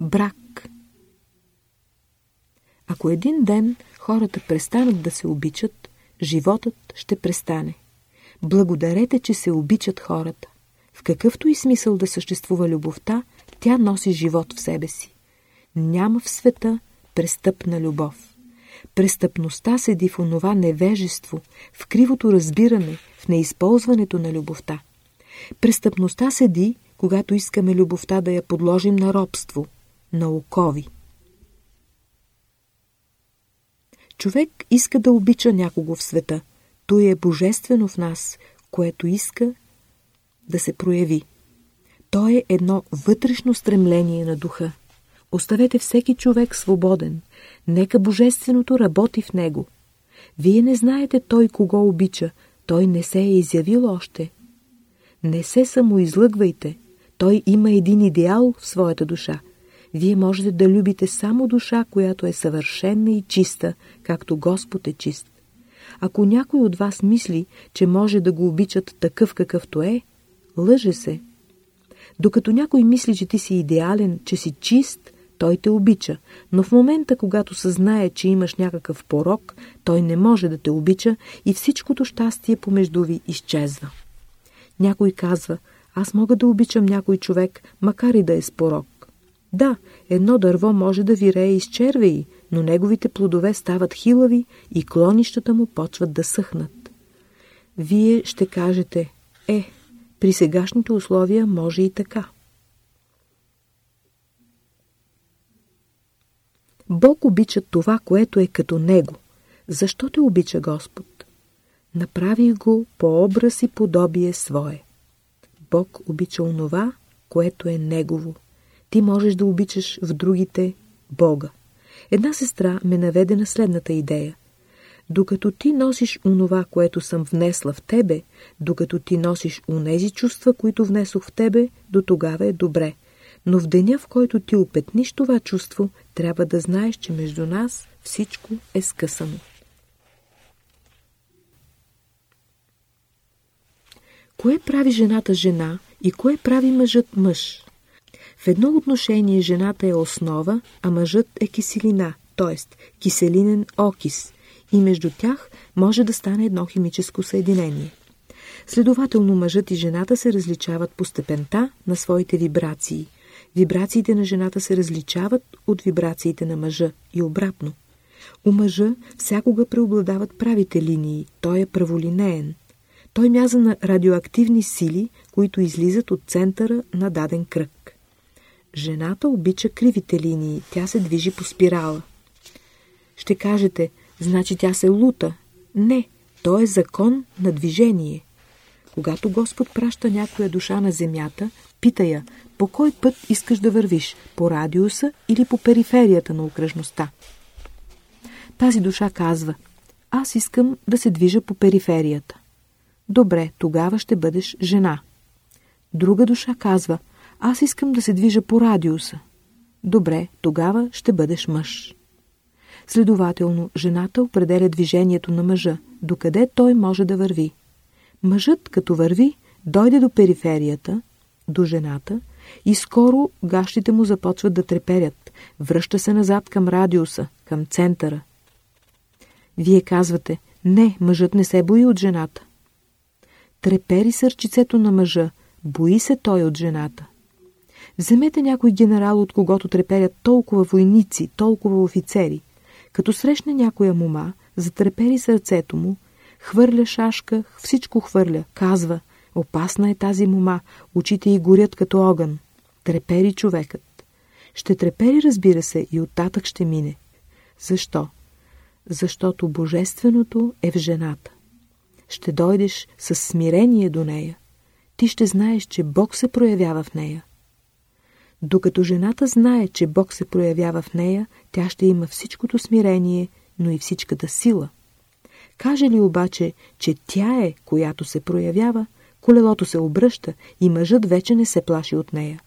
Брак Ако един ден хората престанат да се обичат, животът ще престане. Благодарете, че се обичат хората. В какъвто и смисъл да съществува любовта, тя носи живот в себе си. Няма в света престъпна любов. Престъпността седи в онова невежество, в кривото разбиране, в неизползването на любовта. Престъпността седи, когато искаме любовта да я подложим на робство, на окови. Човек иска да обича някого в света. Той е божествено в нас, което иска да се прояви. То е едно вътрешно стремление на духа. Оставете всеки човек свободен. Нека Божественото работи в него. Вие не знаете той кого обича. Той не се е изявил още. Не се самоизлъгвайте. Той има един идеал в своята душа. Вие можете да любите само душа, която е съвършенна и чиста, както Господ е чист. Ако някой от вас мисли, че може да го обичат такъв какъвто е, лъже се. Докато някой мисли, че ти си идеален, че си чист, той те обича, но в момента, когато съзнае, че имаш някакъв порок, той не може да те обича и всичкото щастие помежду ви изчезва. Някой казва, аз мога да обичам някой човек, макар и да е с порок. Да, едно дърво може да вирее из червеи, но неговите плодове стават хилави и клонищата му почват да съхнат. Вие ще кажете, е, при сегашните условия може и така. Бог обича това, което е като Него. Защо те обича Господ? Направи го по образ и подобие свое. Бог обича онова, което е Негово. Ти можеш да обичаш в другите Бога. Една сестра ме наведе на следната идея. Докато ти носиш онова, което съм внесла в тебе, докато ти носиш онези чувства, които внесох в тебе, до тогава е добре. Но в деня, в който ти опетниш това чувство, трябва да знаеш, че между нас всичко е скъсано. Кое прави жената жена и кое прави мъжът мъж? В едно отношение жената е основа, а мъжът е киселина, т.е. киселинен окис, и между тях може да стане едно химическо съединение. Следователно мъжът и жената се различават по степента на своите вибрации. Вибрациите на жената се различават от вибрациите на мъжа и обратно. У мъжа всякога преобладават правите линии, той е праволинеен. Той мяза на радиоактивни сили, които излизат от центъра на даден кръг. Жената обича кривите линии, тя се движи по спирала. Ще кажете, значи тя се лута. Не, то е закон на движение. Когато Господ праща някоя душа на земята, пита я, по кой път искаш да вървиш, по радиуса или по периферията на окръжността. Тази душа казва, аз искам да се движа по периферията. Добре, тогава ще бъдеш жена. Друга душа казва, аз искам да се движа по радиуса. Добре, тогава ще бъдеш мъж. Следователно, жената определя движението на мъжа, докъде той може да върви. Мъжът, като върви, дойде до периферията, до жената, и скоро гащите му започват да треперят. Връща се назад към радиуса, към центъра. Вие казвате, не, мъжът не се бои от жената. Трепери сърчицето на мъжа, бои се той от жената. Вземете някой генерал, от когото треперят толкова войници, толкова офицери. Като срещне някоя мума, затрепери сърцето му, хвърля шашка, всичко хвърля, казва, опасна е тази мума, очите й горят като огън. Трепери човекът. Ще трепери, разбира се, и оттатък ще мине. Защо? Защото Божественото е в жената. Ще дойдеш с смирение до нея. Ти ще знаеш, че Бог се проявява в нея. Докато жената знае, че Бог се проявява в нея, тя ще има всичкото смирение, но и всичката сила. Каже ли обаче, че тя е, която се проявява, колелото се обръща и мъжът вече не се плаши от нея.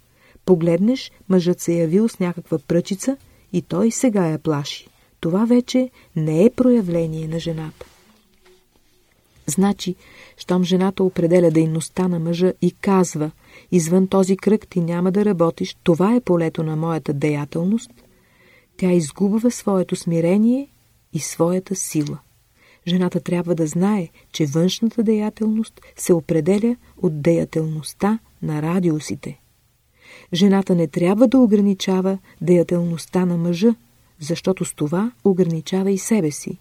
Погледнеш, мъжът се явил с някаква пръчица и той сега я плаши. Това вече не е проявление на жената. Значи, щом жената определя дейността на мъжа и казва, извън този кръг ти няма да работиш, това е полето на моята деятелност, тя изгубва своето смирение и своята сила. Жената трябва да знае, че външната деятелност се определя от деятелността на радиусите. Жената не трябва да ограничава деятелността на мъжа, защото с това ограничава и себе си.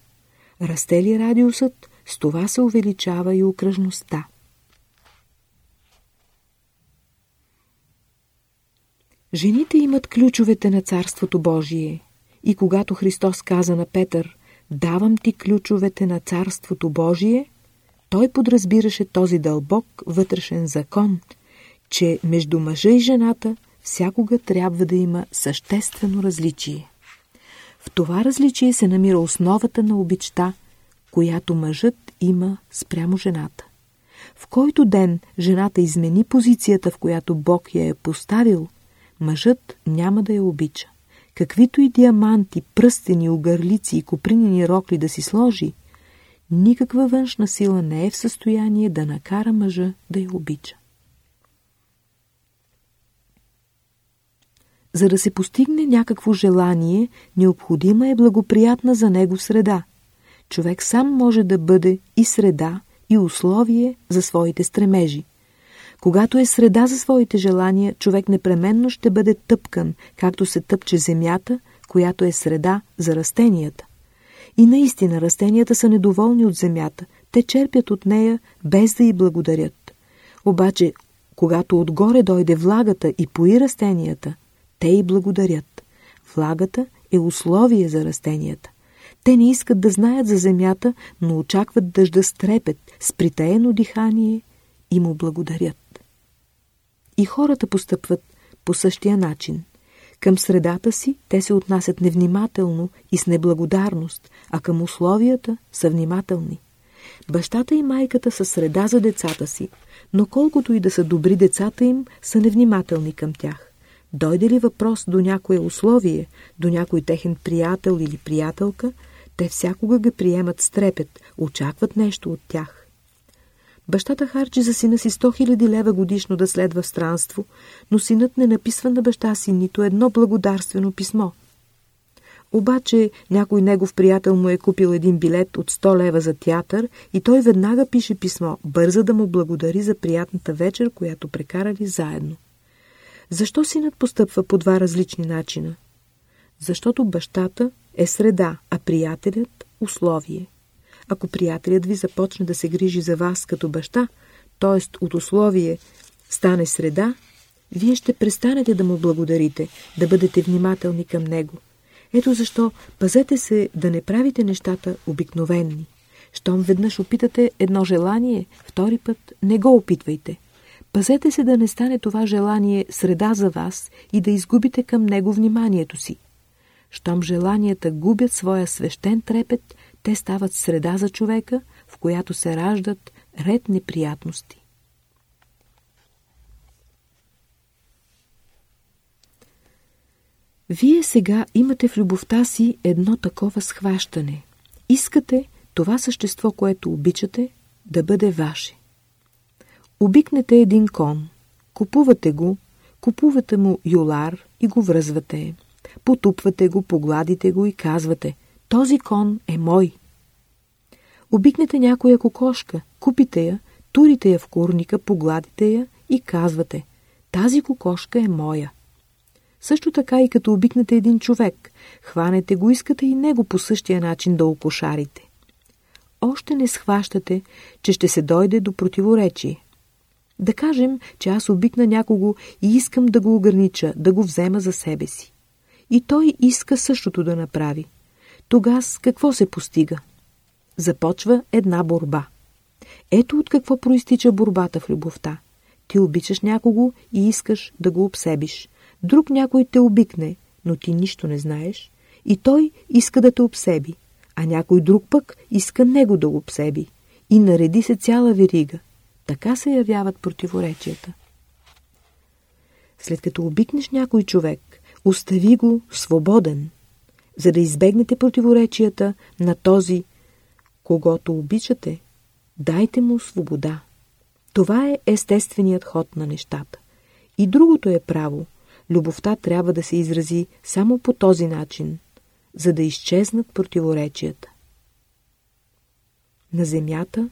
Расте ли радиусът, с това се увеличава и окръжността. Жените имат ключовете на Царството Божие и когато Христос каза на Петър «Давам ти ключовете на Царството Божие», той подразбираше този дълбок вътрешен закон, че между мъжа и жената всякога трябва да има съществено различие. В това различие се намира основата на обичта, която мъжът има спрямо жената. В който ден жената измени позицията, в която Бог я е поставил, мъжът няма да я обича. Каквито и диаманти, пръстени, огърлици и купринени рокли да си сложи, никаква външна сила не е в състояние да накара мъжа да я обича. За да се постигне някакво желание, необходима е благоприятна за него среда. Човек сам може да бъде и среда, и условие за своите стремежи. Когато е среда за своите желания, човек непременно ще бъде тъпкан, както се тъпче земята, която е среда за растенията. И наистина растенията са недоволни от земята, те черпят от нея без да й благодарят. Обаче, когато отгоре дойде влагата и пои растенията, те й благодарят. Влагата е условие за растенията. Те не искат да знаят за земята, но очакват дъжда с трепет, с притаено дихание и му благодарят. И хората постъпват по същия начин. Към средата си те се отнасят невнимателно и с неблагодарност, а към условията са внимателни. Бащата и майката са среда за децата си, но колкото и да са добри децата им, са невнимателни към тях. Дойде ли въпрос до някое условие, до някой техен приятел или приятелка, те всякога ги приемат с трепет, очакват нещо от тях. Бащата харчи за сина си 100 000 лева годишно да следва в странство, но синът не написва на баща си нито едно благодарствено писмо. Обаче някой негов приятел му е купил един билет от 100 лева за театър и той веднага пише писмо, бърза да му благодари за приятната вечер, която прекарали заедно. Защо синът постъпва по два различни начина? Защото бащата е среда, а приятелят – условие. Ако приятелят ви започне да се грижи за вас като баща, т.е. от условие стане среда, вие ще престанете да му благодарите, да бъдете внимателни към него. Ето защо пазете се да не правите нещата обикновенни. Щом веднъж опитате едно желание, втори път не го опитвайте – Пазете се да не стане това желание среда за вас и да изгубите към него вниманието си. Щом желанията губят своя свещен трепет, те стават среда за човека, в която се раждат ред неприятности. Вие сега имате в любовта си едно такова схващане. Искате това същество, което обичате, да бъде ваше. Обикнете един кон, купувате го, купувате му юлар и го връзвате. Потупвате го, погладите го и казвате «Този кон е мой». Обикнете някоя кокошка, купите я, турите я в курника, погладите я и казвате «Тази кокошка е моя». Също така и като обикнете един човек, хванете го, искате и него по същия начин да окошарите. Още не схващате, че ще се дойде до противоречие. Да кажем, че аз обикна някого и искам да го огранича, да го взема за себе си. И той иска същото да направи. Тогава какво се постига? Започва една борба. Ето от какво проистича борбата в любовта. Ти обичаш някого и искаш да го обсебиш. Друг някой те обикне, но ти нищо не знаеш. И той иска да те обсеби, а някой друг пък иска него да го обсеби. И нареди се цяла верига. Така се явяват противоречията. След като обикнеш някой човек, остави го свободен, за да избегнете противоречията на този, когато обичате. Дайте му свобода. Това е естественият ход на нещата. И другото е право. Любовта трябва да се изрази само по този начин, за да изчезнат противоречията. На земята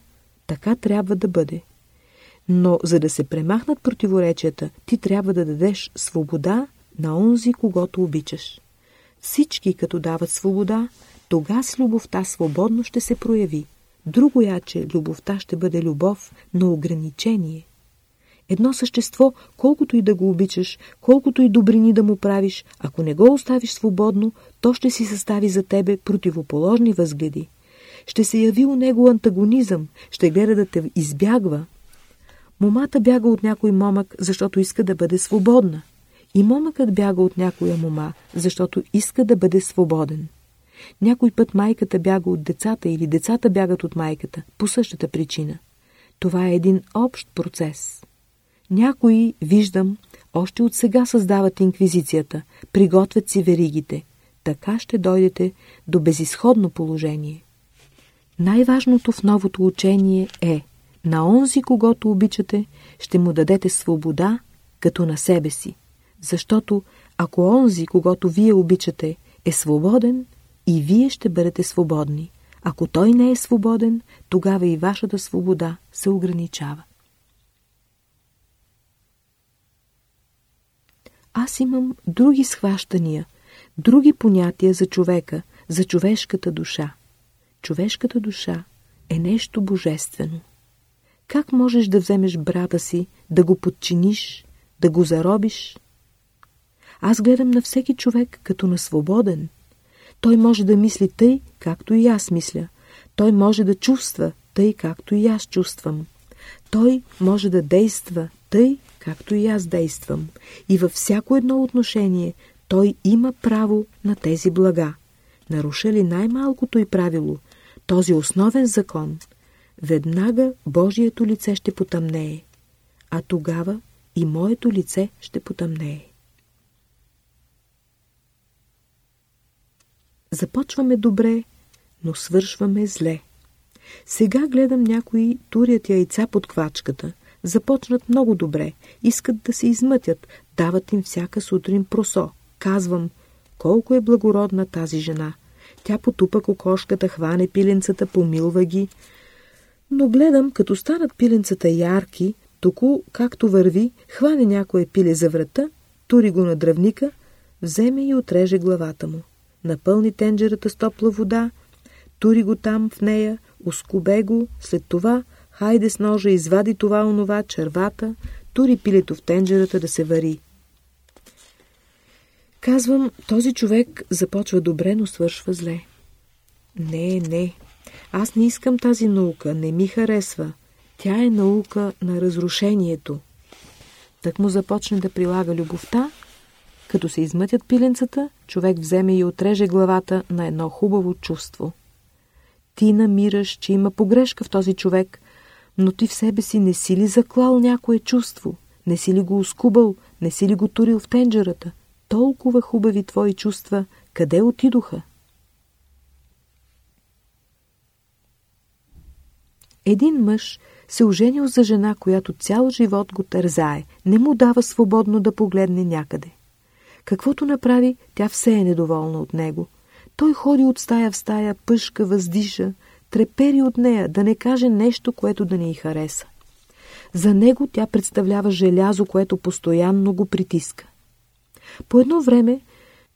така трябва да бъде. Но за да се премахнат противоречията, ти трябва да дадеш свобода на онзи, когато обичаш. Всички, като дават свобода, тога с любовта свободно ще се прояви. Друго яче, любовта ще бъде любов на ограничение. Едно същество, колкото и да го обичаш, колкото и добрини да му правиш, ако не го оставиш свободно, то ще си състави за тебе противоположни възгледи. Ще се яви у него антагонизъм, ще гледа да те избягва. Момата бяга от някой момък, защото иска да бъде свободна. И момъкът бяга от някоя мома, защото иска да бъде свободен. Някой път майката бяга от децата или децата бягат от майката, по същата причина. Това е един общ процес. Някои, виждам, още от сега създават инквизицията, приготвят си веригите. Така ще дойдете до безисходно положение. Най-важното в новото учение е на онзи, когато обичате, ще му дадете свобода, като на себе си. Защото ако онзи, когато вие обичате, е свободен, и вие ще бъдете свободни. Ако той не е свободен, тогава и вашата свобода се ограничава. Аз имам други схващания, други понятия за човека, за човешката душа. Човешката душа е нещо божествено. Как можеш да вземеш брата си, да го подчиниш, да го заробиш? Аз гледам на всеки човек като на свободен. Той може да мисли тъй, както и аз мисля. Той може да чувства тъй, както и аз чувствам. Той може да действа тъй, както и аз действам. И във всяко едно отношение той има право на тези блага. Наруша ли най-малкото и правило, този основен закон, веднага Божието лице ще потъмнее, а тогава и моето лице ще потъмнее. Започваме добре, но свършваме зле. Сега гледам някои турят яйца под квачката. Започнат много добре, искат да се измътят, дават им всяка сутрин просо. Казвам, колко е благородна тази жена. Тя потупа кокошката, хване пиленцата, помилва ги. Но гледам, като станат пиленцата ярки, току, както върви, хване някое пиле за врата, тури го на дръвника, вземе и отреже главата му напълни тенджерата с топла вода, тури го там в нея, ускубе го, след това хайде с ножа, извади това онова, червата, тури пилето в тенджерата да се вари. Казвам, този човек започва добре, но свършва зле. Не, не, аз не искам тази наука, не ми харесва. Тя е наука на разрушението. Так му започне да прилага любовта, като се измътят пиленцата, човек вземе и отреже главата на едно хубаво чувство. Ти намираш, че има погрешка в този човек, но ти в себе си не си ли заклал някое чувство, не си ли го оскубал, не си ли го турил в тенджерата. Толкова хубави твои чувства, къде отидоха? Един мъж се оженил за жена, която цял живот го тързае, не му дава свободно да погледне някъде. Каквото направи, тя все е недоволна от него. Той ходи от стая в стая, пъшка, въздиша, трепери от нея, да не каже нещо, което да не й хареса. За него тя представлява желязо, което постоянно го притиска. По едно време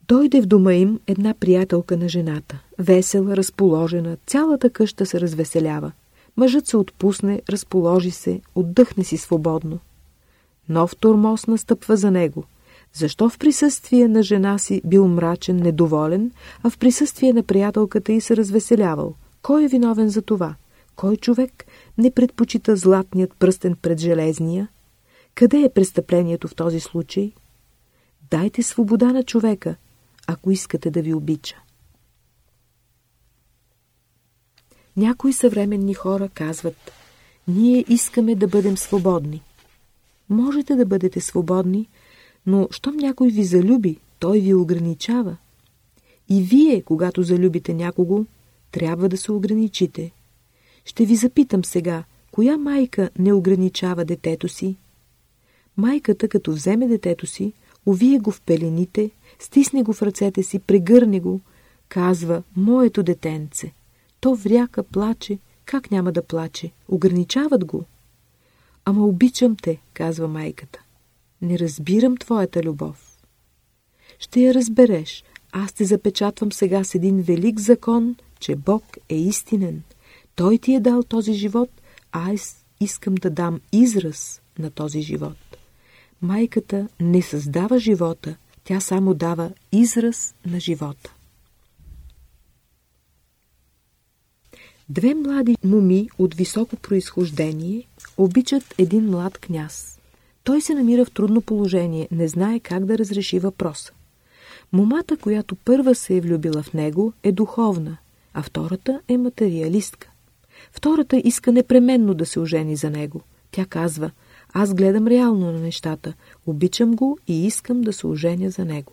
дойде в дома им една приятелка на жената. Весела, разположена, цялата къща се развеселява. Мъжът се отпусне, разположи се, отдъхне си свободно. Нов турмоз настъпва за него. Защо в присъствие на жена си бил мрачен, недоволен, а в присъствие на приятелката й се развеселявал? Кой е виновен за това? Кой човек не предпочита златният пръстен пред железния? Къде е престъплението в този случай? Дайте свобода на човека, ако искате да ви обича. Някои съвременни хора казват, ние искаме да бъдем свободни. Можете да бъдете свободни, но, щом някой ви залюби, той ви ограничава. И вие, когато залюбите някого, трябва да се ограничите. Ще ви запитам сега, коя майка не ограничава детето си? Майката, като вземе детето си, увие го в пелените, стисне го в ръцете си, прегърне го, казва «Моето детенце». То вряка, плаче, как няма да плаче? Ограничават го. Ама обичам те, казва майката. Не разбирам твоята любов. Ще я разбереш. Аз те запечатвам сега с един велик закон, че Бог е истинен. Той ти е дал този живот, а аз искам да дам израз на този живот. Майката не създава живота, тя само дава израз на живота. Две млади моми от високо происхождение обичат един млад княз. Той се намира в трудно положение, не знае как да разреши въпроса. Момата, която първа се е влюбила в него, е духовна, а втората е материалистка. Втората иска непременно да се ожени за него. Тя казва, аз гледам реално на нещата, обичам го и искам да се оженя за него.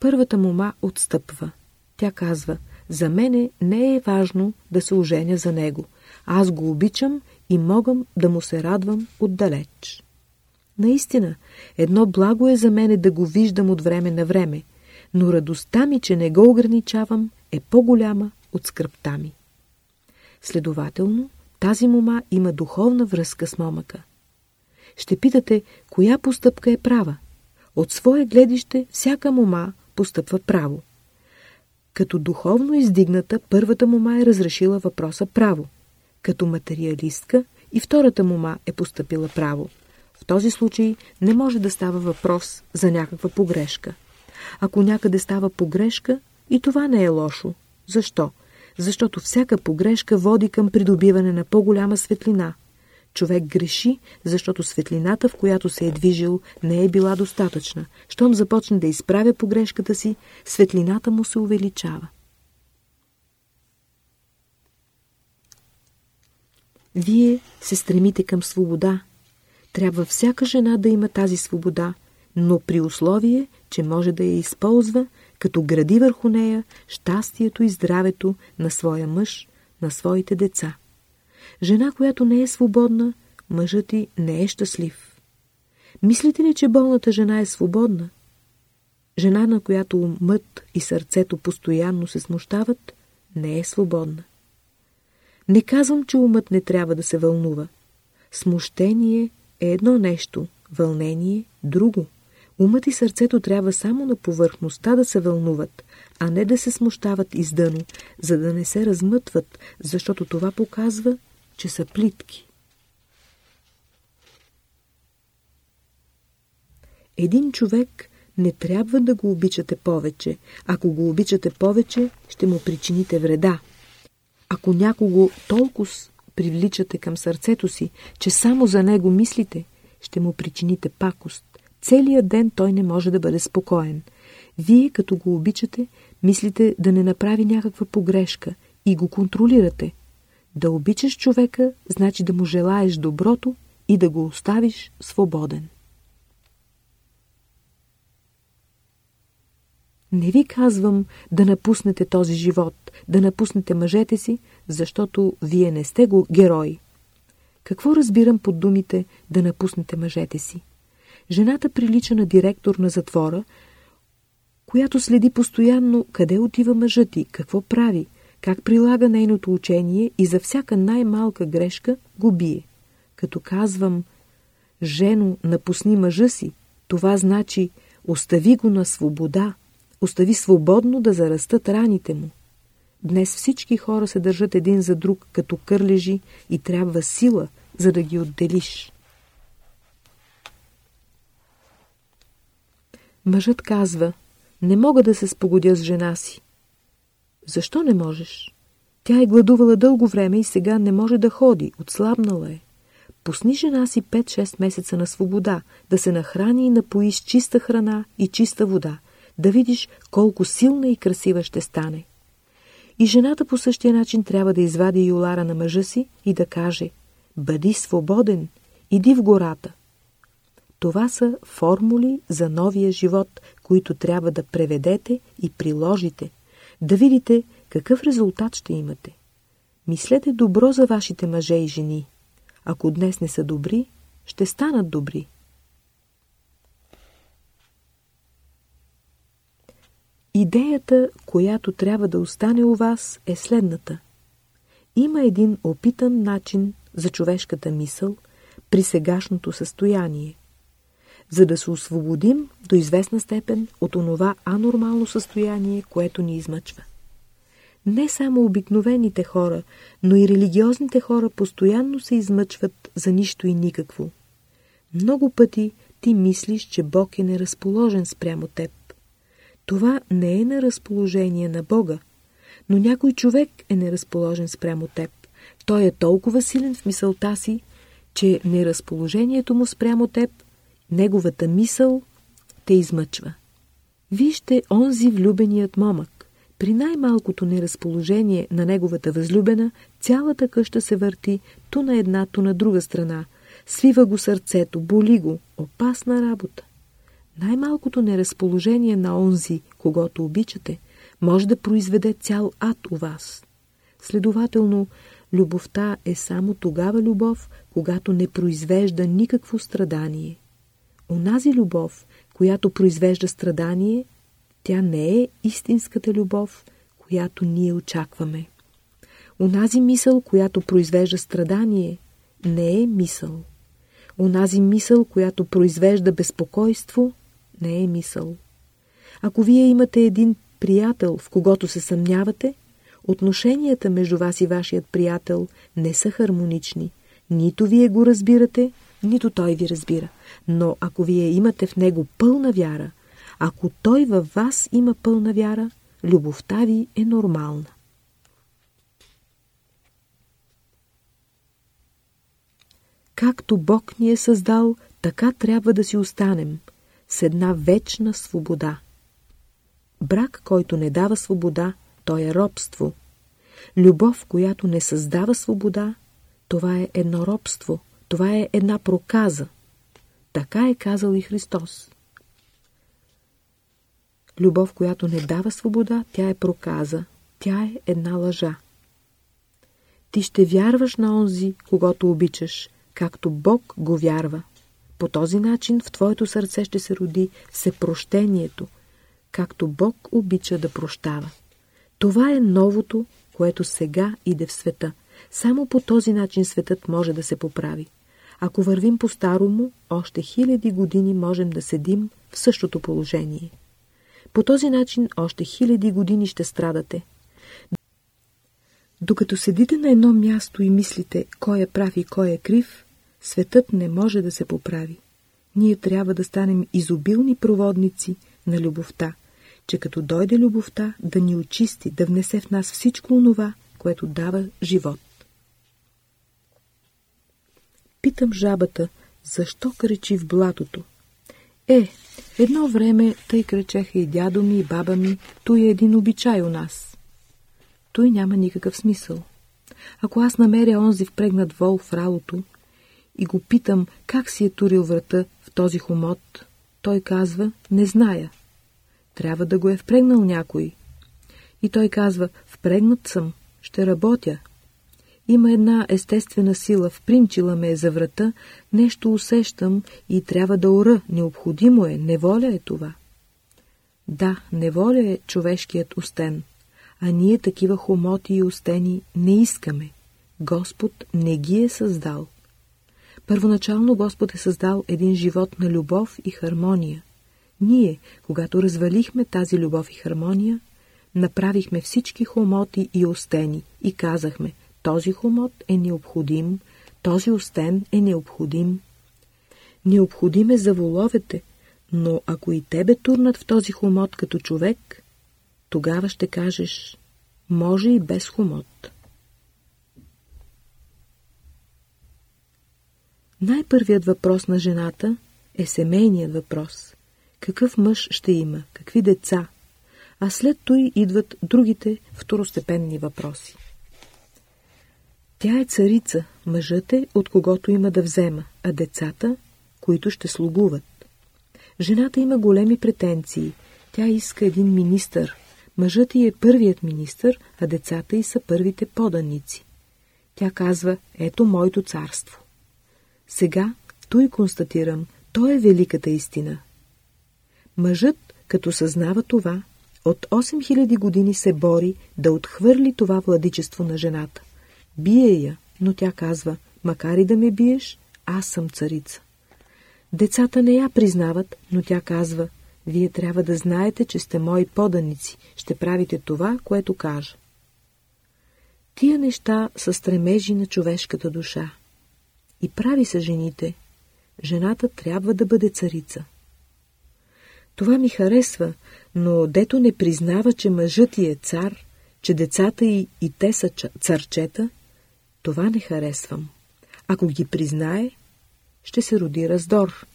Първата мома отстъпва. Тя казва, за мене не е важно да се оженя за него. Аз го обичам и могам да му се радвам отдалеч. Наистина, едно благо е за мене да го виждам от време на време, но радостта ми, че не го ограничавам, е по-голяма от скръпта ми. Следователно, тази мома има духовна връзка с момъка. Ще питате, коя постъпка е права? От свое гледище всяка мома постъпва право. Като духовно издигната, първата мома е разрешила въпроса право. Като материалистка и втората мома е поступила право. Този случай не може да става въпрос за някаква погрешка. Ако някъде става погрешка, и това не е лошо. Защо? Защото всяка погрешка води към придобиване на по-голяма светлина. Човек греши, защото светлината, в която се е движил, не е била достатъчна. Щом започне да изправя погрешката си, светлината му се увеличава. Вие се стремите към свобода. Трябва всяка жена да има тази свобода, но при условие, че може да я използва, като гради върху нея щастието и здравето на своя мъж, на своите деца. Жена, която не е свободна, мъжът ти не е щастлив. Мислите ли, че болната жена е свободна? Жена, на която умът и сърцето постоянно се смущават, не е свободна. Не казвам, че умът не трябва да се вълнува. Смущение е едно нещо, вълнение – друго. Умът и сърцето трябва само на повърхността да се вълнуват, а не да се смущават издъно, за да не се размътват, защото това показва, че са плитки. Един човек не трябва да го обичате повече. Ако го обичате повече, ще му причините вреда. Ако някого толкова привличате към сърцето си, че само за него мислите, ще му причините пакост. Целият ден той не може да бъде спокоен. Вие, като го обичате, мислите да не направи някаква погрешка и го контролирате. Да обичаш човека, значи да му желаеш доброто и да го оставиш свободен. Не ви казвам да напуснете този живот, да напуснете мъжете си, защото вие не сте го герои. Какво разбирам под думите да напуснете мъжете си? Жената прилича на директор на затвора, която следи постоянно къде отива мъжът ти, какво прави, как прилага нейното учение и за всяка най-малка грешка го бие. Като казвам «Жено, напусни мъжа си», това значи «Остави го на свобода», остави свободно да зарастат раните му. Днес всички хора се държат един за друг като кърлежи и трябва сила, за да ги отделиш. Мъжът казва, не мога да се спогодя с жена си. Защо не можеш? Тя е гладувала дълго време и сега не може да ходи, отслабнала е. Пусни жена си 5-6 месеца на свобода, да се нахрани и напои с чиста храна и чиста вода, да видиш колко силна и красива ще стане. И жената по същия начин трябва да извади юлара на мъжа си и да каже «Бъди свободен, иди в гората». Това са формули за новия живот, които трябва да преведете и приложите, да видите какъв резултат ще имате. Мислете добро за вашите мъже и жени. Ако днес не са добри, ще станат добри. Идеята, която трябва да остане у вас, е следната. Има един опитан начин за човешката мисъл при сегашното състояние. За да се освободим до известна степен от онова анормално състояние, което ни измъчва. Не само обикновените хора, но и религиозните хора постоянно се измъчват за нищо и никакво. Много пъти ти мислиш, че Бог е неразположен спрямо теб. Това не е на разположение на Бога, но някой човек е неразположен спрямо теб. Той е толкова силен в мисълта си, че неразположението му спрямо теб, неговата мисъл, те измъчва. Вижте онзи влюбеният момък. При най-малкото неразположение на неговата възлюбена, цялата къща се върти то на една, то на друга страна. Свива го сърцето, боли го. Опасна работа. Най-малкото неразположение на онзи, когато обичате, може да произведе цял ад у вас. Следователно, любовта е само тогава любов, когато не произвежда никакво страдание. Онази любов, която произвежда страдание, тя не е истинската любов, която ние очакваме. Онази мисъл, която произвежда страдание, не е мисъл. Онази мисъл, която произвежда безпокойство, не е мисъл. Ако вие имате един приятел, в когото се съмнявате, отношенията между вас и вашият приятел не са хармонични. Нито вие го разбирате, нито той ви разбира. Но ако вие имате в него пълна вяра, ако той във вас има пълна вяра, любовта ви е нормална. Както Бог ни е създал, така трябва да си останем, с една вечна свобода. Брак, който не дава свобода, той е робство. Любов, която не създава свобода, това е едно робство, това е една проказа. Така е казал и Христос. Любов, която не дава свобода, тя е проказа, тя е една лъжа. Ти ще вярваш на онзи, когато обичаш, както Бог го вярва. По този начин в твоето сърце ще се роди всепрощението, както Бог обича да прощава. Това е новото, което сега иде в света. Само по този начин светът може да се поправи. Ако вървим по-старому, още хиляди години можем да седим в същото положение. По този начин още хиляди години ще страдате. Докато седите на едно място и мислите кой е прав и кой е крив, Светът не може да се поправи. Ние трябва да станем изобилни проводници на любовта, че като дойде любовта да ни очисти, да внесе в нас всичко онова, което дава живот. Питам жабата, защо кречи в блатото? Е, едно време тъй кречеха и дядо ми, и баба ми, той е един обичай у нас. Той няма никакъв смисъл. Ако аз намеря онзи впрегнат вол в ралото, и го питам как си е турил врата в този хомот, той казва, не зная. Трябва да го е впрегнал някой. И той казва, впрегнат съм, ще работя. Има една естествена сила, впринчила ме е за врата, нещо усещам и трябва да ура, необходимо е, неволя е това. Да, неволя е човешкият устен, а ние такива хомоти и устени не искаме. Господ не ги е създал. Първоначално Господ е създал един живот на любов и хармония. Ние, когато развалихме тази любов и хармония, направихме всички хомоти и остени и казахме, този хомот е необходим, този остен е необходим. Необходим е за воловете, но ако и тебе турнат в този хомот като човек, тогава ще кажеш, може и без хомот. Най-първият въпрос на жената е семейният въпрос. Какъв мъж ще има, какви деца, а след той идват другите второстепенни въпроси. Тя е царица, мъжът е, от когото има да взема, а децата, които ще слугуват. Жената има големи претенции. Тя иска един министър. Мъжът й е първият министър, а децата й са първите поданици. Тя казва, ето моето царство. Сега той констатирам, то е великата истина. Мъжът, като съзнава това, от 8000 години се бори да отхвърли това владичество на жената. Бие я, но тя казва, макар и да ме биеш, аз съм царица. Децата не я признават, но тя казва, вие трябва да знаете, че сте мои поданици, ще правите това, което кажа. Тия неща са стремежи на човешката душа. И прави са жените. Жената трябва да бъде царица. Това ми харесва, но дето не признава, че мъжът й е цар, че децата й и те са царчета, това не харесвам. Ако ги признае, ще се роди раздор.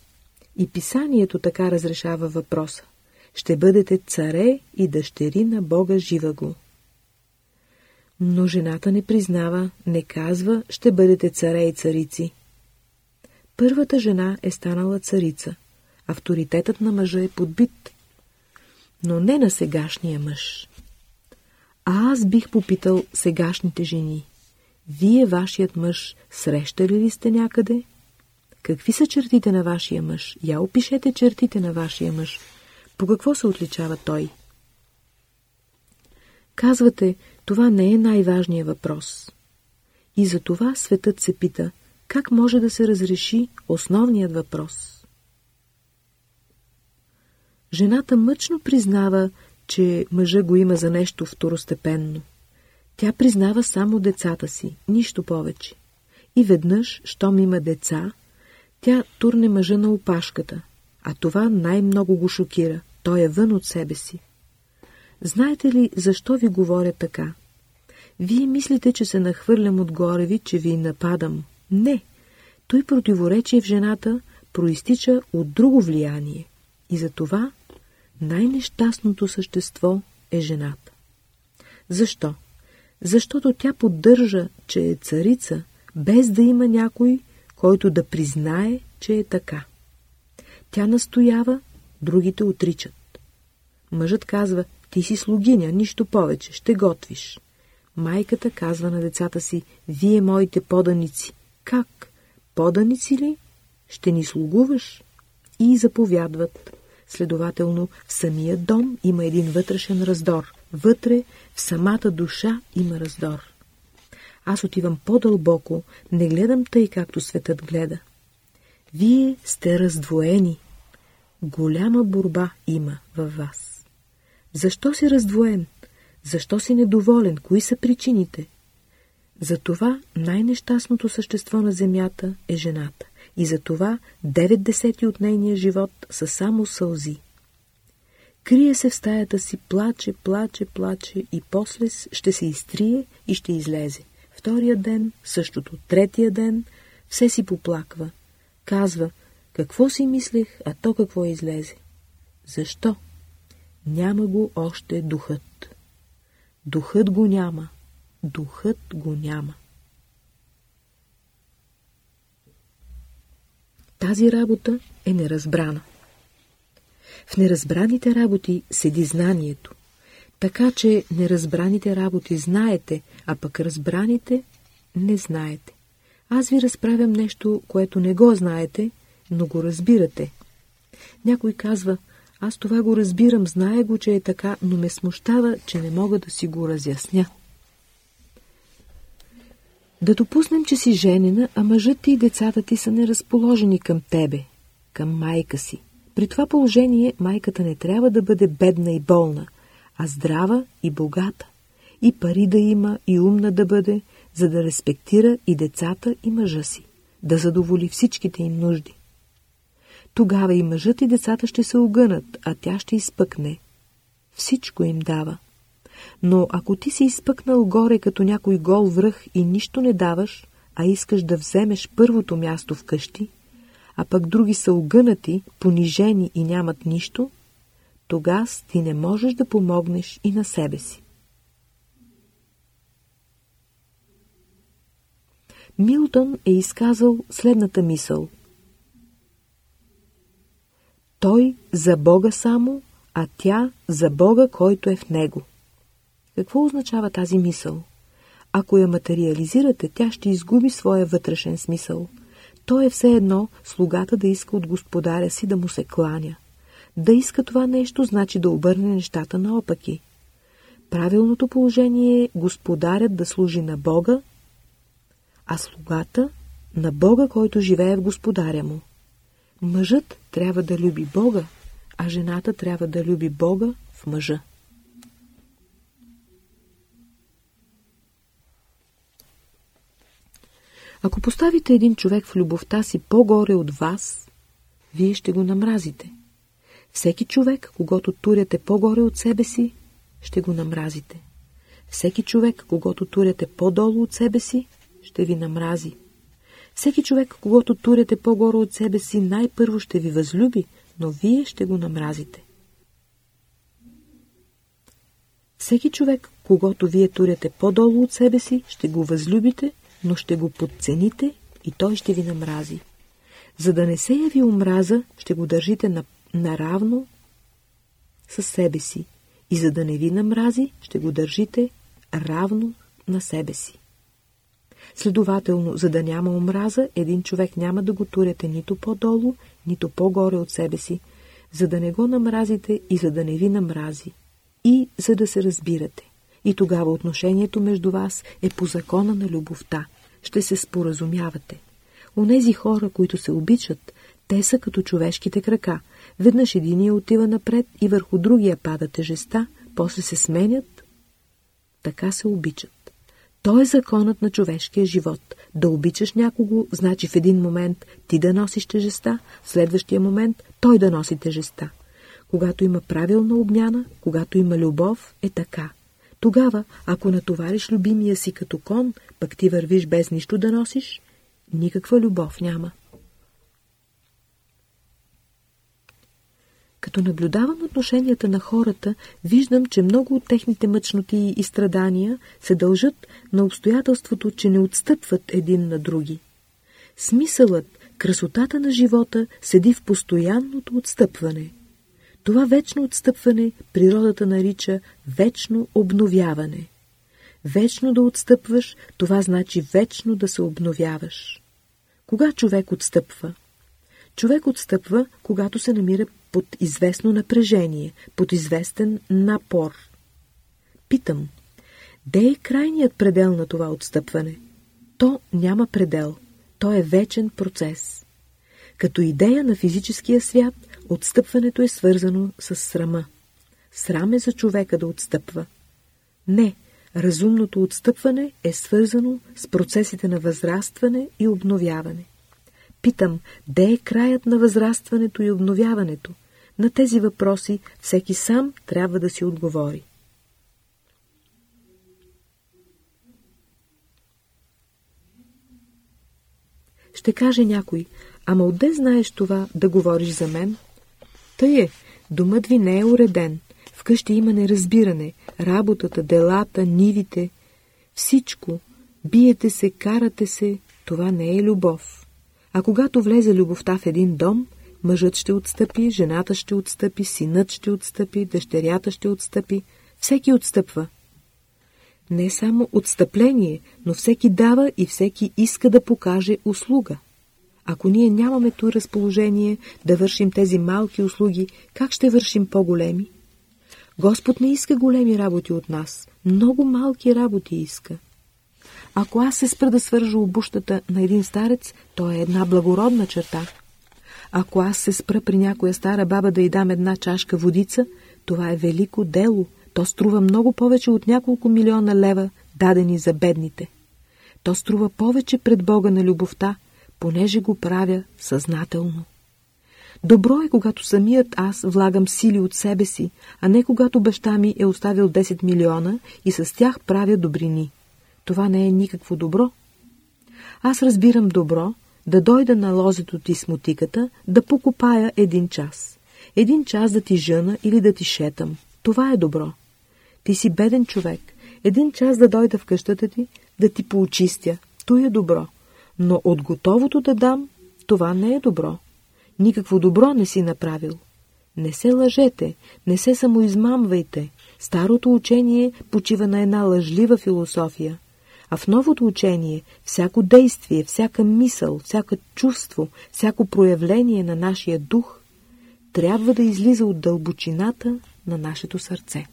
И писанието така разрешава въпроса. Ще бъдете царе и дъщери на Бога жива го. Но жената не признава, не казва, ще бъдете царе и царици. Първата жена е станала царица. Авторитетът на мъжа е подбит. Но не на сегашния мъж. А аз бих попитал сегашните жени. Вие, вашият мъж, срещали ли сте някъде? Какви са чертите на вашия мъж? Я опишете чертите на вашия мъж. По какво се отличава той? Казвате, това не е най-важният въпрос. И за това светът се пита, как може да се разреши основният въпрос. Жената мъчно признава, че мъжа го има за нещо второстепенно. Тя признава само децата си, нищо повече. И веднъж, щом има деца, тя турне мъжа на опашката, а това най-много го шокира. Той е вън от себе си. Знаете ли, защо ви говоря така? Вие мислите, че се нахвърлям отгоре ви, че ви нападам. Не. Той противоречие в жената проистича от друго влияние. И за това най-нещастното същество е жената. Защо? Защото тя поддържа, че е царица, без да има някой, който да признае, че е така. Тя настоява, другите отричат. Мъжът казва, ти си слугиня, нищо повече, ще готвиш. Майката казва на децата си, вие моите поданици. Как? Поданици ли? Ще ни слугуваш? И заповядват. Следователно, в самия дом има един вътрешен раздор. Вътре, в самата душа има раздор. Аз отивам по-дълбоко, не гледам тъй, както светът гледа. Вие сте раздвоени. Голяма борба има във вас. Защо си раздвоен? Защо си недоволен? Кои са причините? Затова най-нещастното същество на земята е жената. И затова 9 десети от нейния живот са само сълзи. Крие се в стаята си, плаче, плаче, плаче и после ще се изтрие и ще излезе. Втория ден, същото третия ден, все си поплаква. Казва, какво си мислех, а то какво излезе. Защо? Няма го още духът. Духът го няма. Духът го няма. Тази работа е неразбрана. В неразбраните работи седи знанието. Така че неразбраните работи знаете, а пък разбраните не знаете. Аз ви разправям нещо, което не го знаете, но го разбирате. Някой казва, аз това го разбирам, зная го, че е така, но ме смущава, че не мога да си го разясня. Да допуснем, че си женена, а мъжът ти и децата ти са неразположени към тебе, към майка си. При това положение майката не трябва да бъде бедна и болна, а здрава и богата. И пари да има, и умна да бъде, за да респектира и децата, и мъжа си, да задоволи всичките им нужди. Тогава и мъжът и децата ще се огънат, а тя ще изпъкне. Всичко им дава. Но ако ти си изпъкнал горе като някой гол връх и нищо не даваш, а искаш да вземеш първото място в къщи, а пък други са огънати, понижени и нямат нищо, тогава ти не можеш да помогнеш и на себе си. Милтон е изказал следната мисъл. Той за Бога само, а тя за Бога, който е в него. Какво означава тази мисъл? Ако я материализирате, тя ще изгуби своя вътрешен смисъл. То е все едно слугата да иска от господаря си да му се кланя. Да иска това нещо, значи да обърне нещата наопаки. Правилното положение е господарят да служи на Бога, а слугата на Бога, който живее в господаря му. Мъжът трябва да люби Бога, а жената трябва да люби Бога в мъжа. Ако поставите един човек в любовта си по-горе от вас, вие ще го намразите. Всеки човек, когато туряте по-горе от себе си, ще го намразите. Всеки човек, когато туряте по-долу от себе си, ще ви намрази. Всеки човек, когато туряте по-горе от себе си, най-първо ще ви възлюби, но вие ще го намразите. Всеки човек, когато вие туряте по-долу от себе си, ще го възлюбите, но ще го подцените и той ще ви намрази. За да не се яви омраза, ще го държите на, наравно със себе си. И за да не ви намрази, ще го държите равно на себе си. Следователно, за да няма омраза, един човек няма да го туряте нито по-долу, нито по-горе от себе си, за да не го намразите и за да не ви намрази. И за да се разбирате. И тогава отношението между вас е по закона на любовта. Ще се споразумявате. Онези хора, които се обичат, те са като човешките крака. Веднъж единия отива напред и върху другия пада тежеста, после се сменят, така се обичат. То е законът на човешкия живот. Да обичаш някого, значи в един момент ти да носиш тежеста, в следващия момент той да носи тежеста. Когато има правилна обмяна, когато има любов, е така. Тогава, ако натовариш любимия си като кон, пък ти вървиш без нищо да носиш, никаква любов няма. Като наблюдавам отношенията на хората, виждам, че много от техните мъчноти и страдания се дължат на обстоятелството, че не отстъпват един на други. Смисълът, красотата на живота седи в постоянното отстъпване. Това вечно отстъпване природата нарича вечно обновяване. Вечно да отстъпваш, това значи вечно да се обновяваш. Кога човек отстъпва? Човек отстъпва, когато се намира под известно напрежение, под известен напор. Питам, де е крайният предел на това отстъпване? То няма предел. То е вечен процес. Като идея на физическия свят, отстъпването е свързано с срама. Срам е за човека да отстъпва. Не, разумното отстъпване е свързано с процесите на възрастване и обновяване. Питам, де е краят на възрастването и обновяването? На тези въпроси всеки сам трябва да си отговори. Ще каже някой, ама отде знаеш това да говориш за мен? Тъй е, думът ви не е уреден. Вкъщи има неразбиране, работата, делата, нивите, всичко. Биете се, карате се, това не е любов. А когато влезе любовта в един дом, мъжът ще отстъпи, жената ще отстъпи, синът ще отстъпи, дъщерята ще отстъпи, всеки отстъпва. Не само отстъпление, но всеки дава и всеки иска да покаже услуга. Ако ние нямаме то разположение да вършим тези малки услуги, как ще вършим по-големи? Господ не иска големи работи от нас, много малки работи иска. Ако аз се спра да свържа обущата на един старец, то е една благородна черта. Ако аз се спра при някоя стара баба да й дам една чашка водица, това е велико дело. То струва много повече от няколко милиона лева, дадени за бедните. То струва повече пред Бога на любовта, понеже го правя съзнателно. Добро е, когато самият аз влагам сили от себе си, а не когато баща ми е оставил 10 милиона и с тях правя добрини. Това не е никакво добро. Аз разбирам добро, да дойда на лозето ти с мотиката, да покопая един час. Един час да ти жъна или да ти шетам. Това е добро. Ти си беден човек. Един час да дойда в къщата ти, да ти поочистя. То е добро. Но от готовото да дам, това не е добро. Никакво добро не си направил. Не се лъжете, не се самоизмамвайте. Старото учение почива на една лъжлива философия. А в новото учение всяко действие, всяка мисъл, всяко чувство, всяко проявление на нашия дух трябва да излиза от дълбочината на нашето сърце.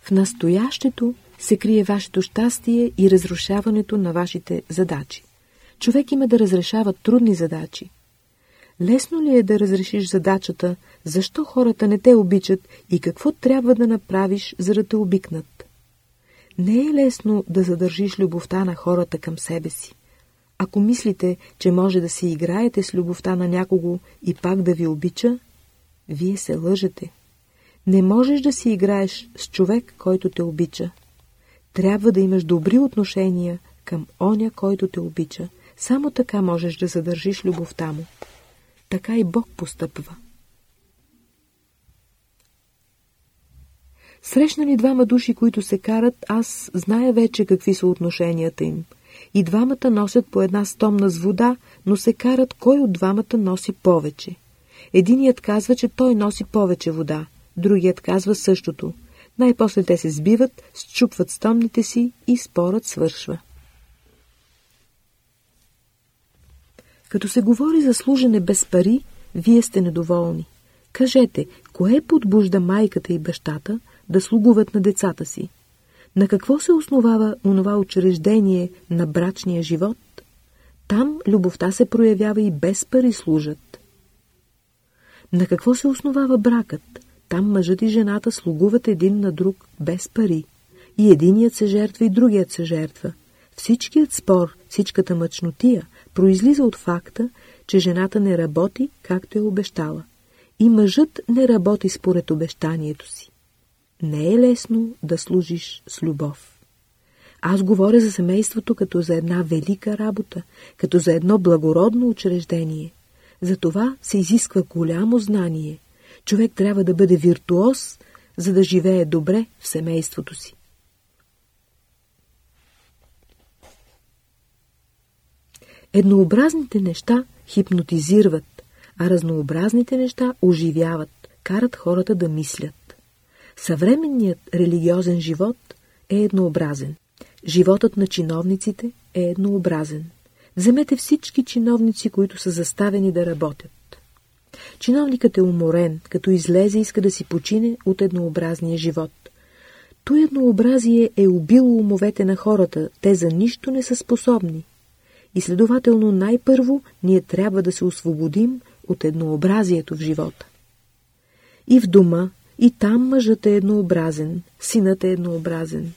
В настоящето се крие вашето щастие и разрушаването на вашите задачи. Човек има да разрешава трудни задачи. Лесно ли е да разрешиш задачата, защо хората не те обичат и какво трябва да направиш, за да те обикнат? Не е лесно да задържиш любовта на хората към себе си. Ако мислите, че може да си играете с любовта на някого и пак да ви обича, вие се лъжете. Не можеш да си играеш с човек, който те обича. Трябва да имаш добри отношения към оня, който те обича. Само така можеш да задържиш любовта му. Така и Бог постъпва. Срещнали двама души, които се карат, аз зная вече какви са отношенията им. И двамата носят по една стомна с вода, но се карат кой от двамата носи повече. Единият казва, че той носи повече вода, другият казва същото. Най-после те се сбиват, счупват стомните си и спорът свършва. Като се говори за служене без пари, вие сте недоволни. Кажете, кое подбужда майката и бащата да слугуват на децата си? На какво се основава онова учреждение на брачния живот? Там любовта се проявява и без пари служат. На какво се основава бракът? Там мъжът и жената слугуват един на друг без пари. И единият се жертва, и другият се жертва. Всичкият спор, всичката мъчнотия произлиза от факта, че жената не работи, както е обещала. И мъжът не работи според обещанието си. Не е лесно да служиш с любов. Аз говоря за семейството като за една велика работа, като за едно благородно учреждение. За това се изисква голямо знание. Човек трябва да бъде виртуоз, за да живее добре в семейството си. Еднообразните неща хипнотизират, а разнообразните неща оживяват, карат хората да мислят. Съвременният религиозен живот е еднообразен. Животът на чиновниците е еднообразен. Вземете всички чиновници, които са заставени да работят. Чиновникът е уморен, като излезе иска да си почине от еднообразния живот. То еднообразие е убило умовете на хората, те за нищо не са способни. И следователно най-първо ние трябва да се освободим от еднообразието в живота. И в дома, и там мъжът е еднообразен, синът е еднообразен.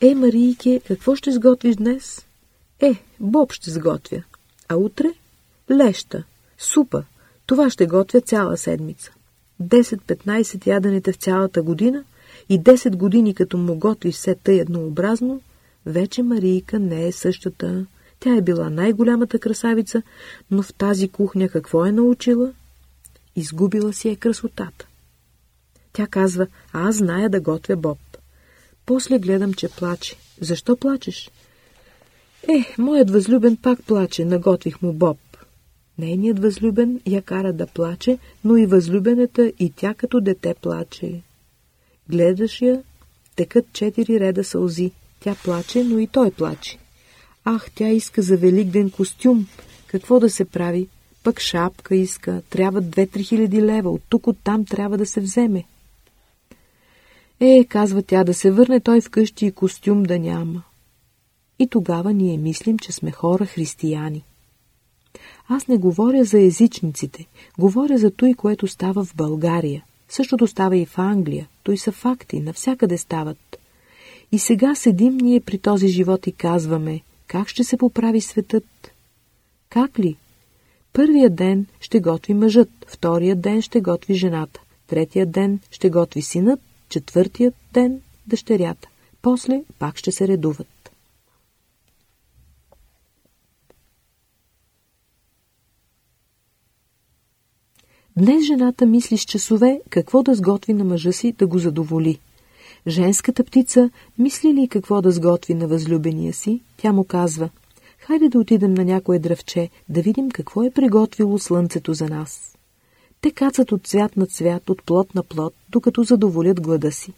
Е, Марийке, какво ще сготвиш днес? Е, боб ще сготвя. А утре? Леща, супа. Това ще готвя цяла седмица. 10-15 яденете в цялата година и 10 години като му готви все тъй еднообразно, вече Марийка не е същата тя е била най-голямата красавица, но в тази кухня какво е научила? Изгубила си е красотата. Тя казва, аз зная да готвя боб. После гледам, че плаче. Защо плачеш? Е, моят възлюбен пак плаче, наготвих му боб. Нейният възлюбен я кара да плаче, но и възлюбената и тя като дете плаче. Гледаш я, текат четири реда сълзи. Тя плаче, но и той плаче. Ах, тя иска за великден костюм. Какво да се прави? Пък шапка иска. Трябва две-три хиляди лева. От тук, от там трябва да се вземе. Е, казва тя, да се върне той вкъщи и костюм да няма. И тогава ние мислим, че сме хора християни. Аз не говоря за езичниците, говоря за той, което става в България. Същото става и в Англия. Той са факти, навсякъде стават. И сега седим ние при този живот и казваме, как ще се поправи светът? Как ли? Първият ден ще готви мъжът, вторият ден ще готви жената, третият ден ще готви синът, четвъртият ден дъщерята. После пак ще се редуват. Днес жената мисли с часове какво да сготви на мъжа си да го задоволи. Женската птица мисли ли какво да сготви на възлюбения си? Тя му казва, хайде да отидем на някое дръвче, да видим какво е приготвило слънцето за нас. Те кацат от цвят на цвят, от плод на плод, докато задоволят глада си.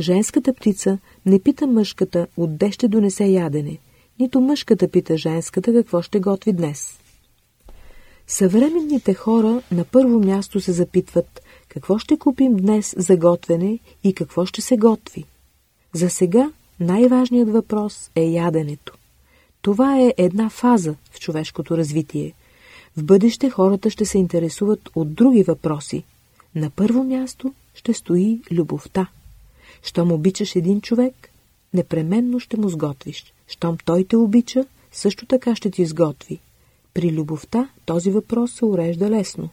Женската птица не пита мъжката, отде ще донесе ядене, нито мъжката пита женската какво ще готви днес. Съвременните хора на първо място се запитват какво ще купим днес за готвене и какво ще се готви. За сега най-важният въпрос е яденето. Това е една фаза в човешкото развитие. В бъдеще хората ще се интересуват от други въпроси. На първо място ще стои любовта. Щом обичаш един човек, непременно ще му сготвиш. Щом той те обича, също така ще ти сготви. При любовта този въпрос се урежда лесно.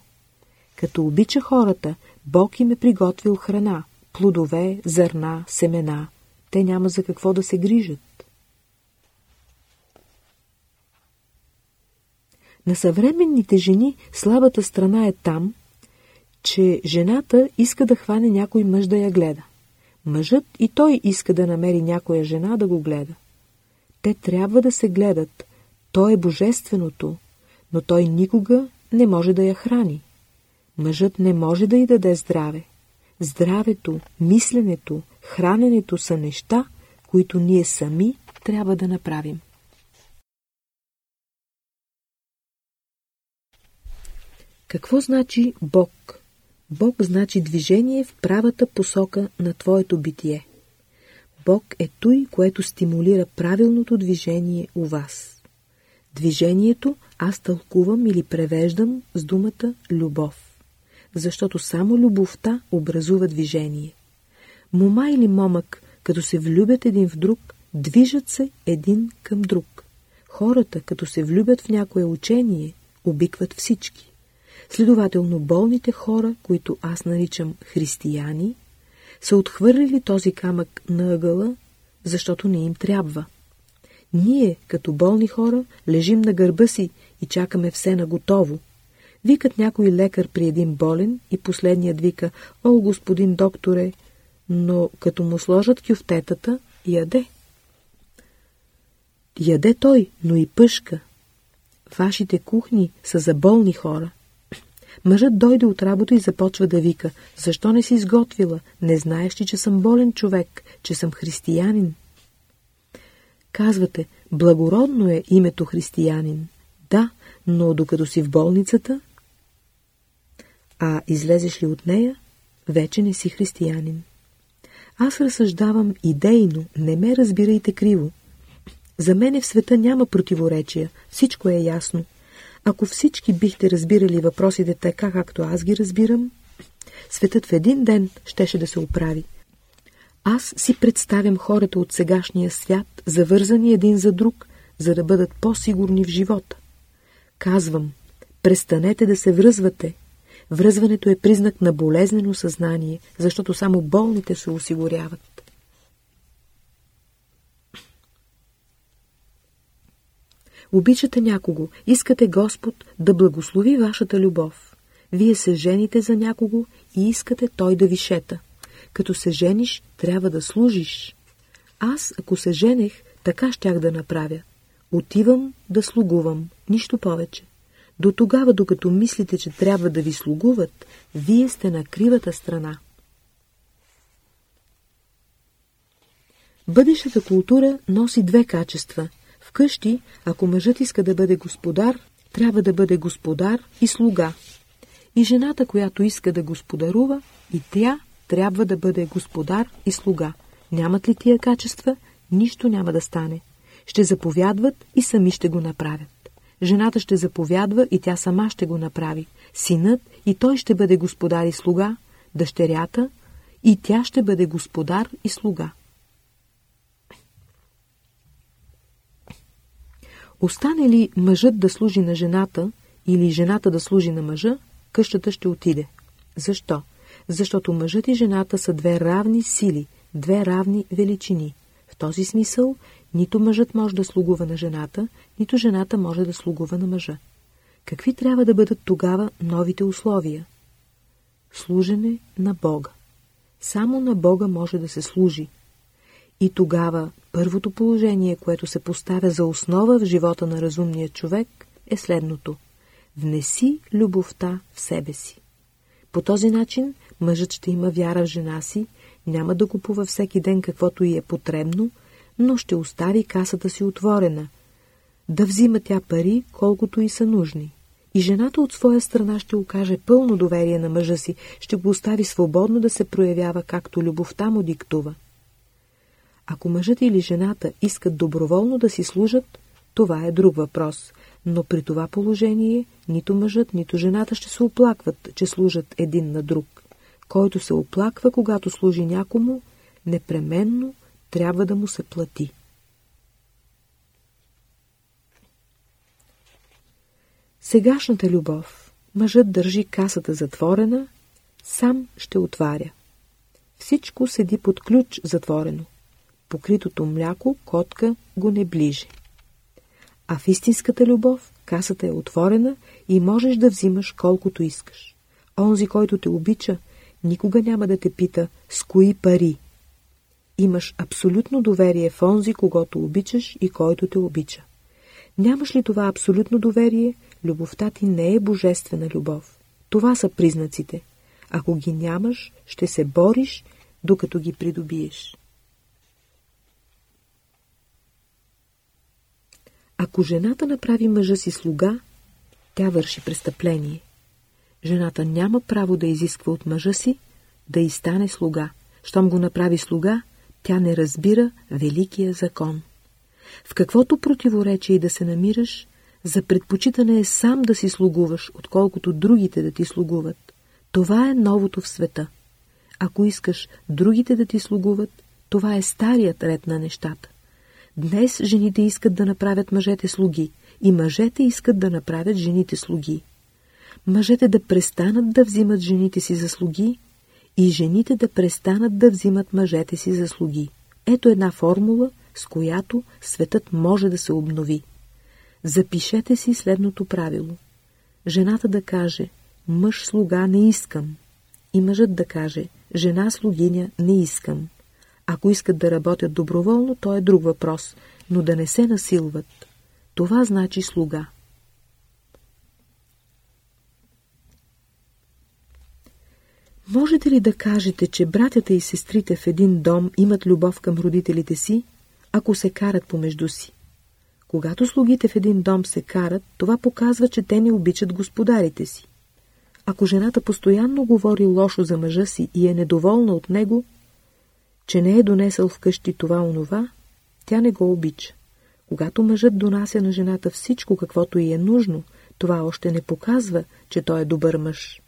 Като обича хората, Бог им е приготвил храна, плодове, зърна, семена. Те няма за какво да се грижат. На съвременните жени слабата страна е там, че жената иска да хване някой мъж да я гледа. Мъжът и той иска да намери някоя жена да го гледа. Те трябва да се гледат. То е божественото, но той никога не може да я храни. Мъжът не може да й даде здраве. Здравето, мисленето, храненето са неща, които ние сами трябва да направим. Какво значи Бог? Бог значи движение в правата посока на твоето битие. Бог е той, което стимулира правилното движение у вас. Движението аз тълкувам или превеждам с думата любов, защото само любовта образува движение. Мома или момък, като се влюбят един в друг, движат се един към друг. Хората, като се влюбят в някое учение, обикват всички. Следователно, болните хора, които аз наричам християни, са отхвърлили този камък на ъгъла, защото не им трябва. Ние, като болни хора, лежим на гърба си и чакаме все на готово. Викат някой лекар при един болен и последният вика «О, господин докторе!» но като му сложат кюфтетата, яде. Яде той, но и пъшка. Вашите кухни са за болни хора. Мъжът дойде от работа и започва да вика. Защо не си изготвила? Не знаеш ли, че съм болен човек, че съм християнин? Казвате, благородно е името християнин. Да, но докато си в болницата, а излезеш ли от нея, вече не си християнин. Аз разсъждавам идейно, не ме разбирайте криво. За мене в света няма противоречия, всичко е ясно. Ако всички бихте разбирали въпросите така, както аз ги разбирам, светът в един ден щеше да се оправи. Аз си представям хората от сегашния свят, завързани един за друг, за да бъдат по-сигурни в живота. Казвам, престанете да се връзвате. Връзването е признак на болезнено съзнание, защото само болните се осигуряват. Обичате някого, искате Господ да благослови вашата любов. Вие се жените за някого и искате той да ви шета. Като се жениш, трябва да служиш. Аз, ако се женех, така щях да направя. Отивам да слугувам, нищо повече. До тогава, докато мислите, че трябва да ви слугуват, вие сте на кривата страна. Бъдещата култура носи две качества – Вкъщи, ако мъжът иска да бъде господар, трябва да бъде господар и слуга. И жената, която иска да господарува, и тя трябва да бъде господар и слуга. Нямат ли тия качества, нищо няма да стане. Ще заповядват и сами ще го направят. Жената ще заповядва и тя сама ще го направи. Синът и той ще бъде господар и слуга, дъщерята и тя ще бъде господар и слуга. Остане ли мъжът да служи на жената или жената да служи на мъжа, къщата ще отиде. Защо? Защото мъжът и жената са две равни сили, две равни величини. В този смисъл нито мъжът може да слугува на жената, нито жената може да слугува на мъжа. Какви трябва да бъдат тогава новите условия? Служене на Бога. Само на Бога може да се служи. И тогава Първото положение, което се поставя за основа в живота на разумния човек, е следното. Внеси любовта в себе си. По този начин мъжът ще има вяра в жена си, няма да купува всеки ден каквото й е потребно, но ще остави касата си отворена. Да взима тя пари, колкото и са нужни. И жената от своя страна ще окаже пълно доверие на мъжа си, ще го остави свободно да се проявява, както любовта му диктува. Ако мъжът или жената искат доброволно да си служат, това е друг въпрос, но при това положение нито мъжът, нито жената ще се оплакват, че служат един на друг. Който се оплаква, когато служи някому, непременно трябва да му се плати. Сегашната любов. Мъжът държи касата затворена, сам ще отваря. Всичко седи под ключ затворено. Покритото мляко, котка го не ближе. А в истинската любов касата е отворена и можеш да взимаш колкото искаш. Онзи, който те обича, никога няма да те пита с кои пари. Имаш абсолютно доверие в онзи, когато обичаш и който те обича. Нямаш ли това абсолютно доверие, любовта ти не е божествена любов. Това са признаците. Ако ги нямаш, ще се бориш, докато ги придобиеш. Ако жената направи мъжа си слуга, тя върши престъпление. Жената няма право да изисква от мъжа си да й стане слуга. Щом го направи слуга, тя не разбира великия закон. В каквото противоречие и да се намираш, за предпочитане е сам да си слугуваш, отколкото другите да ти слугуват. Това е новото в света. Ако искаш другите да ти слугуват, това е старият ред на нещата. Днес жените искат да направят мъжете слуги и мъжете искат да направят жените слуги. Мъжете да престанат да взимат жените си за слуги и жените да престанат да взимат мъжете си за слуги. Ето една формула, с която светът може да се обнови. Запишете си следното правило. Жената да каже «Мъж слуга не искам» и мъжът да каже «Жена слугиня не искам». Ако искат да работят доброволно, то е друг въпрос, но да не се насилват. Това значи слуга. Можете ли да кажете, че братята и сестрите в един дом имат любов към родителите си, ако се карат помежду си? Когато слугите в един дом се карат, това показва, че те не обичат господарите си. Ако жената постоянно говори лошо за мъжа си и е недоволна от него, че не е донесъл вкъщи това-онова, тя не го обича. Когато мъжът донася на жената всичко, каквото й е нужно, това още не показва, че той е добър мъж.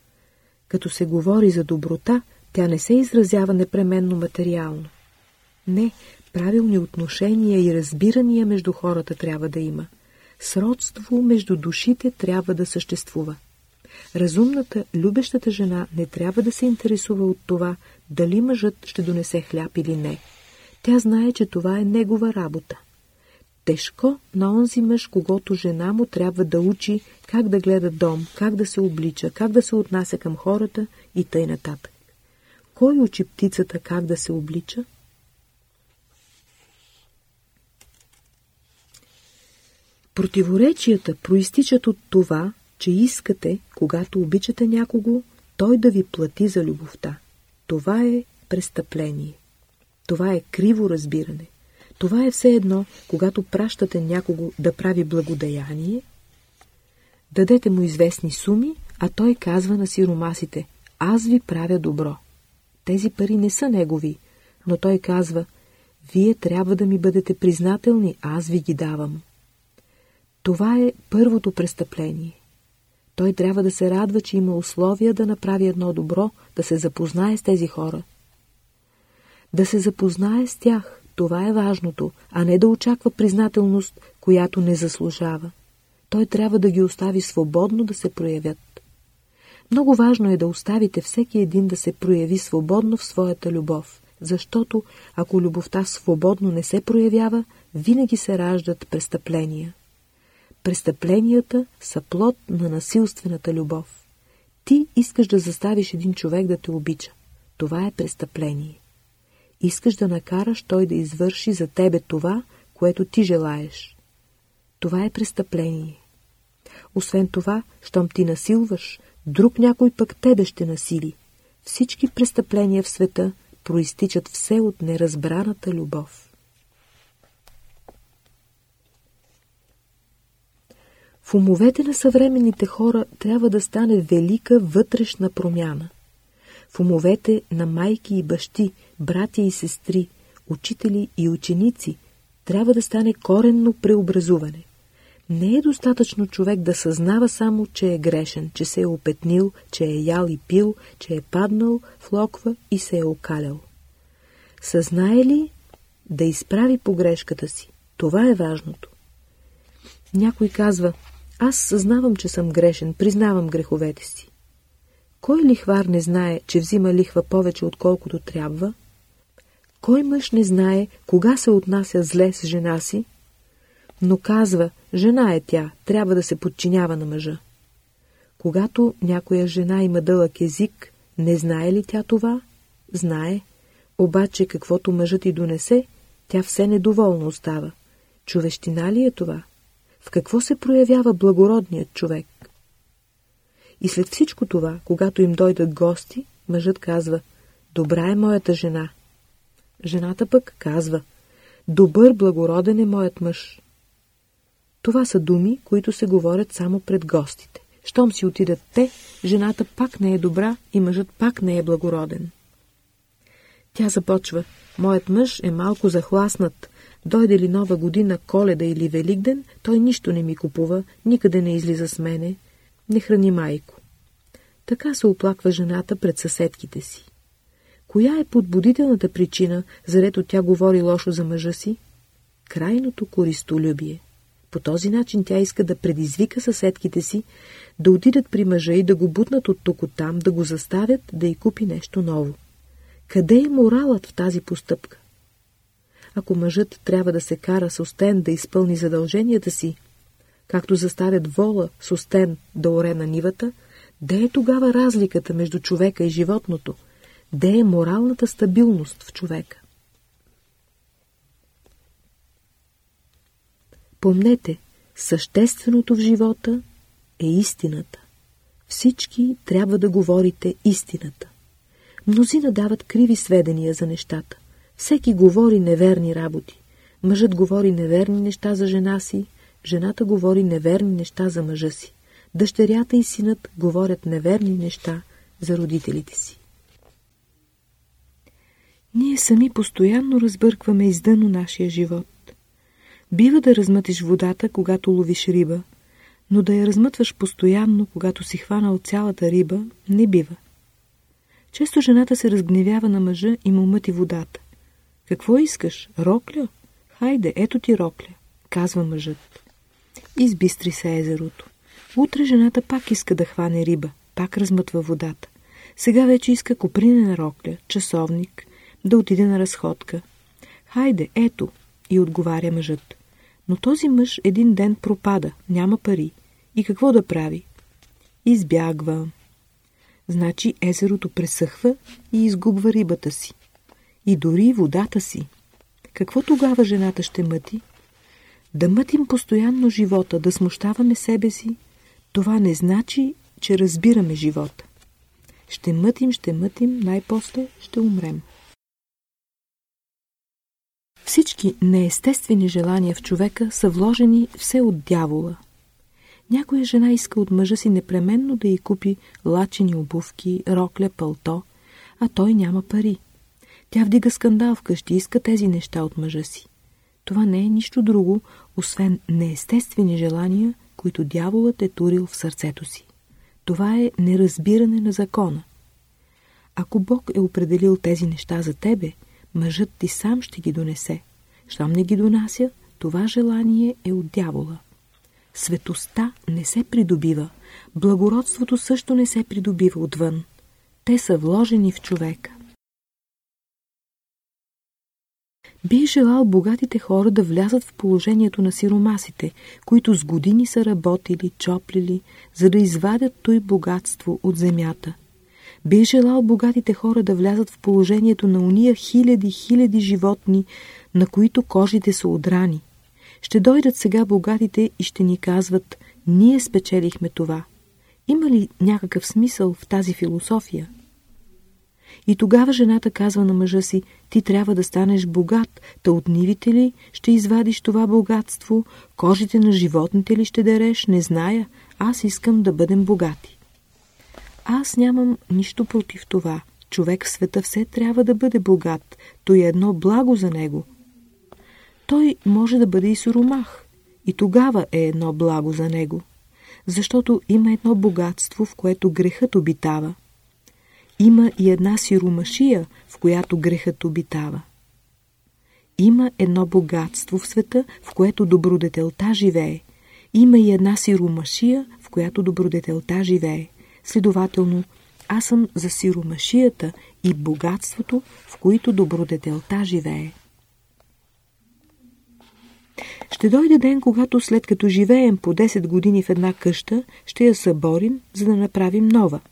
Като се говори за доброта, тя не се изразява непременно материално. Не, правилни отношения и разбирания между хората трябва да има. Сродство между душите трябва да съществува. Разумната, любещата жена не трябва да се интересува от това, дали мъжът ще донесе хляб или не. Тя знае, че това е негова работа. Тежко на онзи мъж, когато жена му трябва да учи как да гледа дом, как да се облича, как да се отнася към хората и тъй нататък. Кой учи птицата как да се облича? Противоречията проистичат от това, че искате, когато обичате някого, той да ви плати за любовта. Това е престъпление. Това е криво разбиране. Това е все едно, когато пращате някого да прави благодеяние, дадете му известни суми, а той казва на сиромасите, аз ви правя добро. Тези пари не са негови, но той казва, вие трябва да ми бъдете признателни, аз ви ги давам. Това е първото престъпление. Той трябва да се радва, че има условия да направи едно добро, да се запознае с тези хора. Да се запознае с тях, това е важното, а не да очаква признателност, която не заслужава. Той трябва да ги остави свободно да се проявят. Много важно е да оставите всеки един да се прояви свободно в своята любов, защото ако любовта свободно не се проявява, винаги се раждат престъпления. Престъпленията са плод на насилствената любов. Ти искаш да заставиш един човек да те обича. Това е престъпление. Искаш да накараш той да извърши за тебе това, което ти желаеш. Това е престъпление. Освен това, щом ти насилваш, друг някой пък тебе ще насили. Всички престъпления в света проистичат все от неразбраната любов. В умовете на съвременните хора трябва да стане велика вътрешна промяна. В умовете на майки и бащи, братя и сестри, учители и ученици трябва да стане коренно преобразуване. Не е достатъчно човек да съзнава само, че е грешен, че се е опетнил, че е ял и пил, че е паднал в локва и се е окалял. Съзнае ли да изправи погрешката си? Това е важното. Някой казва, аз съзнавам, че съм грешен, признавам греховете си. Кой лихвар не знае, че взима лихва повече отколкото трябва? Кой мъж не знае, кога се отнася зле с жена си? Но казва, жена е тя, трябва да се подчинява на мъжа. Когато някоя жена има дълъг език, не знае ли тя това? Знае. Обаче каквото мъжът и донесе, тя все недоволно остава. Човещина ли е това? В какво се проявява благородният човек? И след всичко това, когато им дойдат гости, мъжът казва «Добра е моята жена». Жената пък казва «Добър, благороден е моят мъж». Това са думи, които се говорят само пред гостите. Щом си отидат те, жената пак не е добра и мъжът пак не е благороден. Тя започва. Моят мъж е малко захласнат. Дойде ли нова година, коледа или великден, той нищо не ми купува, никъде не излиза с мене, не храни майко. Така се оплаква жената пред съседките си. Коя е подбудителната причина, зарето тя говори лошо за мъжа си? Крайното користолюбие. По този начин тя иска да предизвика съседките си да отидат при мъжа и да го бутнат от тук там, да го заставят да й купи нещо ново. Къде е моралът в тази постъпка? Ако мъжът трябва да се кара с остен да изпълни задълженията си, както заставят вола с остен да оре на нивата, де е тогава разликата между човека и животното? Де е моралната стабилност в човека? Помнете, същественото в живота е истината. Всички трябва да говорите истината. Мнозина дават криви сведения за нещата. Всеки говори неверни работи. Мъжът говори неверни неща за жена си, жената говори неверни неща за мъжа си. Дъщерята и синът говорят неверни неща за родителите си. Ние сами постоянно разбъркваме издъно нашия живот. Бива да размътиш водата, когато ловиш риба, но да я размътваш постоянно, когато си хванал цялата риба, не бива. Често жената се разгневява на мъжа и му мъти водата. Какво искаш? Рокля? Хайде, ето ти рокля, казва мъжът. Избистри се езерото. Утре жената пак иска да хване риба, пак размътва водата. Сега вече иска копринена рокля, часовник, да отиде на разходка. Хайде, ето, и отговаря мъжът. Но този мъж един ден пропада, няма пари. И какво да прави? Избягва. Значи езерото пресъхва и изгубва рибата си. И дори водата си. Какво тогава жената ще мъти? Да мътим постоянно живота, да смущаваме себе си, това не значи, че разбираме живота. Ще мътим, ще мътим, най-после ще умрем. Всички неестествени желания в човека са вложени все от дявола. Някоя жена иска от мъжа си непременно да й купи лачени обувки, рокля, пълто, а той няма пари. Тя вдига скандал вкъщи иска тези неща от мъжа си. Това не е нищо друго, освен неестествени желания, които дяволът е турил в сърцето си. Това е неразбиране на закона. Ако Бог е определил тези неща за тебе, мъжът ти сам ще ги донесе. Щом не ги донася, това желание е от дявола. Светостта не се придобива, благородството също не се придобива отвън. Те са вложени в човека. Бих желал богатите хора да влязат в положението на сиромасите, които с години са работили, чоплили, за да извадят той богатство от земята – Бих желал богатите хора да влязат в положението на уния хиляди, хиляди животни, на които кожите са отрани. Ще дойдат сега богатите и ще ни казват, ние спечелихме това. Има ли някакъв смисъл в тази философия? И тогава жената казва на мъжа си, ти трябва да станеш богат, та от нивите ли ще извадиш това богатство, кожите на животните ли ще дереш, не зная, аз искам да бъдем богати. Аз нямам нищо против това. Човек в света все трябва да бъде богат, то е едно благо за него. Той може да бъде и суромах, и тогава е едно благо за него, защото има едно богатство, в което грехът обитава – има и една сиромашия, в която грехът обитава. Има едно богатство в света, в което добродетелта живее. Има и една сиромашия, в която добродетелта живее. Следователно, аз съм за сиромашията и богатството, в които добродетелта живее. Ще дойде ден, когато след като живеем по 10 години в една къща, ще я съборим, за да направим нова –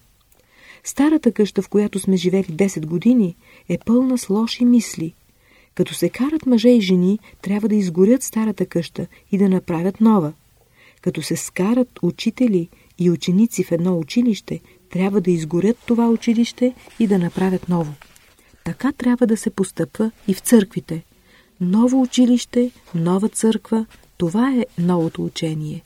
Старата къща, в която сме живели 10 години, е пълна с лоши мисли. Като се карат мъже и жени, трябва да изгорят старата къща и да направят нова. Като се скарат учители и ученици в едно училище, трябва да изгорят това училище и да направят ново. Така трябва да се постъпва и в църквите. Ново училище, нова църква, това е новото учение.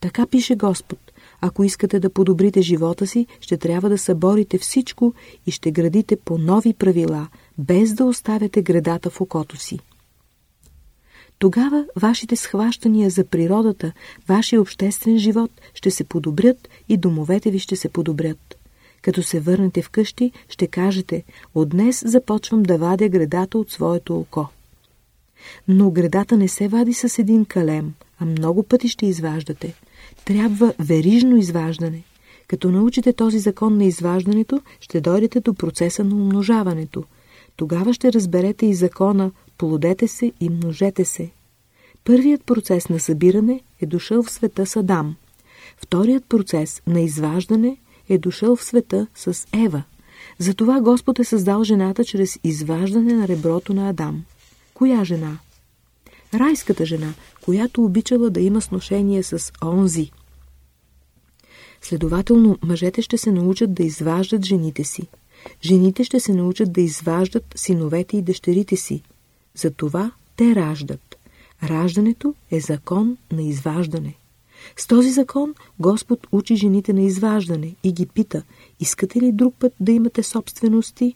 Така пише Господ. Ако искате да подобрите живота си, ще трябва да съборите всичко и ще градите по нови правила, без да оставяте градата в окото си. Тогава вашите схващания за природата, вашия обществен живот ще се подобрят и домовете ви ще се подобрят. Като се върнете вкъщи, ще кажете, от днес започвам да вадя градата от своето око. Но градата не се вади с един калем, а много пъти ще изваждате – трябва верижно изваждане. Като научите този закон на изваждането, ще дойдете до процеса на умножаването. Тогава ще разберете и закона «плодете се и множете се». Първият процес на събиране е дошъл в света с Адам. Вторият процес на изваждане е дошъл в света с Ева. Затова Господ е създал жената чрез изваждане на реброто на Адам. Коя жена? Райската жена, която обичала да има сношение с онзи. Следователно, мъжете ще се научат да изваждат жените си. Жените ще се научат да изваждат синовете и дъщерите си. Затова те раждат. Раждането е закон на изваждане. С този закон Господ учи жените на изваждане и ги пита, искате ли друг път да имате собствености?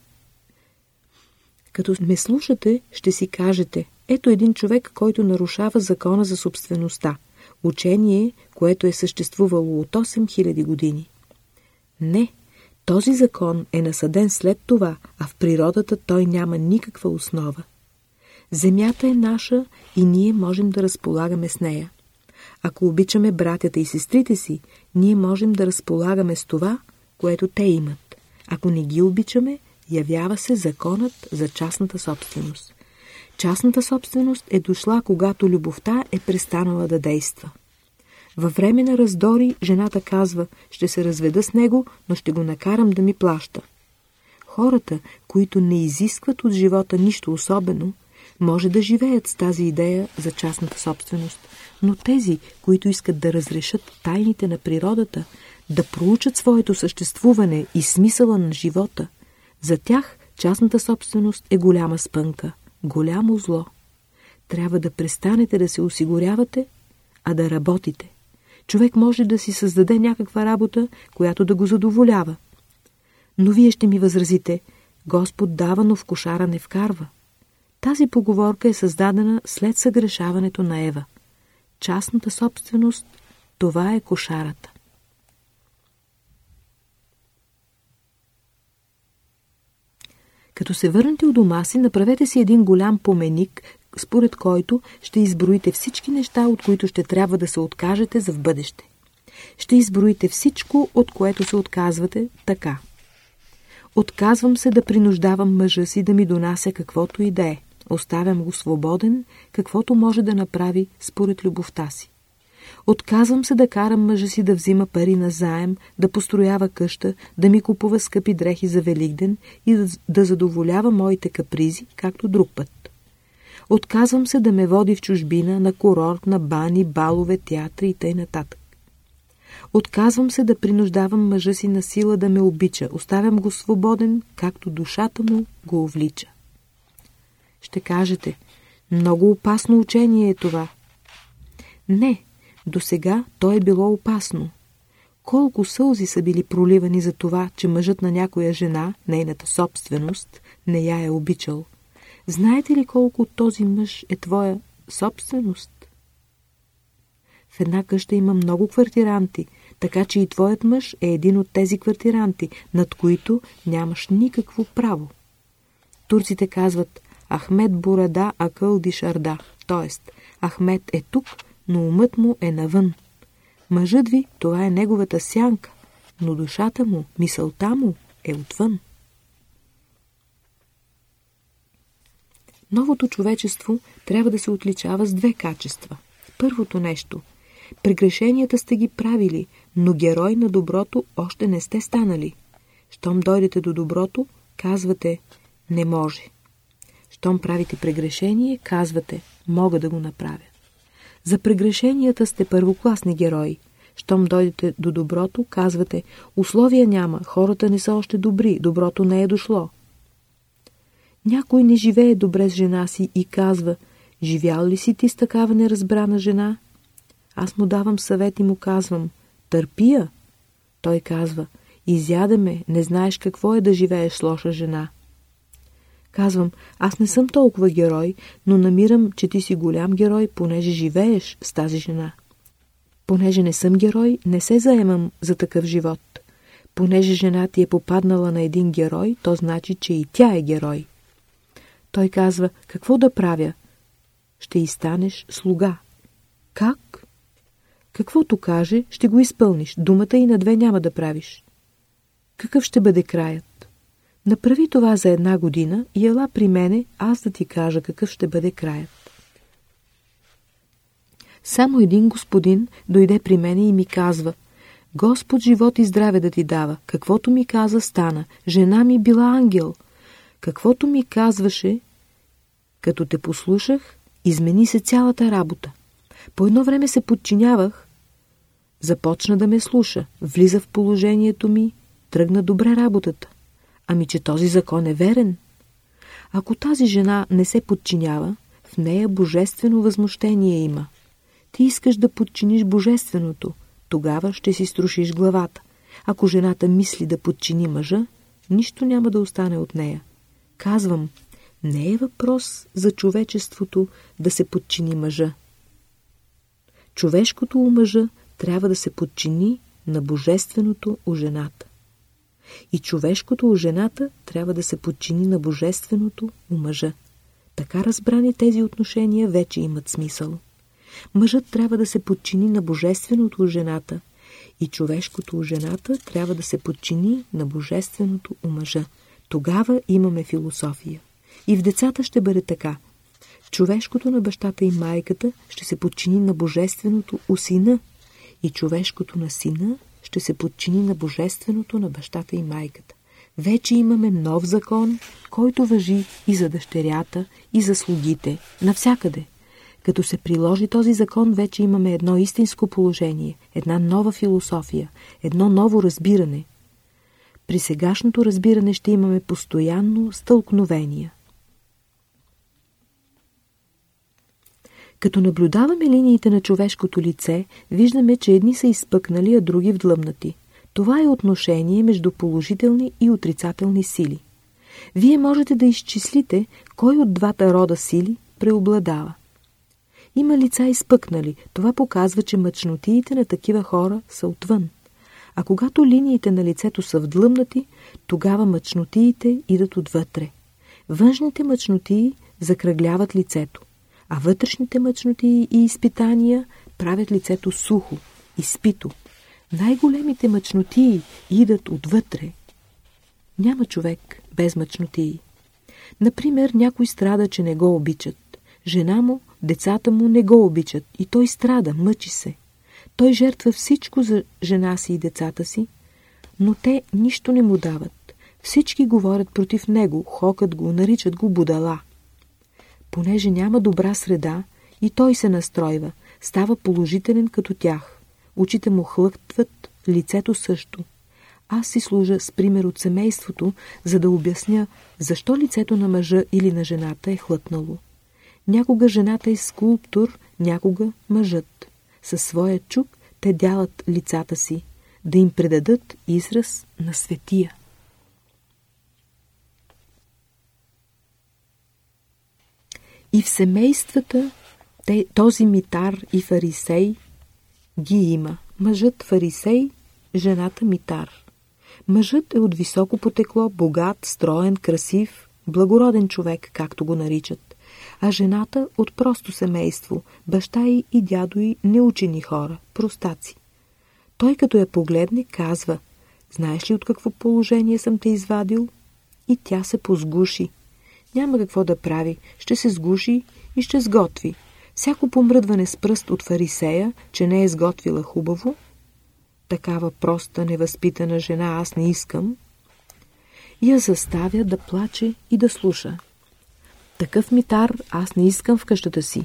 Като ме слушате, ще си кажете, ето един човек, който нарушава закона за собствеността. Учение, което е съществувало от 8000 години. Не, този закон е насъден след това, а в природата той няма никаква основа. Земята е наша и ние можем да разполагаме с нея. Ако обичаме братята и сестрите си, ние можем да разполагаме с това, което те имат. Ако не ги обичаме, явява се законът за частната собственост. Частната собственост е дошла, когато любовта е престанала да действа. Във време на раздори жената казва, ще се разведа с него, но ще го накарам да ми плаща. Хората, които не изискват от живота нищо особено, може да живеят с тази идея за частната собственост, но тези, които искат да разрешат тайните на природата, да проучат своето съществуване и смисъла на живота, за тях частната собственост е голяма спънка, голямо зло. Трябва да престанете да се осигурявате, а да работите. Човек може да си създаде някаква работа, която да го задоволява. Но вие ще ми възразите, Господ дава, но в кошара не вкарва. Тази поговорка е създадена след съгрешаването на Ева. Частната собственост, това е кошарата. Като се върнете у дома си, направете си един голям поменик, според който ще изброите всички неща, от които ще трябва да се откажете за в бъдеще. Ще изброите всичко, от което се отказвате така. Отказвам се да принуждавам мъжа си да ми донася каквото и да е. Оставям го свободен, каквото може да направи според любовта си. Отказвам се да карам мъжа си да взима пари на заем, да построява къща, да ми купува скъпи дрехи за Великден и да, да задоволява моите капризи, както друг път. Отказвам се да ме води в чужбина, на курорт, на бани, балове, театри и т.н. Отказвам се да принуждавам мъжа си на сила да ме обича. Оставям го свободен, както душата му го увлича. Ще кажете, много опасно учение е това. Не, до сега то е било опасно. Колко сълзи са били проливани за това, че мъжът на някоя жена, нейната собственост, не я е обичал. Знаете ли колко този мъж е твоя собственост? В една къща има много квартиранти, така че и твоят мъж е един от тези квартиранти, над които нямаш никакво право. Турците казват Ахмед Бурада Акъл Дишарда, т.е. Ахмед е тук, но умът му е навън. Мъжът ви, това е неговата сянка, но душата му, мисълта му е отвън. Новото човечество трябва да се отличава с две качества. Първото нещо – Прегрешенията сте ги правили, но герой на доброто още не сте станали. Щом дойдете до доброто, казвате «не може». Щом правите прегрешение, казвате «мога да го направя». За прегрешенията сте първокласни герои. Щом дойдете до доброто, казвате «условия няма, хората не са още добри, доброто не е дошло». Някой не живее добре с жена си и казва «живял ли си ти с такава неразбрана жена?» Аз му давам съвет и му казвам «Търпия!» Той казва «Изяде ме, не знаеш какво е да живееш с лоша жена». Казвам, аз не съм толкова герой, но намирам, че ти си голям герой, понеже живееш с тази жена. Понеже не съм герой, не се заемам за такъв живот. Понеже жена ти е попаднала на един герой, то значи, че и тя е герой. Той казва, какво да правя? Ще и станеш слуга. Как? Каквото каже, ще го изпълниш. Думата и на две няма да правиш. Какъв ще бъде краят? Направи това за една година и ела при мене, аз да ти кажа какъв ще бъде краят. Само един господин дойде при мене и ми казва Господ живот и здраве да ти дава. Каквото ми каза, стана. Жена ми била ангел. Каквото ми казваше, като те послушах, измени се цялата работа. По едно време се подчинявах, започна да ме слуша, влиза в положението ми, тръгна добре работата. Ами, че този закон е верен. Ако тази жена не се подчинява, в нея божествено възмущение има. Ти искаш да подчиниш божественото, тогава ще си струшиш главата. Ако жената мисли да подчини мъжа, нищо няма да остане от нея. Казвам, не е въпрос за човечеството да се подчини мъжа. Човешкото у мъжа трябва да се подчини на божественото у жената. И човешкото у жената трябва да се подчини на божественото у мъжа. Така разбрани тези отношения вече имат смисъл. Мъжът трябва да се подчини на божественото у жената и човешкото у жената трябва да се подчини на божественото у мъжа. Тогава имаме философия. И в децата ще бъде така – Човешкото на бащата и майката ще се подчини на божественото у сина и човешкото на сина ще се подчини на божественото на бащата и майката. Вече имаме нов закон, който въжи и за дъщерята, и за слугите, навсякъде. Като се приложи този закон, вече имаме едно истинско положение, една нова философия, едно ново разбиране. При сегашното разбиране ще имаме постоянно стълкновения. Като наблюдаваме линиите на човешкото лице, виждаме, че едни са изпъкнали, а други вдлъмнати. Това е отношение между положителни и отрицателни сили. Вие можете да изчислите кой от двата рода сили преобладава. Има лица изпъкнали, това показва, че мъчнотиите на такива хора са отвън. А когато линиите на лицето са вдлъмнати, тогава мъчнотиите идат отвътре. Външните мъчнотии закръгляват лицето а вътрешните мъчноти и изпитания правят лицето сухо, изпито. Най-големите мъчноти идат отвътре. Няма човек без мъчноти. Например, някой страда, че не го обичат. Жена му, децата му не го обичат и той страда, мъчи се. Той жертва всичко за жена си и децата си, но те нищо не му дават. Всички говорят против него, хокат го, наричат го будала – понеже няма добра среда и той се настройва, става положителен като тях. очите му хлътват, лицето също. Аз си служа с пример от семейството, за да обясня защо лицето на мъжа или на жената е хлътнало. Някога жената е скулптор, някога мъжът. Със своя чук те дялат лицата си, да им предадат израз на светия. И в семействата този митар и фарисей ги има. Мъжът фарисей, жената митар. Мъжът е от високо потекло, богат, строен, красив, благороден човек, както го наричат. А жената от просто семейство, баща й и дядо й неучени хора, простаци. Той като я погледне, казва, знаеш ли от какво положение съм те извадил? И тя се позгуши. Няма какво да прави, ще се сгуши и ще сготви. Всяко помръдване с пръст от фарисея, че не е сготвила хубаво, такава проста, невъзпитана жена аз не искам, я заставя да плаче и да слуша. Такъв митар аз не искам в къщата си.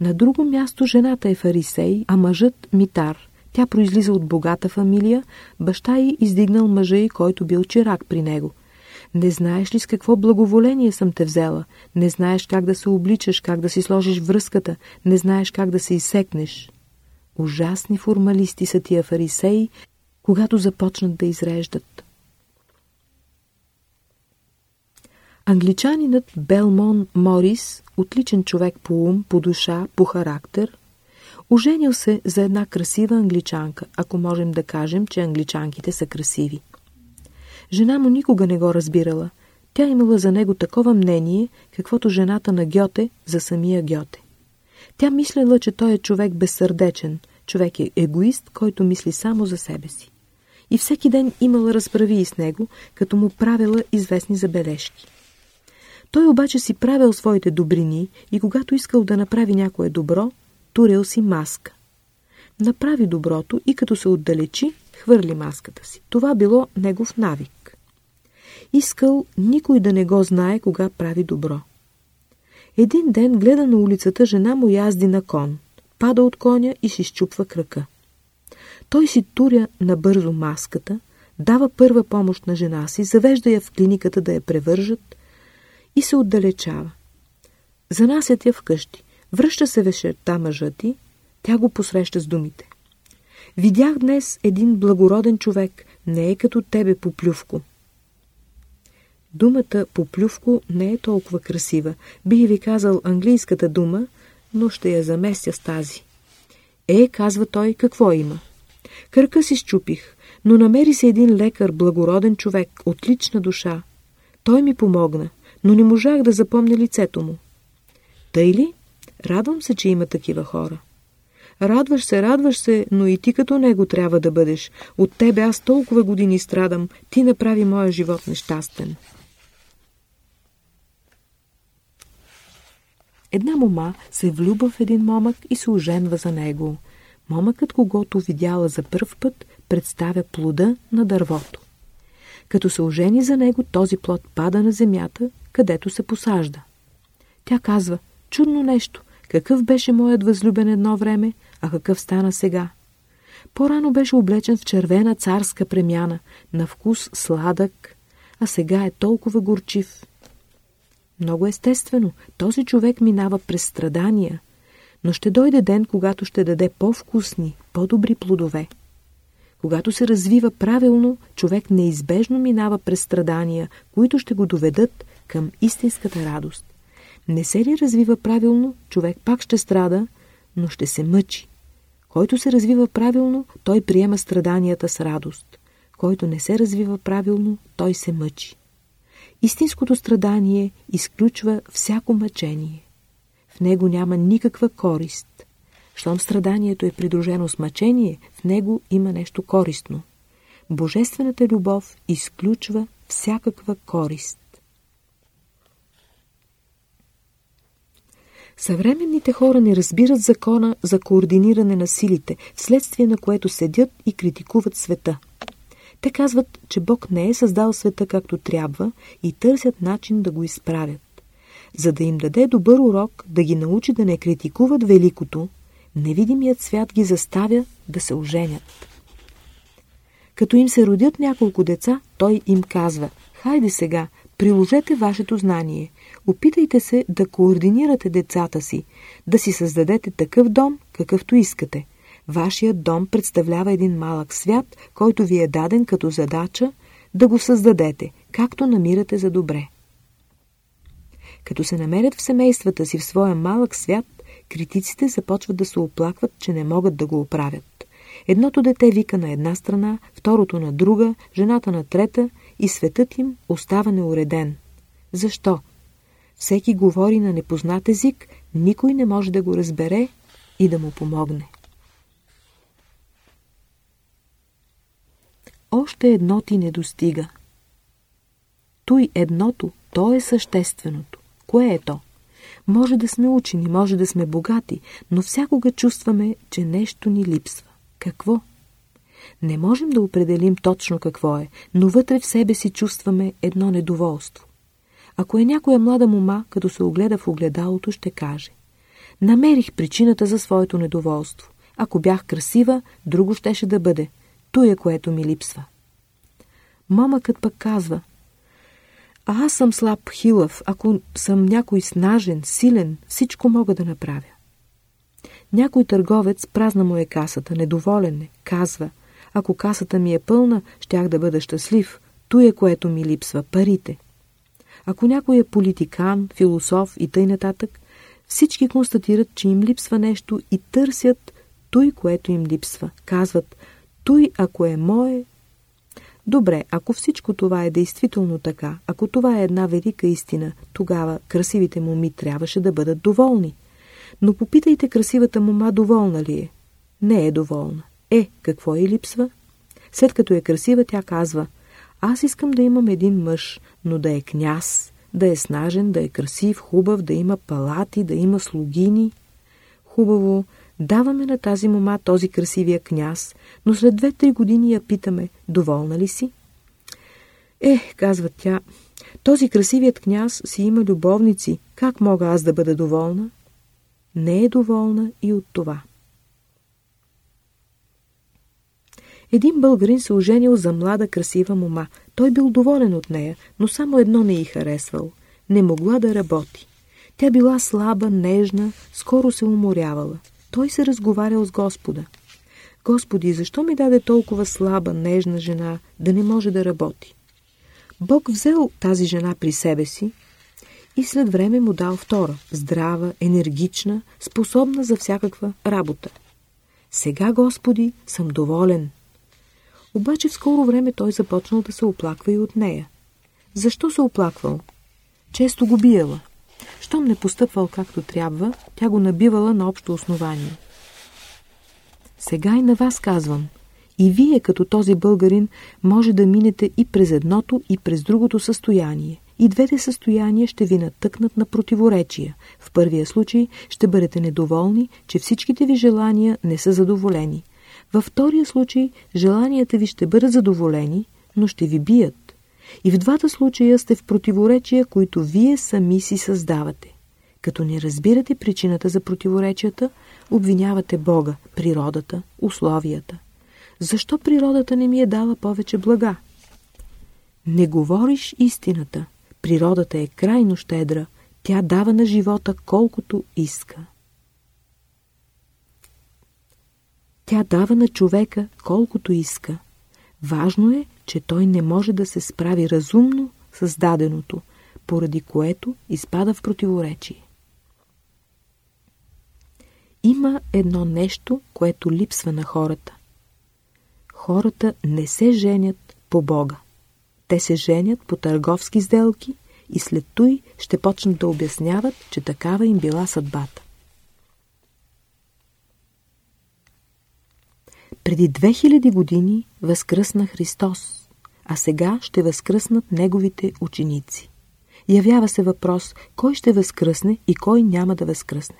На друго място жената е фарисей, а мъжът митар. Тя произлиза от богата фамилия, баща й издигнал мъжа й, който бил чирак при него. Не знаеш ли с какво благоволение съм те взела? Не знаеш как да се обличаш, как да си сложиш връзката, не знаеш как да се изсекнеш. Ужасни формалисти са тия фарисеи, когато започнат да изреждат. Англичанинът Белмон Морис, отличен човек по ум, по душа, по характер, оженил се за една красива англичанка, ако можем да кажем, че англичанките са красиви. Жена му никога не го разбирала. Тя имала за него такова мнение, каквото жената на Гьоте за самия Гьоте. Тя мислела, че той е човек безсърдечен, човек е егоист, който мисли само за себе си. И всеки ден имала разправи с него, като му правила известни забележки. Той обаче си правил своите добрини и когато искал да направи някое добро, турил си маска. Направи доброто и като се отдалечи, хвърли маската си. Това било негов навик. Искал никой да не го знае, кога прави добро. Един ден гледа на улицата жена му язди на кон. Пада от коня и си щупва крака. Той си туря набързо маската, дава първа помощ на жена си, завежда я в клиниката да я превържат и се отдалечава. Занасят я вкъщи. Връща се вечерта мъжът ти, тя го посреща с думите. Видях днес един благороден човек, не е като тебе поплювко. Думата поплювко не е толкова красива. Бих ви казал английската дума, но ще я заместя с тази. Е, казва той, какво има? Кърка си щупих, но намери се един лекар, благороден човек, отлична душа. Той ми помогна, но не можах да запомня лицето му. Тъй ли? Радвам се, че има такива хора. Радваш се, радваш се, но и ти като него трябва да бъдеш. От тебе аз толкова години страдам, ти направи моя живот нещастен. Една мома се влюбва в един момък и се оженва за него. Момъкът, когато видяла за първ път, представя плода на дървото. Като се ожени за него, този плод пада на земята, където се посажда. Тя казва, чудно нещо, какъв беше моят възлюбен едно време, а какъв стана сега. По-рано беше облечен в червена царска премяна, на вкус сладък, а сега е толкова горчив. Много естествено, този човек минава през страдания, но ще дойде ден, когато ще даде по-вкусни, по-добри плодове. Когато се развива правилно, човек неизбежно минава през страдания, които ще го доведат към истинската радост. Не се ли развива правилно, човек пак ще страда, но ще се мъчи. Който се развива правилно, той приема страданията с радост. Който не се развива правилно, той се мъчи. Истинското страдание изключва всяко мъчение. В него няма никаква корист. Щом страданието е придружено с мъчение, в него има нещо користно. Божествената любов изключва всякаква корист. Съвременните хора не разбират закона за координиране на силите, вследствие на което седят и критикуват света. Те казват, че Бог не е създал света както трябва и търсят начин да го изправят. За да им даде добър урок, да ги научи да не критикуват великото, невидимият свят ги заставя да се оженят. Като им се родят няколко деца, той им казва, хайде сега, приложете вашето знание, опитайте се да координирате децата си, да си създадете такъв дом, какъвто искате. Вашият дом представлява един малък свят, който ви е даден като задача да го създадете, както намирате за добре. Като се намерят в семействата си в своя малък свят, критиците започват да се оплакват, че не могат да го оправят. Едното дете вика на една страна, второто на друга, жената на трета и светът им остава неуреден. Защо? Всеки говори на непознат език, никой не може да го разбере и да му помогне. Още едно ти не достига. Той едното, то е същественото. Кое е то? Може да сме учени, може да сме богати, но всякога чувстваме, че нещо ни липсва. Какво? Не можем да определим точно какво е, но вътре в себе си чувстваме едно недоволство. Ако е някоя млада мома, като се огледа в огледалото, ще каже Намерих причината за своето недоволство. Ако бях красива, друго щеше да бъде. Той е което ми липсва. Момъкът пък казва А аз съм слаб, хилав. Ако съм някой снажен, силен, всичко мога да направя. Някой търговец празна му е касата, недоволен е, казва Ако касата ми е пълна, щях да бъда щастлив. Той е което ми липсва, парите. Ако някой е политикан, философ и тъй нататък, всички констатират, че им липсва нещо и търсят той, което им липсва. Казват, той, ако е мое... Добре, ако всичко това е действително така, ако това е една велика истина, тогава красивите моми трябваше да бъдат доволни. Но попитайте красивата мома доволна ли е. Не е доволна. Е, какво и липсва? След като е красива, тя казва, аз искам да имам един мъж, но да е княз, да е снажен, да е красив, хубав, да има палати, да има слугини. Хубаво, даваме на тази мома този красивия княз, но след две-три години я питаме, доволна ли си? Е, казва тя, този красивият княз си има любовници, как мога аз да бъда доволна? Не е доволна и от това. Един българин се оженил за млада красива мома. Той бил доволен от нея, но само едно не й харесвал. Не могла да работи. Тя била слаба, нежна, скоро се уморявала. Той се разговарял с Господа. Господи, защо ми даде толкова слаба, нежна жена, да не може да работи? Бог взел тази жена при себе си и след време му дал втора, здрава, енергична, способна за всякаква работа. Сега, Господи, съм доволен, обаче в скоро време той започнал да се оплаква и от нея. Защо се оплаквал? Често го биела. Щом не постъпвал както трябва, тя го набивала на общо основание. Сега и на вас казвам. И вие, като този българин, може да минете и през едното, и през другото състояние. И двете състояния ще ви натъкнат на противоречия. В първия случай ще бъдете недоволни, че всичките ви желания не са задоволени. Във втория случай желанията ви ще бъдат задоволени, но ще ви бият. И в двата случая сте в противоречия, които вие сами си създавате. Като не разбирате причината за противоречията, обвинявате Бога, природата, условията. Защо природата не ми е дала повече блага? Не говориш истината. Природата е крайно щедра. Тя дава на живота колкото иска. Тя дава на човека колкото иска. Важно е, че той не може да се справи разумно с даденото, поради което изпада в противоречие. Има едно нещо, което липсва на хората. Хората не се женят по Бога. Те се женят по търговски сделки и след той ще почнат да обясняват, че такава им била съдбата. Преди 2000 години възкръсна Христос, а сега ще възкръснат Неговите ученици. Явява се въпрос, кой ще възкръсне и кой няма да възкръсне.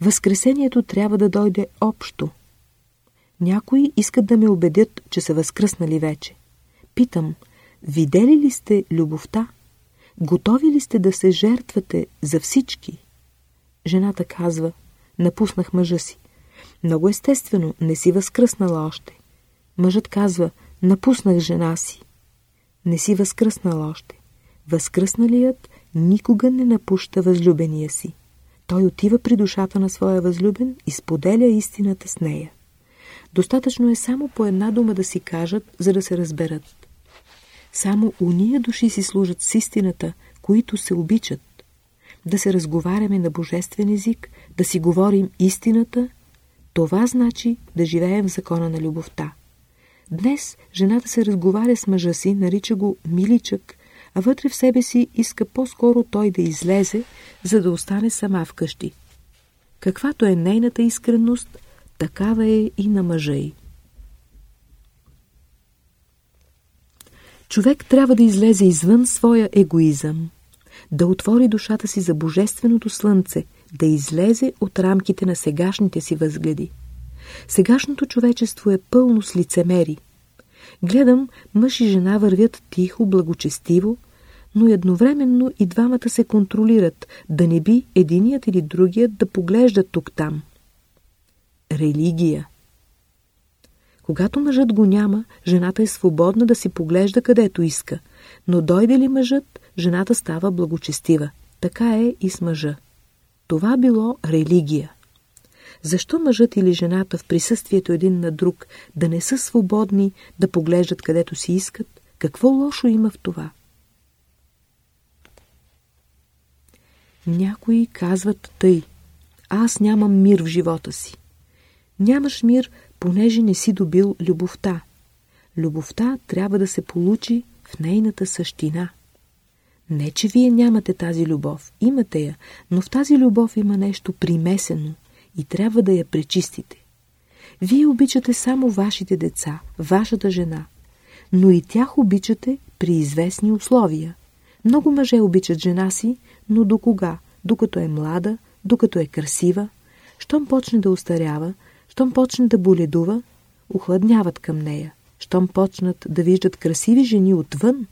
Възкресението трябва да дойде общо. Някои искат да ме убедят, че са възкръснали вече. Питам, видели ли сте любовта? Готови ли сте да се жертвате за всички? Жената казва, напуснах мъжа си. Много естествено, не си възкръснала още. Мъжът казва, напуснах жена си. Не си възкръснала още. Възкръсналият никога не напуща възлюбения си. Той отива при душата на своя възлюбен и споделя истината с нея. Достатъчно е само по една дума да си кажат, за да се разберат. Само уния души си служат с истината, които се обичат. Да се разговаряме на божествен език, да си говорим истината, това значи да живеем в закона на любовта. Днес жената се разговаря с мъжа си, нарича го миличък, а вътре в себе си иска по-скоро той да излезе, за да остане сама вкъщи. Каквато е нейната искренност, такава е и на мъжа й. Човек трябва да излезе извън своя егоизъм, да отвори душата си за божественото слънце, да излезе от рамките на сегашните си възгледи. Сегашното човечество е пълно с лицемери. Гледам, мъж и жена вървят тихо, благочестиво, но едновременно и двамата се контролират, да не би единият или другият да поглеждат тук-там. Религия Когато мъжът го няма, жената е свободна да си поглежда където иска, но дойде ли мъжът, жената става благочестива. Така е и с мъжа. Това било религия. Защо мъжът или жената в присъствието един на друг да не са свободни да поглеждат където си искат? Какво лошо има в това? Някои казват тъй. Аз нямам мир в живота си. Нямаш мир, понеже не си добил любовта. Любовта трябва да се получи в нейната същина. Не, че вие нямате тази любов. Имате я, но в тази любов има нещо примесено и трябва да я пречистите. Вие обичате само вашите деца, вашата жена, но и тях обичате при известни условия. Много мъже обичат жена си, но до кога? Докато е млада, докато е красива. Щом почне да устарява, щом почне да боледува, охладняват към нея. Щом почнат да виждат красиви жени отвън,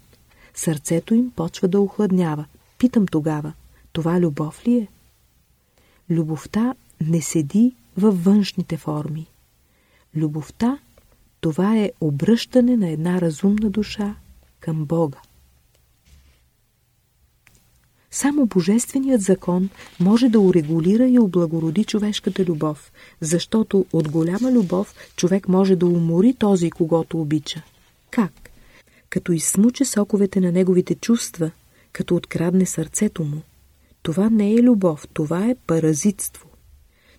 сърцето им почва да охладнява. Питам тогава, това любов ли е? Любовта не седи във външните форми. Любовта – това е обръщане на една разумна душа към Бога. Само Божественият закон може да урегулира и облагороди човешката любов, защото от голяма любов човек може да умори този, когато обича. Как? Като изсмуче соковете на неговите чувства, като открадне сърцето му. Това не е любов, това е паразитство.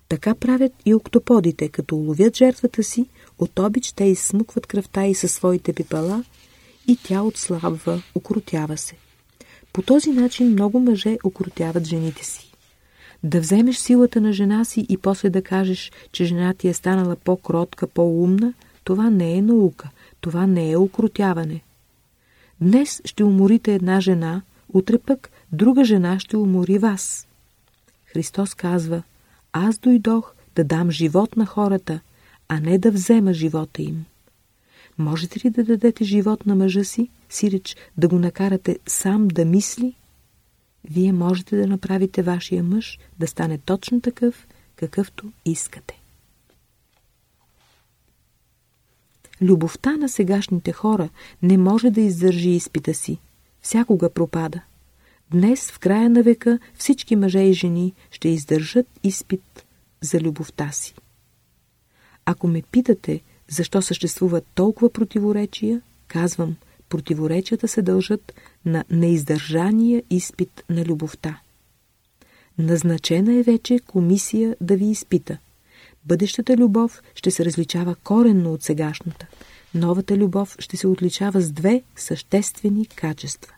Така правят и октоподите, като уловят жертвата си, от обич те изсмукват кръвта и със своите пипала и тя отслабва, окротява се. По този начин много мъже окротяват жените си. Да вземеш силата на жена си и после да кажеш, че жена ти е станала по-кротка, по-умна, това не е наука, това не е окротяване. Днес ще уморите една жена, утре пък друга жена ще умори вас. Христос казва, аз дойдох да дам живот на хората, а не да взема живота им. Можете ли да дадете живот на мъжа си, сиреч да го накарате сам да мисли? Вие можете да направите вашия мъж да стане точно такъв, какъвто искате. Любовта на сегашните хора не може да издържи изпита си. Всякога пропада. Днес, в края на века, всички мъже и жени ще издържат изпит за любовта си. Ако ме питате, защо съществуват толкова противоречия, казвам, противоречията се дължат на неиздържания изпит на любовта. Назначена е вече комисия да ви изпита. Бъдещата любов ще се различава коренно от сегашната. Новата любов ще се отличава с две съществени качества.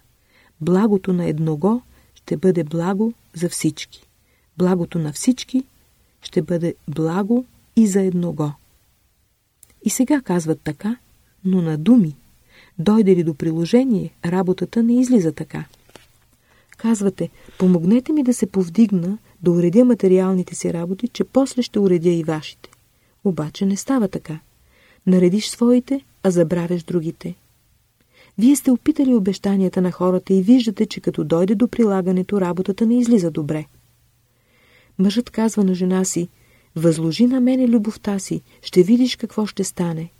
Благото на едного ще бъде благо за всички. Благото на всички ще бъде благо и за едного. И сега казват така, но на думи. Дойде ли до приложение, работата не излиза така. Казвате, помогнете ми да се повдигна, да уредя материалните си работи, че после ще уредя и вашите. Обаче не става така. Наредиш своите, а забравяш другите. Вие сте опитали обещанията на хората и виждате, че като дойде до прилагането, работата не излиза добре. Мъжът казва на жена си, възложи на мене любовта си, ще видиш какво ще стане.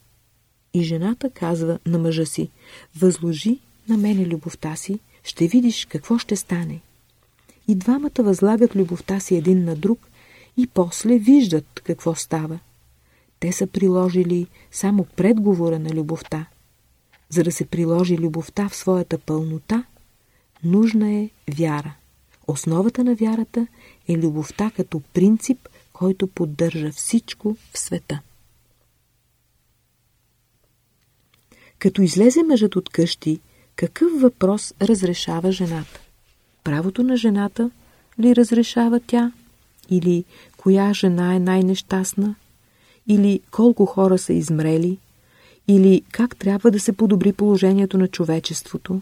И жената казва на мъжа си, възложи на мене любовта си, ще видиш какво ще стане. И двамата възлагат любовта си един на друг и после виждат какво става. Те са приложили само предговора на любовта. За да се приложи любовта в своята пълнота, нужна е вяра. Основата на вярата е любовта като принцип, който поддържа всичко в света. Като излезе мъжът от къщи, какъв въпрос разрешава жената? Правото на жената ли разрешава тя? Или коя жена е най-нещастна? Или колко хора са измрели? Или как трябва да се подобри положението на човечеството?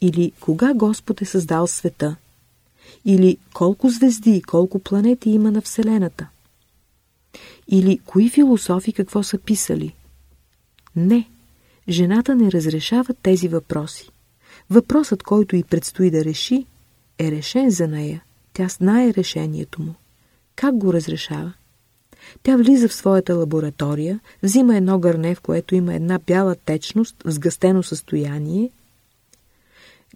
Или кога Господ е създал света? Или колко звезди и колко планети има на Вселената? Или кои философи какво са писали? Не, жената не разрешава тези въпроси. Въпросът, който и предстои да реши, е решен за нея. Тя знае решението му. Как го разрешава? Тя влиза в своята лаборатория, взима едно гърне, в което има една бяла течност сгъстено състояние,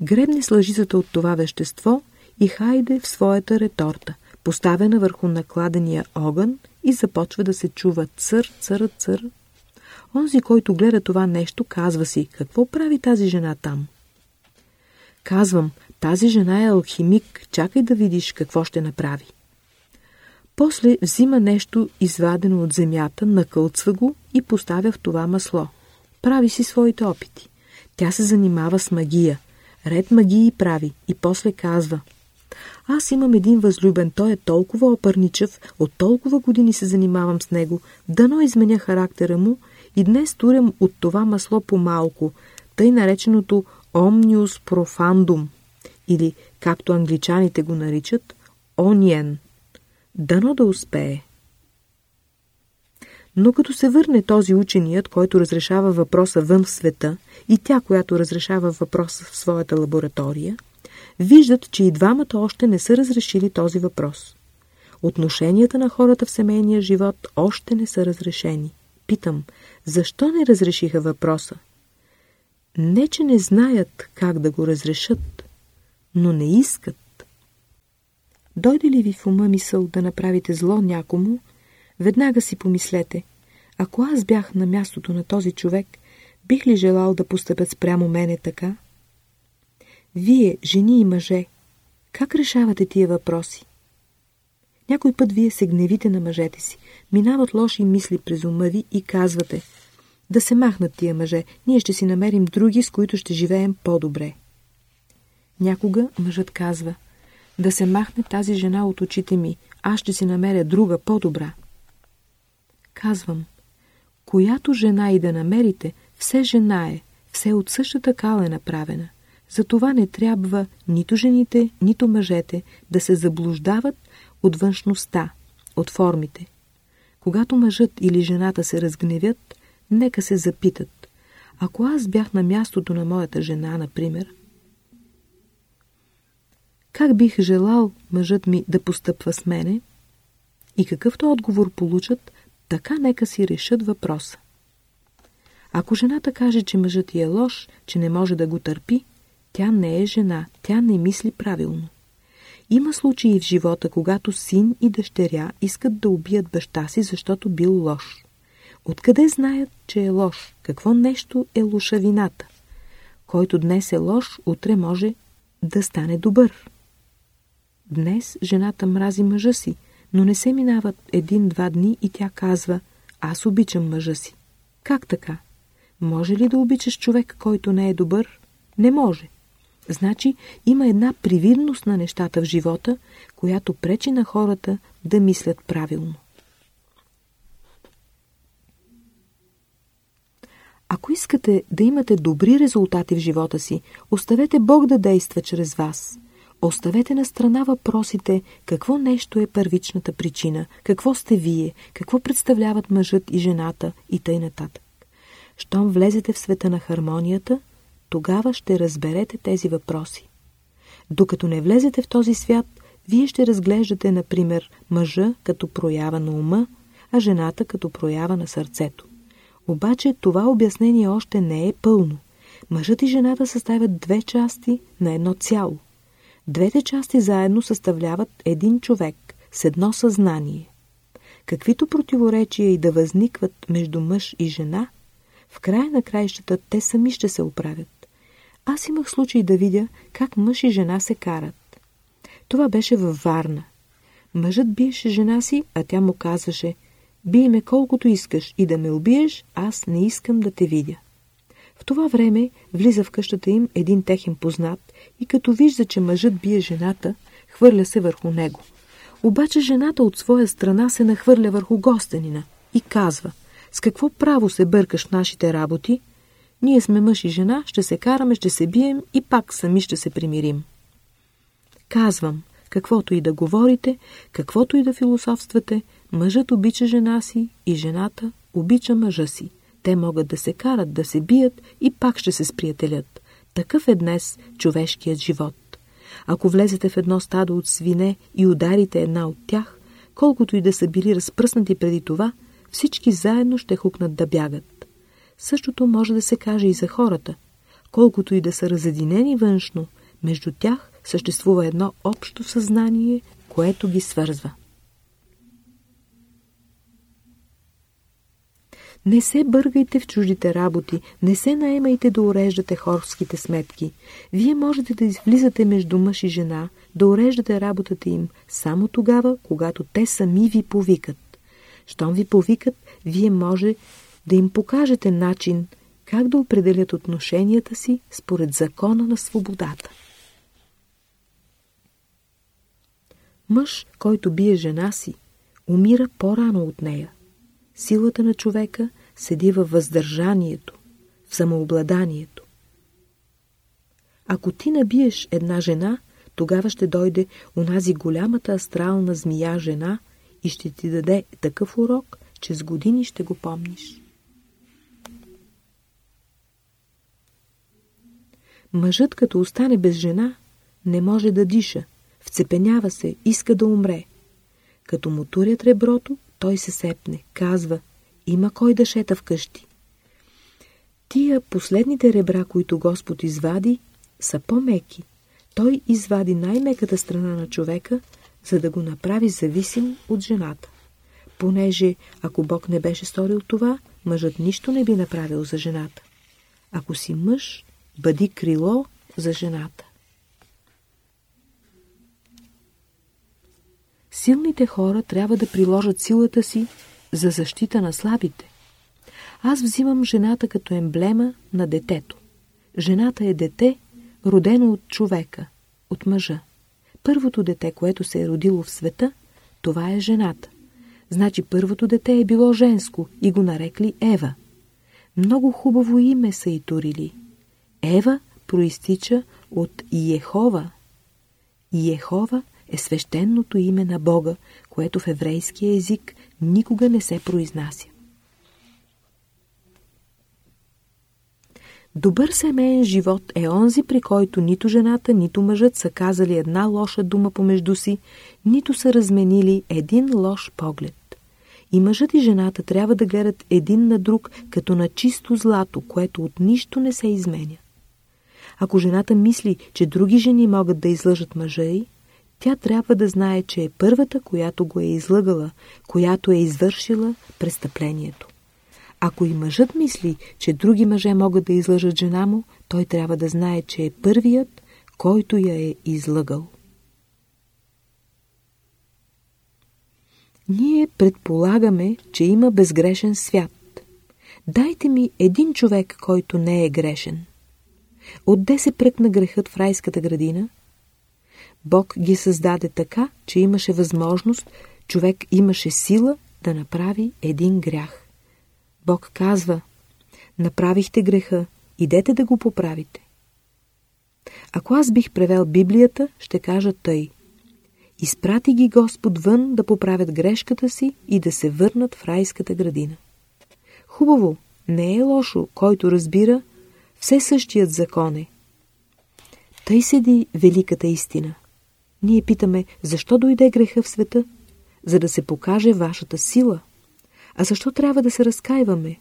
гребне с лъжицата от това вещество и хайде в своята реторта, поставена върху накладения огън и започва да се чува цър, цър, цър. Онзи, който гледа това нещо, казва си, какво прави тази жена там? Казвам, тази жена е алхимик, чакай да видиш какво ще направи. После взима нещо извадено от земята, накълцва го и поставя в това масло. Прави си своите опити. Тя се занимава с магия. Ред магии прави и после казва Аз имам един възлюбен, той е толкова опърничав, от толкова години се занимавам с него, дано изменя характера му и днес турям от това масло по-малко, тъй нареченото Omnius profandum, или, както англичаните го наричат, Ониен. Дано да успее. Но като се върне този ученият, който разрешава въпроса вън в света, и тя, която разрешава въпроса в своята лаборатория, виждат, че и двамата още не са разрешили този въпрос. Отношенията на хората в семейния живот още не са разрешени. Питам, защо не разрешиха въпроса? Не, че не знаят как да го разрешат, но не искат. Дойде ли ви в ума мисъл да направите зло някому, веднага си помислете, ако аз бях на мястото на този човек, бих ли желал да постъпят спрямо мене така? Вие, жени и мъже, как решавате тия въпроси? Някой път вие се гневите на мъжете си, минават лоши мисли през ума ви и казвате – да се махнат тия мъже, ние ще си намерим други, с които ще живеем по-добре. Някога мъжът казва, да се махне тази жена от очите ми, аз ще си намеря друга, по-добра. Казвам, която жена и да намерите, все жена е, все от същата кала е направена. Затова не трябва нито жените, нито мъжете да се заблуждават от външността, от формите. Когато мъжът или жената се разгневят, нека се запитат. Ако аз бях на мястото на моята жена, например, как бих желал мъжът ми да постъпва с мене? И какъвто отговор получат, така нека си решат въпроса. Ако жената каже, че мъжът е лош, че не може да го търпи, тя не е жена, тя не мисли правилно. Има случаи в живота, когато син и дъщеря искат да убият баща си, защото бил лош. Откъде знаят, че е лош? Какво нещо е лошавината? Който днес е лош, утре може да стане добър. Днес жената мрази мъжа си, но не се минават един-два дни и тя казва «Аз обичам мъжа си». Как така? Може ли да обичаш човек, който не е добър? Не може. Значи има една привидност на нещата в живота, която пречи на хората да мислят правилно. Ако искате да имате добри резултати в живота си, оставете Бог да действа чрез вас. Оставете на страна въпросите какво нещо е първичната причина, какво сте вие, какво представляват мъжът и жената и тъй нататък. Щом влезете в света на хармонията, тогава ще разберете тези въпроси. Докато не влезете в този свят, Вие ще разглеждате, например, мъжа като проява на ума, а жената като проява на сърцето. Обаче това обяснение още не е пълно. Мъжът и жената съставят две части на едно цяло. Двете части заедно съставляват един човек с едно съзнание. Каквито противоречия и да възникват между мъж и жена, в края на краищата те сами ще се оправят. Аз имах случай да видя как мъж и жена се карат. Това беше във Варна. Мъжът биеше жена си, а тя му казваше «Бий ме колкото искаш и да ме убиеш, аз не искам да те видя». Това време влиза в къщата им един техен познат и като вижда, че мъжът бие жената, хвърля се върху него. Обаче жената от своя страна се нахвърля върху гостенина и казва «С какво право се бъркаш в нашите работи? Ние сме мъж и жена, ще се караме, ще се бием и пак сами ще се примирим». Казвам, каквото и да говорите, каквото и да философствате, мъжът обича жена си и жената обича мъжа си. Те могат да се карат, да се бият и пак ще се сприятелят. Такъв е днес човешкият живот. Ако влезете в едно стадо от свине и ударите една от тях, колкото и да са били разпръснати преди това, всички заедно ще хукнат да бягат. Същото може да се каже и за хората. Колкото и да са разединени външно, между тях съществува едно общо съзнание, което ги свързва. Не се бъргайте в чуждите работи, не се наемайте да уреждате хорските сметки. Вие можете да излизате между мъж и жена, да уреждате работата им само тогава, когато те сами ви повикат. Щом ви повикат, вие може да им покажете начин как да определят отношенията си според закона на свободата. Мъж, който бие жена си, умира по-рано от нея. Силата на човека седи във въздържанието, в самообладанието. Ако ти набиеш една жена, тогава ще дойде онази голямата астрална змия жена и ще ти даде такъв урок, че с години ще го помниш. Мъжът, като остане без жена, не може да диша, вцепенява се, иска да умре. Като му турят реброто, той се сепне, казва, има кой да шета вкъщи. Тия последните ребра, които Господ извади, са по-меки. Той извади най-меката страна на човека, за да го направи зависим от жената. Понеже, ако Бог не беше сторил това, мъжът нищо не би направил за жената. Ако си мъж, бъди крило за жената. Силните хора трябва да приложат силата си за защита на слабите. Аз взимам жената като емблема на детето. Жената е дете, родено от човека, от мъжа. Първото дете, което се е родило в света, това е жената. Значи първото дете е било женско и го нарекли Ева. Много хубаво име са и турили. Ева проистича от Иехова. Иехова е свещеното име на Бога, което в еврейския език никога не се произнася. Добър семейен живот е онзи, при който нито жената, нито мъжът са казали една лоша дума помежду си, нито са разменили един лош поглед. И мъжът и жената трябва да гледат един на друг като на чисто злато, което от нищо не се изменя. Ако жената мисли, че други жени могат да излъжат мъжа й, тя трябва да знае, че е първата, която го е излъгала, която е извършила престъплението. Ако и мъжът мисли, че други мъже могат да излъжат жена му, той трябва да знае, че е първият, който я е излъгал. Ние предполагаме, че има безгрешен свят. Дайте ми един човек, който не е грешен. Отде се пръкна грехът в райската градина? Бог ги създаде така, че имаше възможност, човек имаше сила да направи един грях. Бог казва, направихте греха, идете да го поправите. Ако аз бих превел Библията, ще кажа тъй. Изпрати ги Господ вън да поправят грешката си и да се върнат в райската градина. Хубаво, не е лошо, който разбира, все същият закон е. Тъй седи великата истина – Ние питаме, защо дойде греха в света? За да се покаже вашата сила. А защо трябва да се разкаиваме?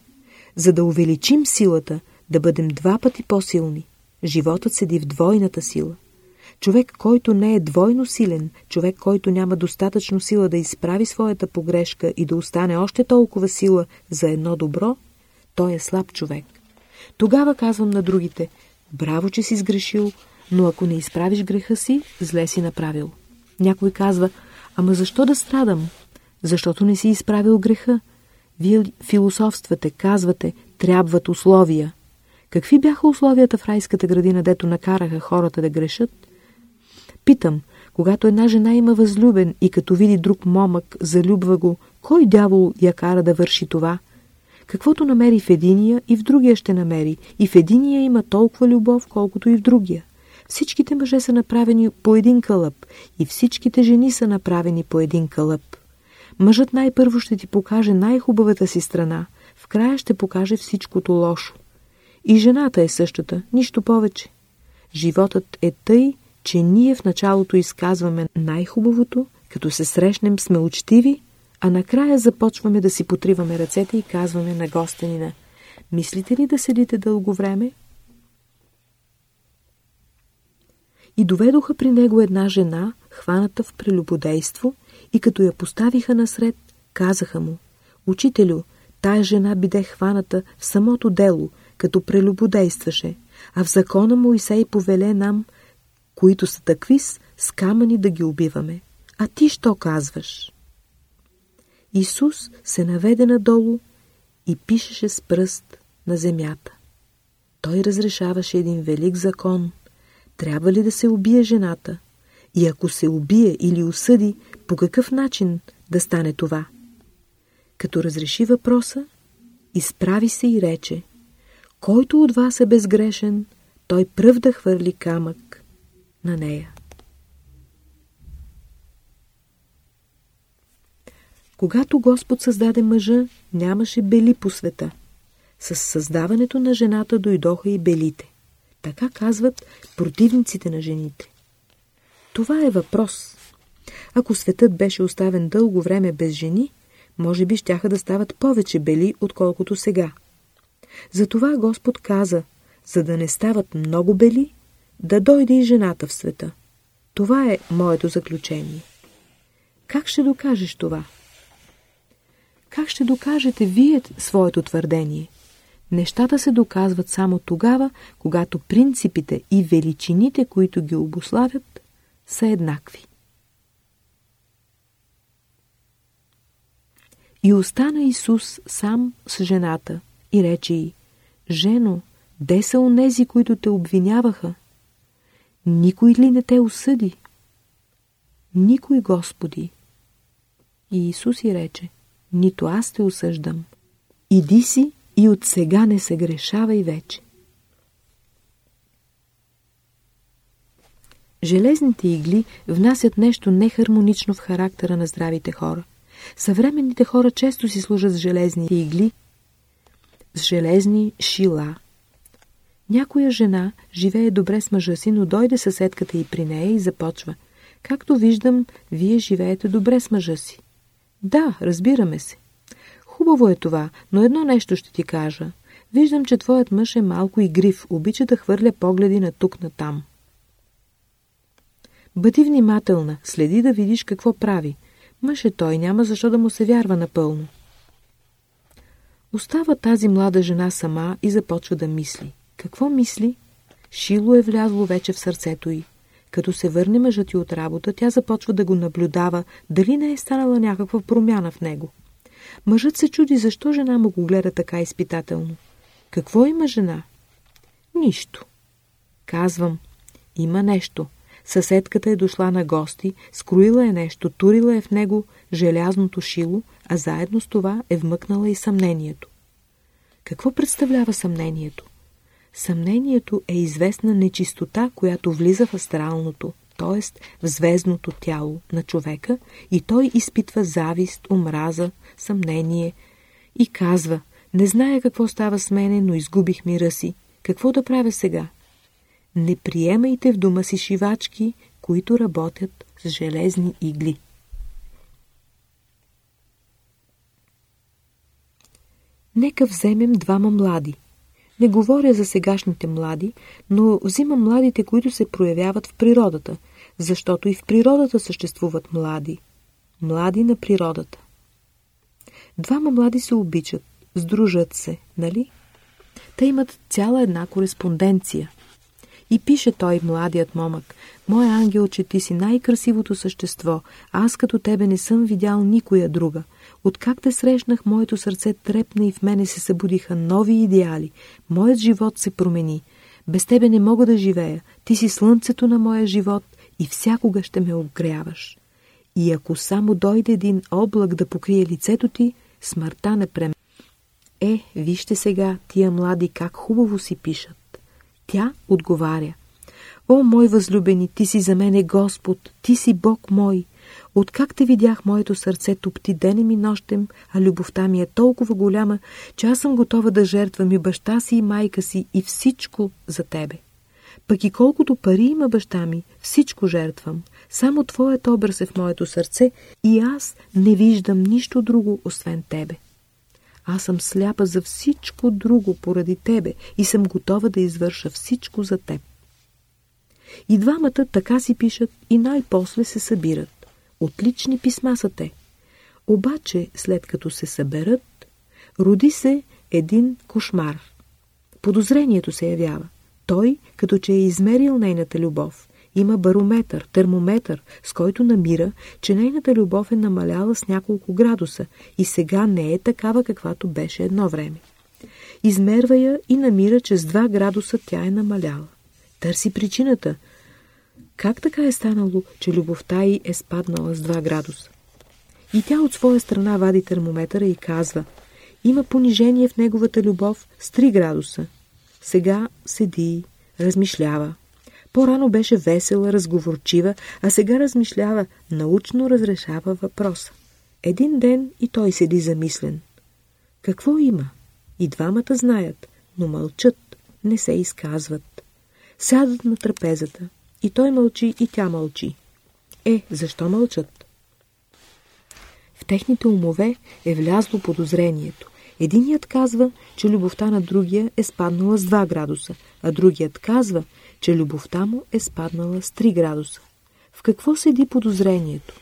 За да увеличим силата, да бъдем два пъти по-силни. Животът седи в двойната сила. Човек, който не е двойно силен, човек, който няма достатъчно сила да изправи своята погрешка и да остане още толкова сила за едно добро, той е слаб човек. Тогава казвам на другите, браво, че си сгрешил, но ако не изправиш греха си, зле си направил. Някой казва, ама защо да страдам? Защото не си изправил греха. Вие философствате, казвате, трябват условия. Какви бяха условията в райската градина, дето накараха хората да грешат? Питам, когато една жена има възлюбен и като види друг момък, залюбва го, кой дявол я кара да върши това? Каквото намери в единия и в другия ще намери. И в единия има толкова любов, колкото и в другия. Всичките мъже са направени по един кълъп и всичките жени са направени по един кълъп. Мъжът най-първо ще ти покаже най-хубавата си страна, в края ще покаже всичкото лошо. И жената е същата, нищо повече. Животът е тъй, че ние в началото изказваме най-хубавото, като се срещнем сме учтиви, а накрая започваме да си потриваме ръцете и казваме на гостенина «Мислите ли да седите дълго време?» И доведоха при него една жена, хваната в прелюбодейство, и като я поставиха насред, казаха му «Учителю, тая жена биде хваната в самото дело, като прелюбодействаше, а в закона му Исей повеле нам, които са таквис, с камъни да ги убиваме. А ти що казваш?» Исус се наведе надолу и пишеше с пръст на земята. Той разрешаваше един велик закон. Трябва ли да се убие жената? И ако се убие или осъди, по какъв начин да стане това? Като разреши въпроса, изправи се и рече Който от вас е безгрешен, той пръв да хвърли камък на нея. Когато Господ създаде мъжа, нямаше бели по света. С създаването на жената дойдоха и белите. Така казват противниците на жените. Това е въпрос. Ако светът беше оставен дълго време без жени, може би щяха да стават повече бели, отколкото сега. Затова Господ каза, за да не стават много бели, да дойде и жената в света. Това е моето заключение. Как ще докажеш това? Как ще докажете вие своето твърдение? Нещата се доказват само тогава, когато принципите и величините, които ги обославят, са еднакви. И остана Исус сам с жената и рече й, Жено, де са онези, които те обвиняваха? Никой ли не те осъди? Никой, Господи. И Исус й рече, нито аз те осъждам. Иди си и от сега не се грешавай вече. Железните игли внасят нещо нехармонично в характера на здравите хора. Съвременните хора често си служат с железни игли, с железни шила. Някоя жена живее добре с мъжа си, но дойде съседката и при нея и започва. Както виждам, вие живеете добре с мъжа си. Да, разбираме се. Хубаво е това, но едно нещо ще ти кажа. Виждам, че твоят мъж е малко игрив, обича да хвърля погледи на тук на там. Бъди внимателна, следи да видиш какво прави. Мъж е той, няма защо да му се вярва напълно. Остава тази млада жена сама и започва да мисли. Какво мисли? Шило е влязло вече в сърцето й. Като се върне мъжът и от работа, тя започва да го наблюдава, дали не е станала някаква промяна в него. Мъжът се чуди защо жена му го гледа така изпитателно. Какво има жена? Нищо. Казвам, има нещо. Съседката е дошла на гости, скроила е нещо, турила е в него желязното шило, а заедно с това е вмъкнала и съмнението. Какво представлява съмнението? Съмнението е известна нечистота, която влиза в астралното, т.е. в звездното тяло на човека и той изпитва завист, омраза, съмнение и казва «Не зная какво става с мене, но изгубих мира си. Какво да правя сега?» Не приемайте в дома си шивачки, които работят с железни игли. Нека вземем двама млади. Не говоря за сегашните млади, но взимам младите, които се проявяват в природата, защото и в природата съществуват млади. Млади на природата. Двама млади се обичат, сдружат се, нали? Те имат цяла една кореспонденция. И пише той, младият момък, Моя ангел, че ти си най-красивото същество, аз като тебе не съм видял никоя друга. Откак те срещнах, моето сърце трепна и в мене се събудиха нови идеали. Моят живот се промени. Без тебе не мога да живея. Ти си слънцето на моя живот и всякога ще ме огряваш. И ако само дойде един облак да покрие лицето ти, смъртта не преме. Е, вижте сега, тия млади как хубаво си пишат. Тя отговаря. О, мой възлюбени, ти си за мене Господ, ти си Бог мой. Откак те видях, моето сърце топти денем и нощем, а любовта ми е толкова голяма, че аз съм готова да жертвам и баща си и майка си и всичко за тебе. Пък и колкото пари има баща ми, всичко жертвам. Само твоят образ е в моето сърце и аз не виждам нищо друго, освен тебе. Аз съм сляпа за всичко друго поради тебе и съм готова да извърша всичко за теб. И двамата така си пишат и най-после се събират. Отлични писма са те. Обаче, след като се съберат, роди се един кошмар. Подозрението се явява. Той, като че е измерил нейната любов, има барометър, термометър, с който намира, че нейната любов е намаляла с няколко градуса и сега не е такава, каквато беше едно време. Измерва я и намира, че с 2 градуса тя е намаляла. Търси причината. Как така е станало, че любовта й е спаднала с 2 градуса? И тя от своя страна вади термометъра и казва Има понижение в неговата любов с 3 градуса. Сега седи, размишлява. По-рано беше весела, разговорчива, а сега размишлява, научно разрешава въпроса. Един ден и той седи замислен. Какво има? И двамата знаят, но мълчат, не се изказват. Сядат на трапезата. И той мълчи, и тя мълчи. Е, защо мълчат? В техните умове е влязло подозрението. Единият казва, че любовта на другия е спаднала с 2 градуса, а другият казва, че любовта му е спаднала с 3 градуса. В какво седи подозрението?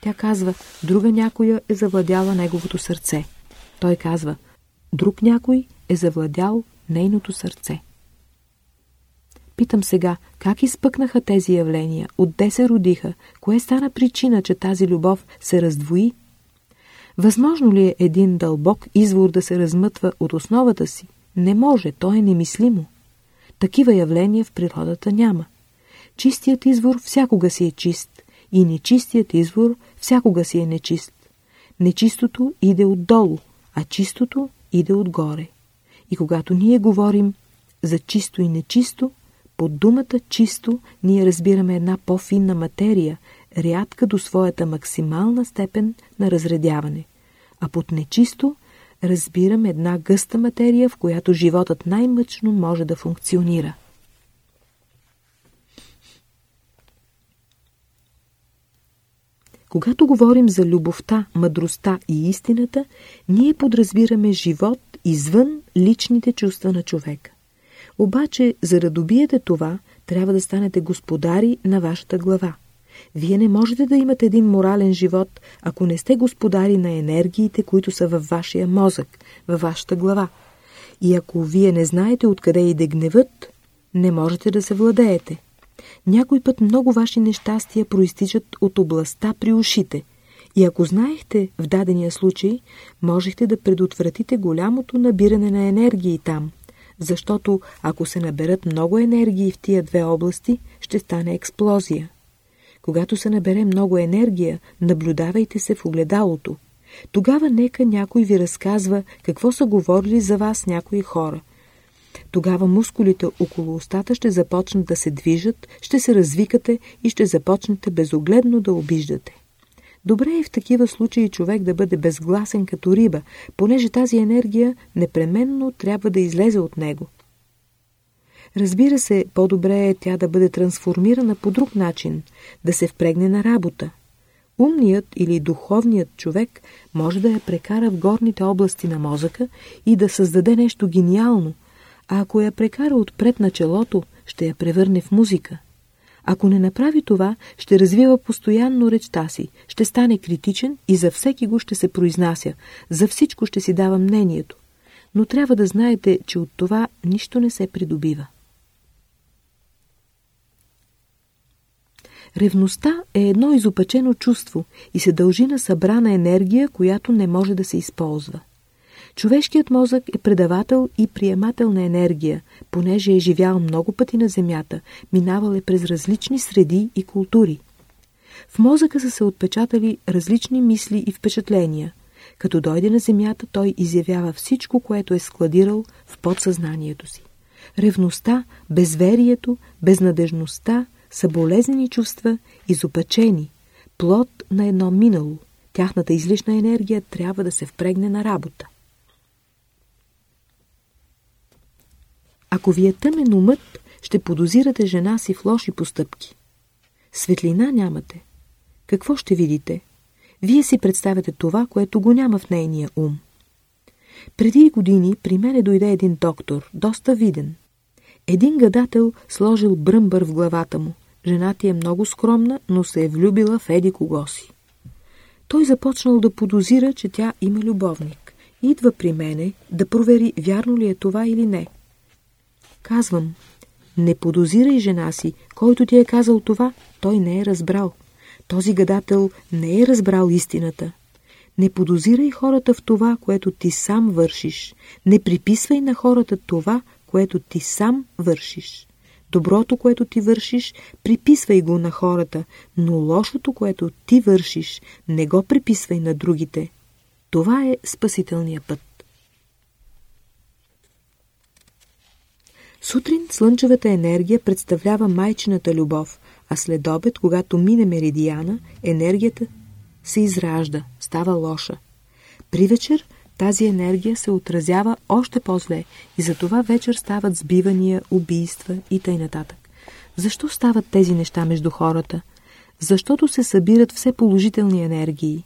Тя казва, друга някоя е завладяла неговото сърце. Той казва, друг някой е завладял нейното сърце. Питам сега, как изпъкнаха тези явления? Отде се родиха? Кое стана причина, че тази любов се раздвои? Възможно ли е един дълбок извор да се размътва от основата си? Не може, то е немислимо. Такива явления в природата няма. Чистият извор всякога си е чист и нечистият извор всякога си е нечист. Нечистото иде отдолу, а чистото иде отгоре. И когато ние говорим за чисто и нечисто, под думата чисто ние разбираме една по-финна материя, рядка до своята максимална степен на разредяване. А под нечисто разбирам една гъста материя, в която животът най-мъчно може да функционира. Когато говорим за любовта, мъдростта и истината, ние подразбираме живот извън личните чувства на човека. Обаче, за да добиете това, трябва да станете господари на вашата глава. Вие не можете да имате един морален живот, ако не сте господари на енергиите, които са във вашия мозък, във вашата глава. И ако вие не знаете откъде иде гневът, не можете да се владеете. Някой път много ваши нещастия проистичат от областта при ушите. И ако знаехте в дадения случай, можехте да предотвратите голямото набиране на енергии там – защото ако се наберат много енергии в тия две области, ще стане експлозия. Когато се набере много енергия, наблюдавайте се в огледалото. Тогава нека някой ви разказва какво са говорили за вас някои хора. Тогава мускулите около устата ще започнат да се движат, ще се развикате и ще започнете безогледно да обиждате. Добре е в такива случаи човек да бъде безгласен като риба, понеже тази енергия непременно трябва да излезе от него. Разбира се, по-добре е тя да бъде трансформирана по друг начин, да се впрегне на работа. Умният или духовният човек може да я прекара в горните области на мозъка и да създаде нещо гениално, а ако я прекара отпред на челото, ще я превърне в музика. Ако не направи това, ще развива постоянно речта си, ще стане критичен и за всеки го ще се произнася, за всичко ще си дава мнението. Но трябва да знаете, че от това нищо не се придобива. Ревността е едно изопачено чувство и се дължи на събрана енергия, която не може да се използва. Човешкият мозък е предавател и приемател на енергия, понеже е живял много пъти на Земята, минавал е през различни среди и култури. В мозъка са се отпечатали различни мисли и впечатления. Като дойде на Земята, той изявява всичко, което е складирал в подсъзнанието си. Ревността, безверието, безнадежността са чувства, изопачени, плод на едно минало. Тяхната излишна енергия трябва да се впрегне на работа. Ако ви е тъмен умът, ще подозирате жена си в лоши постъпки. Светлина нямате. Какво ще видите? Вие си представяте това, което го няма в нейния ум. Преди години при мене дойде един доктор, доста виден. Един гадател сложил бръмбър в главата му. Жена ти е много скромна, но се е влюбила в еди кого си. Той започнал да подозира, че тя има любовник. Идва при мене да провери вярно ли е това или не. Казвам, не подозирай жена си, който ти е казал това, той не е разбрал. Този гадател не е разбрал истината. Не подозирай хората в това, което ти сам вършиш. Не приписвай на хората това, което ти сам вършиш. Доброто, което ти вършиш, приписвай го на хората, но лошото, което ти вършиш, не го приписвай на другите. Това е спасителният път. Сутрин слънчевата енергия представлява майчината любов, а след обед, когато мине меридиана, енергията се изражда, става лоша. При вечер тази енергия се отразява още по-зле и затова вечер стават сбивания, убийства и т.н. Защо стават тези неща между хората? Защото се събират все положителни енергии.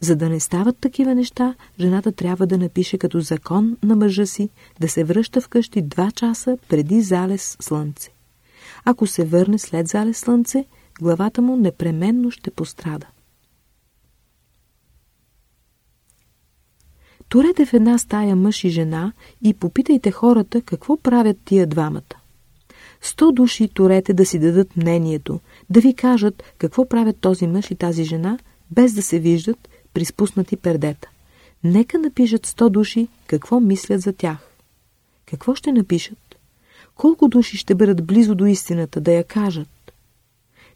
За да не стават такива неща, жената трябва да напише като закон на мъжа си да се връща вкъщи два часа преди залез слънце. Ако се върне след залез слънце, главата му непременно ще пострада. Турете в една стая мъж и жена и попитайте хората какво правят тия двамата. Сто души турете да си дадат мнението, да ви кажат какво правят този мъж и тази жена, без да се виждат при спуснати пердета. Нека напишат сто души какво мислят за тях. Какво ще напишат? Колко души ще бъдат близо до истината да я кажат?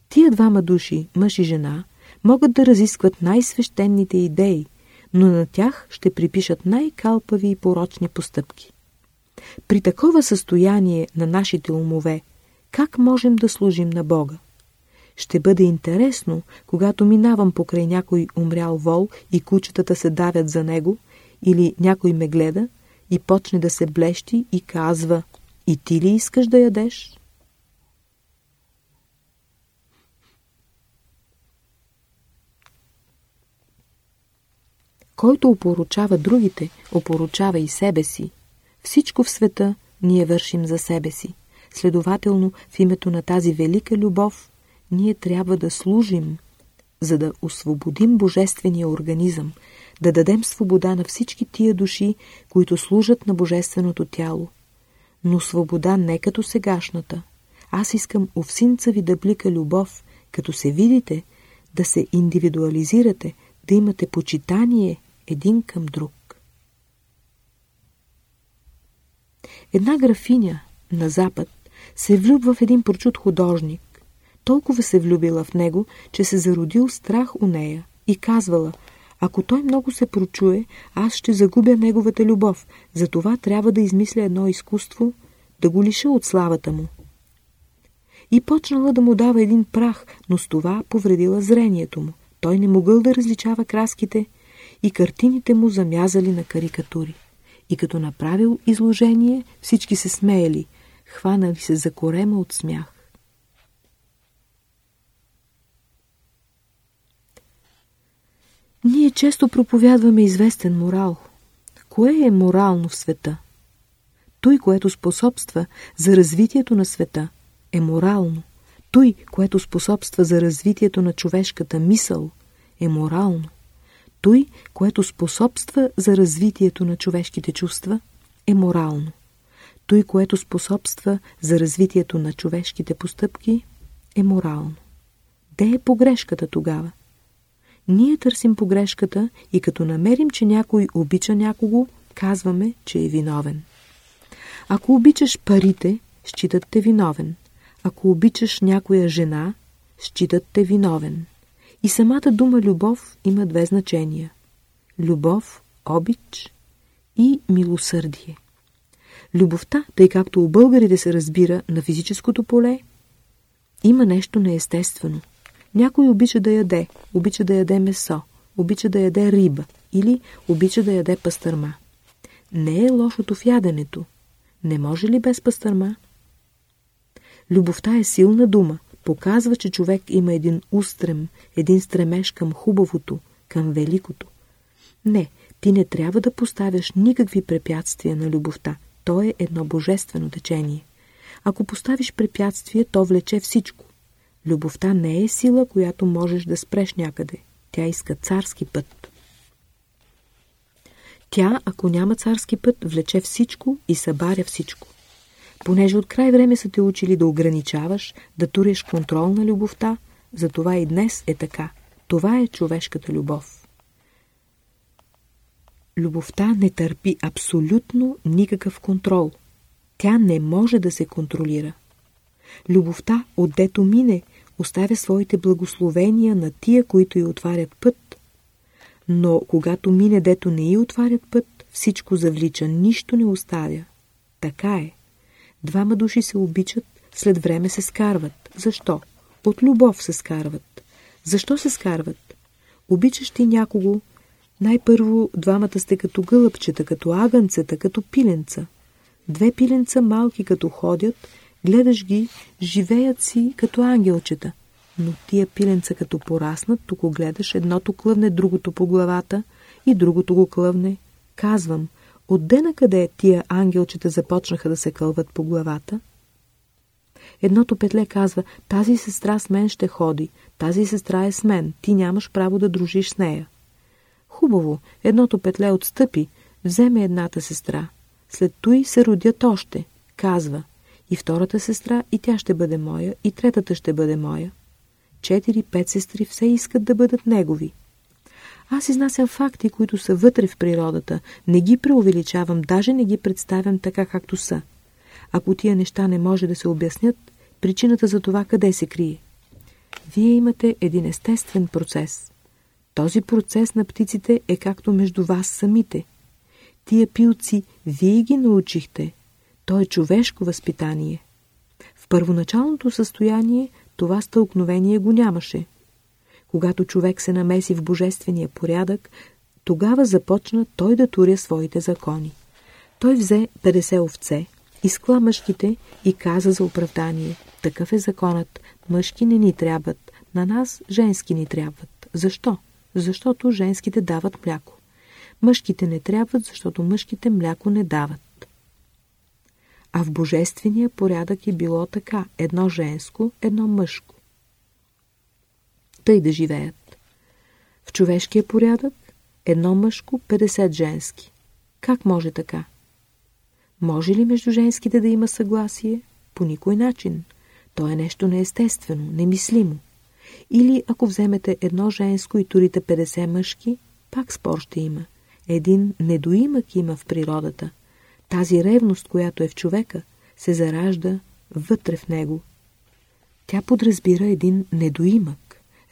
Тия двама души, мъж и жена, могат да разискват най-свещените идеи, но на тях ще припишат най-калпави и порочни постъпки. При такова състояние на нашите умове, как можем да служим на Бога? Ще бъде интересно, когато минавам покрай някой умрял вол и кучетата се давят за него, или някой ме гледа и почне да се блещи и казва «И ти ли искаш да ядеш?» Който опоручава другите, опоручава и себе си. Всичко в света ние вършим за себе си. Следователно, в името на тази велика любов, ние трябва да служим, за да освободим божествения организъм, да дадем свобода на всички тия души, които служат на божественото тяло. Но свобода не като сегашната. Аз искам овсинца ви да блика любов, като се видите, да се индивидуализирате, да имате почитание един към друг. Една графиня на запад се влюбва в един прочут художник. Толкова се влюбила в него, че се зародил страх у нея и казвала, ако той много се прочуе, аз ще загубя неговата любов, затова трябва да измисля едно изкуство, да го лиша от славата му. И почнала да му дава един прах, но с това повредила зрението му. Той не могъл да различава краските и картините му замязали на карикатури. И като направил изложение, всички се смеяли. хванали се за корема от смях. Ние често проповядваме известен морал. Кое е морално в света? Той, което способства за развитието на света, е морално. Той, което способства за развитието на човешката мисъл, е морално. Той, което способства за развитието на човешките чувства, е морално. Той, което способства за развитието на човешките постъпки, е морално. Де е погрешката тогава? Ние търсим погрешката и като намерим, че някой обича някого, казваме, че е виновен. Ако обичаш парите, считат те виновен. Ако обичаш някоя жена, считат те виновен. И самата дума любов има две значения. Любов, обич и милосърдие. Любовта, тъй както у българите се разбира на физическото поле, има нещо неестествено. Някой обича да яде, обича да яде месо, обича да яде риба или обича да яде пастърма. Не е лошото в яденето. Не може ли без пастърма? Любовта е силна дума. Показва, че човек има един устрем, един стремеж към хубавото, към великото. Не, ти не трябва да поставяш никакви препятствия на любовта. То е едно божествено течение. Ако поставиш препятствие, то влече всичко. Любовта не е сила, която можеш да спреш някъде. Тя иска царски път. Тя, ако няма царски път, влече всичко и събаря всичко. Понеже от край време са те учили да ограничаваш, да туриш контрол на любовта, затова и днес е така. Това е човешката любов. Любовта не търпи абсолютно никакъв контрол. Тя не може да се контролира. Любовта, отдето мине, оставя своите благословения на тия, които й отварят път, но когато мине, дето не й отварят път, всичко завлича, нищо не оставя. Така е. Двама души се обичат, след време се скарват. Защо? От любов се скарват. Защо се скарват? Обичаш ти някого, най-първо двамата сте като гълъбчета, като агънцета, като пиленца. Две пиленца малки като ходят, гледаш ги, живеят си като ангелчета. Но тия пиленца като пораснат, тук гледаш, едното клъвне другото по главата и другото го клъвне. Казвам, отде на къде тия ангелчета започнаха да се кълват по главата? Едното петле казва, тази сестра с мен ще ходи, тази сестра е с мен, ти нямаш право да дружиш с нея. Хубаво, едното петле отстъпи, вземе едната сестра. След той се родят още, казва. И втората сестра, и тя ще бъде моя, и третата ще бъде моя. Четири-пет сестри все искат да бъдат негови. Аз изнасям факти, които са вътре в природата, не ги преувеличавам, даже не ги представям така, както са. Ако тия неща не може да се обяснят, причината за това къде се крие? Вие имате един естествен процес. Този процес на птиците е както между вас самите. Тия пилци вие ги научихте. То е човешко възпитание. В първоначалното състояние това стълкновение го нямаше. Когато човек се намеси в божествения порядък, тогава започна той да туря своите закони. Той взе 50 овце, изкла мъжките и каза за оправдание. Такъв е законът. Мъжки не ни трябват, на нас женски ни трябват. Защо? Защото женските дават мляко. Мъжките не трябват, защото мъжките мляко не дават. А в божествения порядък е било така. Едно женско, едно мъжко. Тъй да живеят. В човешкия порядък едно мъжко, 50 женски. Как може така? Може ли между женските да има съгласие? По никой начин. То е нещо неестествено, немислимо. Или ако вземете едно женско и турите 50 мъжки, пак спор ще има. Един недоимък има в природата. Тази ревност, която е в човека, се заражда вътре в него. Тя подразбира един недоимък.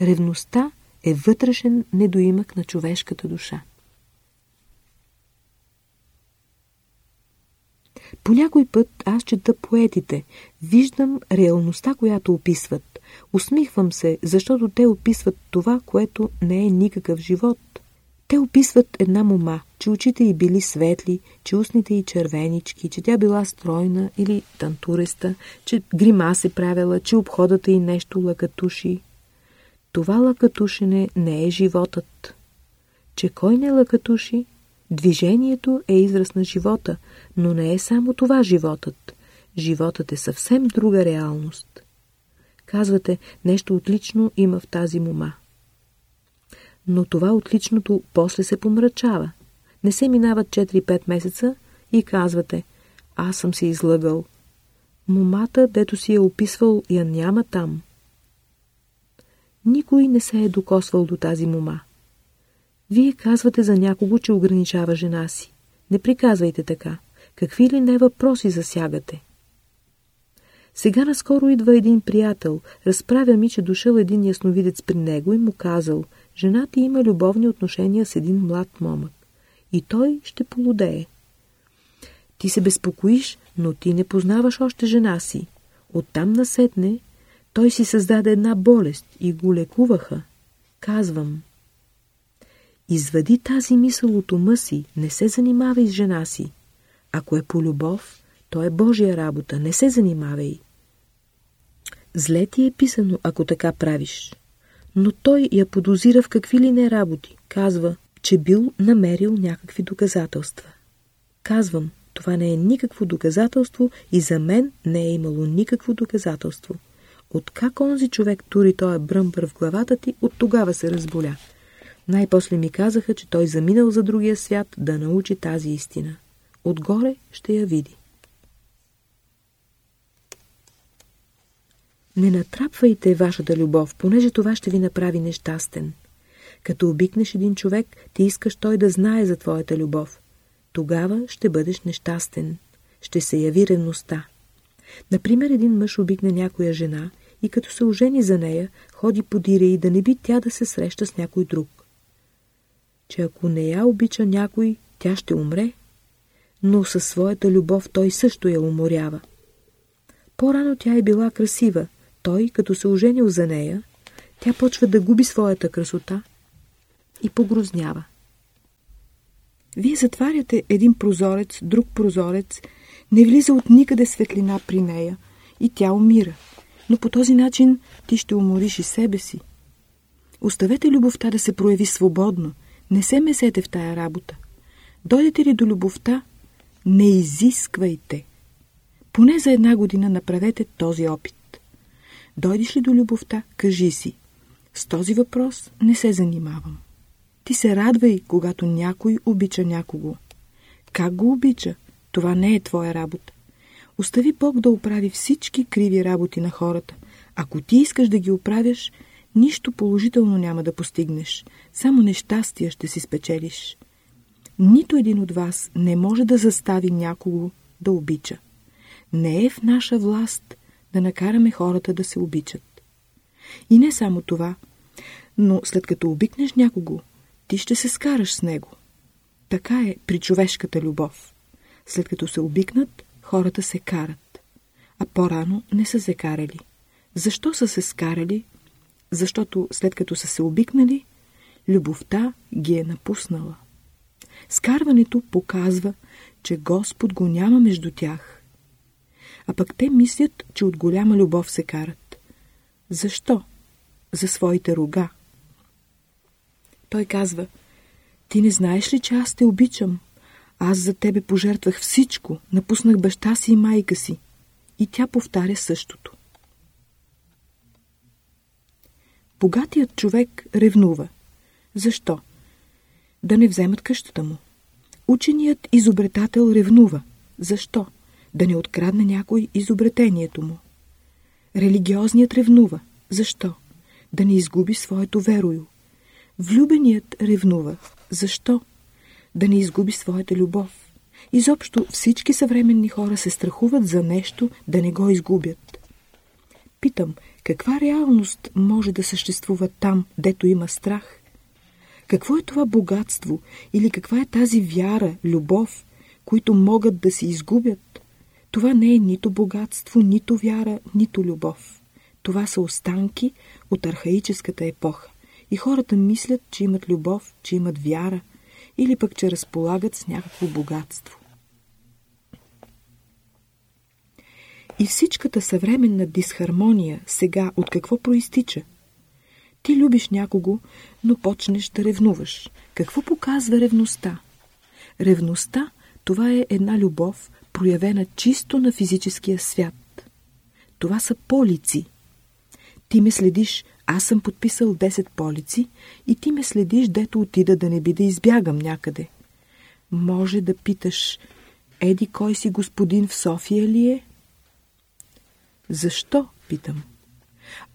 Ревността е вътрешен недоимък на човешката душа. По някой път аз чета поетите, виждам реалността, която описват. Усмихвам се, защото те описват това, което не е никакъв живот. Те описват една мома, че очите й били светли, че устните й червенички, че тя била стройна или тантуреста, че грима се правила, че обходата й нещо лакатуши. Това лакатушене не е животът. Че кой не лакатуши? Движението е израз на живота, но не е само това животът. Животът е съвсем друга реалност. Казвате, нещо отлично има в тази мома. Но това отличното после се помрачава. Не се минават 4-5 месеца и казвате, аз съм се излъгал. Момата, дето си е описвал, я няма там. Никой не се е докосвал до тази мома. Вие казвате за някого, че ограничава жена си. Не приказвайте така. Какви ли не въпроси засягате? Сега наскоро идва един приятел, разправя ми, че дошъл един ясновидец при него и му казал, жена ти има любовни отношения с един млад момък и той ще полудее. Ти се безпокоиш, но ти не познаваш още жена си. Оттам насетне той си създаде една болест и го лекуваха. Казвам. Извади тази мисъл от ума си, не се занимавай с жена си. Ако е по любов, то е Божия работа, не се занимавай. Зле ти е писано, ако така правиш. Но той я подозира в какви ли не работи. Казва, че бил намерил някакви доказателства. Казвам, това не е никакво доказателство и за мен не е имало никакво доказателство. Откак онзи човек тури този бръмбър в главата ти, от тогава се разболя. Най-после ми казаха, че той заминал за другия свят да научи тази истина. Отгоре ще я види. Не натрапвайте вашата любов, понеже това ще ви направи нещастен. Като обикнеш един човек, ти искаш той да знае за твоята любов. Тогава ще бъдеш нещастен. Ще се яви ревността. Например, един мъж обикне някоя жена и като се ожени за нея, ходи подире и да не би тя да се среща с някой друг. Че ако не я обича някой, тя ще умре, но със своята любов той също я уморява. По-рано тя е била красива, той, като се оженил за нея, тя почва да губи своята красота и погрознява. Вие затваряте един прозорец, друг прозорец, не влиза от никъде светлина при нея и тя умира. Но по този начин ти ще умориш и себе си. Оставете любовта да се прояви свободно. Не се месете в тая работа. Дойдете ли до любовта, не изисквайте. Поне за една година направете този опит. Дойдеш ли до любовта, кажи си. С този въпрос не се занимавам. Ти се радвай, когато някой обича някого. Как го обича? Това не е твоя работа. Остави Бог да оправи всички криви работи на хората. Ако ти искаш да ги оправяш, нищо положително няма да постигнеш. Само нещастия ще си спечелиш. Нито един от вас не може да застави някого да обича. Не е в наша власт да накараме хората да се обичат. И не само това, но след като обикнеш някого, ти ще се скараш с него. Така е при човешката любов. След като се обикнат, хората се карат. А по-рано не са се карали. Защо са се скарали? Защото след като са се обикнали, любовта ги е напуснала. Скарването показва, че Господ го няма между тях. А пък те мислят, че от голяма любов се карат. Защо? За своите рога. Той казва, ти не знаеш ли, че аз те обичам? Аз за тебе пожертвах всичко, напуснах баща си и майка си. И тя повтаря същото. Богатият човек ревнува. Защо? Да не вземат къщата му. Ученият изобретател ревнува. Защо? Да не открадне някой изобретението му. Религиозният ревнува. Защо? Да не изгуби своето верою. Влюбеният ревнува. Защо? Да не изгуби своята любов. Изобщо всички съвременни хора се страхуват за нещо, да не го изгубят. Питам, каква реалност може да съществува там, дето има страх? Какво е това богатство или каква е тази вяра, любов, които могат да се изгубят? Това не е нито богатство, нито вяра, нито любов. Това са останки от архаическата епоха и хората мислят, че имат любов, че имат вяра или пък, че разполагат с някакво богатство. И всичката съвременна дисхармония сега от какво проистича? Ти любиш някого, но почнеш да ревнуваш. Какво показва ревността? Ревността – това е една любов, проявена чисто на физическия свят. Това са полици. Ти ме следиш, аз съм подписал 10 полици и ти ме следиш, дето отида да не би да избягам някъде. Може да питаш, еди кой си господин в София ли е? Защо, питам.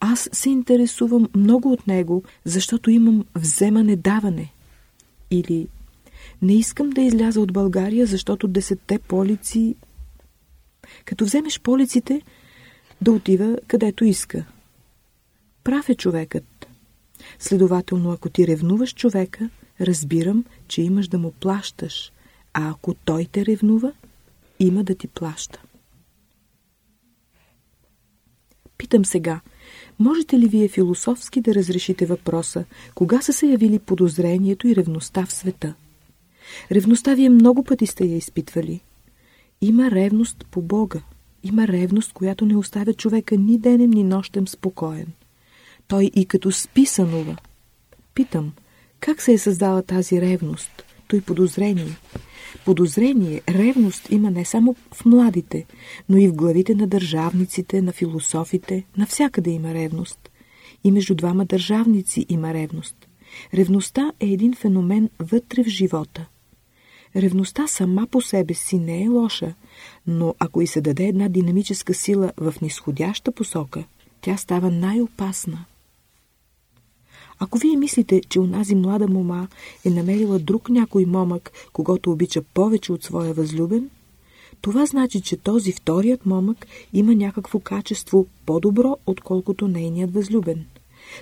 Аз се интересувам много от него, защото имам вземане-даване. Или не искам да изляза от България, защото десетте полици... Като вземеш полиците, да отива където иска. Прав е човекът. Следователно, ако ти ревнуваш човека, разбирам, че имаш да му плащаш, а ако той те ревнува, има да ти плаща. Питам сега, можете ли вие философски да разрешите въпроса, кога са се явили подозрението и ревността в света? Ревността вие много пъти сте я изпитвали. Има ревност по Бога. Има ревност, която не оставя човека ни денем, ни нощем спокоен. Той и като спи. Питам, как се е създала тази ревност, той подозрение? Подозрение, ревност има не само в младите, но и в главите на държавниците, на философите, навсякъде има ревност. И между двама държавници има ревност. Ревността е един феномен вътре в живота. Ревността сама по себе си не е лоша, но ако и се даде една динамическа сила в нисходяща посока, тя става най-опасна. Ако вие мислите, че унази млада мома е намерила друг някой момък, когато обича повече от своя възлюбен, това значи, че този вторият момък има някакво качество по-добро, отколкото нейният възлюбен.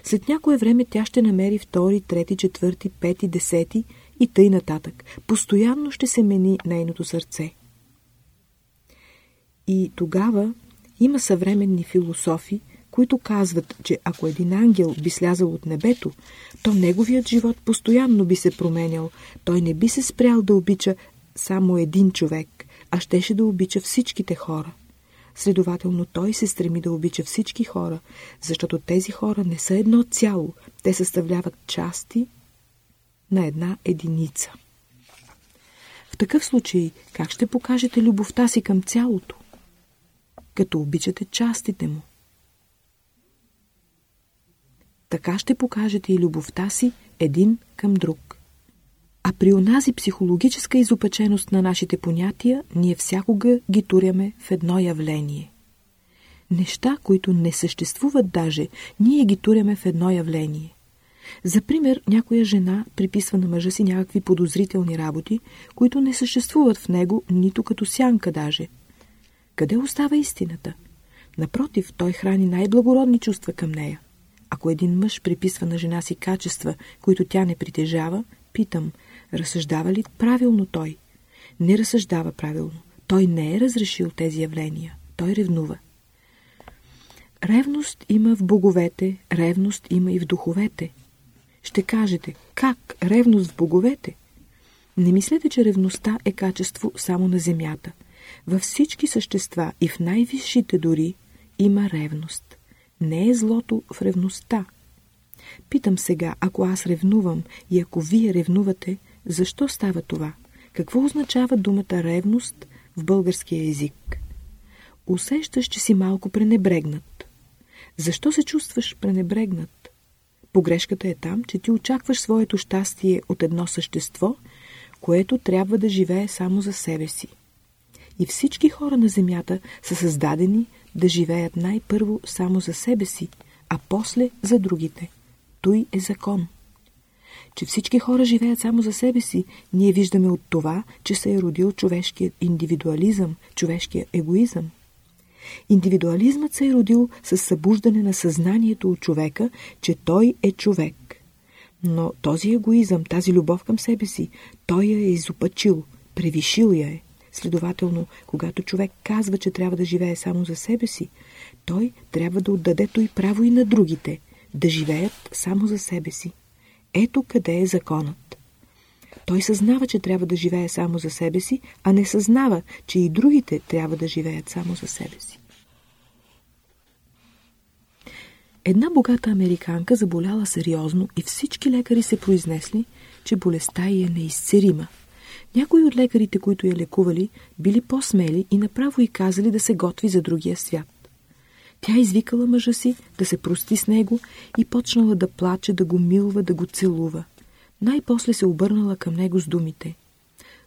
След някое време тя ще намери втори, трети, четвърти, пети, десети и тъй нататък. Постоянно ще се мени нейното сърце. И тогава има съвременни философи, които казват, че ако един ангел би слязал от небето, то неговият живот постоянно би се променял. Той не би се спрял да обича само един човек, а щеше да обича всичките хора. Следователно той се стреми да обича всички хора, защото тези хора не са едно цяло, те съставляват части на една единица. В такъв случай, как ще покажете любовта си към цялото? Като обичате частите му. Така ще покажете и любовта си един към друг. А при онази психологическа изопаченост на нашите понятия, ние всякога ги туряме в едно явление. Неща, които не съществуват даже, ние ги туряме в едно явление. За пример, някоя жена приписва на мъжа си някакви подозрителни работи, които не съществуват в него нито като сянка даже. Къде остава истината? Напротив, той храни най-благородни чувства към нея. Ако един мъж приписва на жена си качества, които тя не притежава, питам, разсъждава ли правилно той? Не разсъждава правилно. Той не е разрешил тези явления. Той ревнува. Ревност има в боговете, ревност има и в духовете. Ще кажете, как ревност в боговете? Не мислете, че ревността е качество само на земята. Във всички същества и в най-висшите дори има ревност. Не е злото в ревността. Питам сега, ако аз ревнувам и ако вие ревнувате, защо става това? Какво означава думата ревност в българския език? Усещаш, че си малко пренебрегнат. Защо се чувстваш пренебрегнат? Погрешката е там, че ти очакваш своето щастие от едно същество, което трябва да живее само за себе си. И всички хора на Земята са създадени да живеят най-първо само за себе си, а после за другите. Той е закон. Че всички хора живеят само за себе си, ние виждаме от това, че се е родил човешкият индивидуализъм, човешкият егоизъм. Индивидуализмът се е родил с събуждане на съзнанието от човека, че той е човек. Но този егоизъм, тази любов към себе си, той я е изопачил, превишил я е. Следователно, когато човек казва, че трябва да живее само за себе си, той трябва да отдаде той право и на другите, да живеят само за себе си. Ето къде е законът. Той съзнава, че трябва да живее само за себе си, а не съзнава, че и другите трябва да живеят само за себе си. Една богата американка заболяла сериозно и всички лекари се произнесли, че болестта й е неизцерима. Някои от лекарите, които я лекували, били по-смели и направо й казали да се готви за другия свят. Тя извикала мъжа си да се прости с него и почнала да плаче, да го милва, да го целува. Най-после се обърнала към него с думите.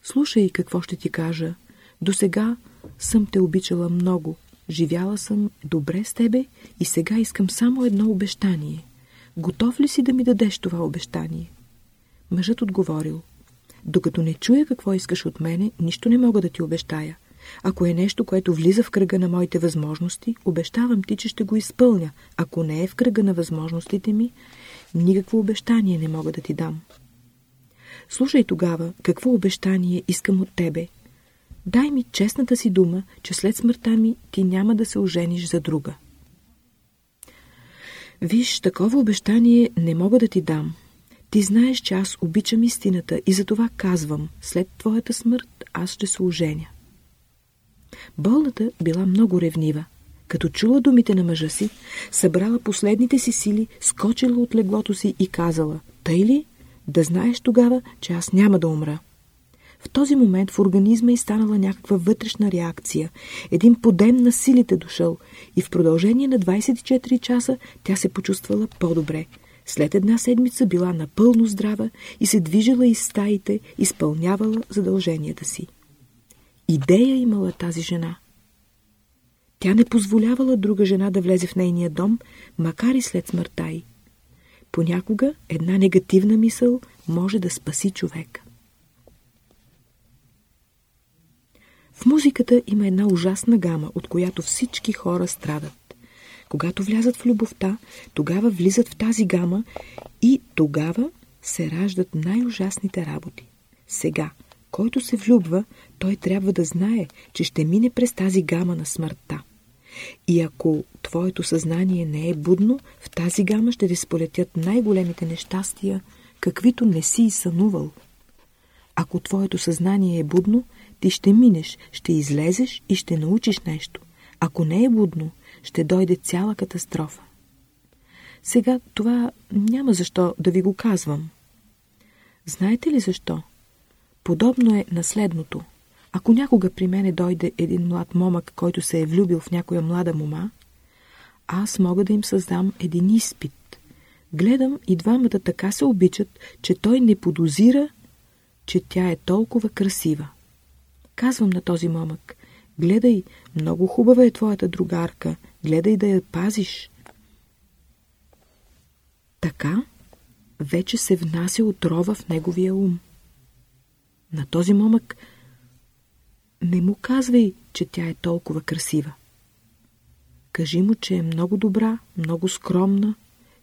Слушай какво ще ти кажа. До сега съм те обичала много. Живяла съм добре с тебе и сега искам само едно обещание. Готов ли си да ми дадеш това обещание? Мъжът отговорил. Докато не чуя какво искаш от мене, нищо не мога да ти обещая. Ако е нещо, което влиза в кръга на моите възможности, обещавам ти, че ще го изпълня. Ако не е в кръга на възможностите ми, никакво обещание не мога да ти дам. Слушай тогава, какво обещание искам от тебе. Дай ми честната си дума, че след смъртта ми ти няма да се ожениш за друга. Виж, такова обещание не мога да ти дам. Ти знаеш, че аз обичам истината и затова казвам, след твоята смърт аз ще се оженя. Болната била много ревнива. Като чула думите на мъжа си, събрала последните си сили, скочила от леглото си и казала, тъй ли? Да знаеш тогава, че аз няма да умра. В този момент в организма й станала някаква вътрешна реакция. Един подем на силите дошъл и в продължение на 24 часа тя се почувствала по-добре. След една седмица била напълно здрава и се движила из стаите, изпълнявала задълженията си. Идея имала тази жена. Тя не позволявала друга жена да влезе в нейния дом, макар и след смъртта й. Понякога една негативна мисъл може да спаси човека. В музиката има една ужасна гама, от която всички хора страдат. Когато влязат в любовта, тогава влизат в тази гама и тогава се раждат най-ужасните работи. Сега, който се влюбва, той трябва да знае, че ще мине през тази гама на смъртта. И ако твоето съзнание не е будно, в тази гама ще ти сполетят най-големите нещастия, каквито не си и сънувал. Ако твоето съзнание е будно, ти ще минеш, ще излезеш и ще научиш нещо. Ако не е будно, ще дойде цяла катастрофа. Сега това няма защо да ви го казвам. Знаете ли защо? Подобно е на следното. Ако някога при мене дойде един млад момък, който се е влюбил в някоя млада мома, аз мога да им създам един изпит. Гледам и двамата така се обичат, че той не подозира, че тя е толкова красива. Казвам на този момък, гледай, много хубава е твоята другарка, гледай да я пазиш. Така вече се внася отрова в неговия ум. На този момък не му казвай, че тя е толкова красива. Кажи му, че е много добра, много скромна.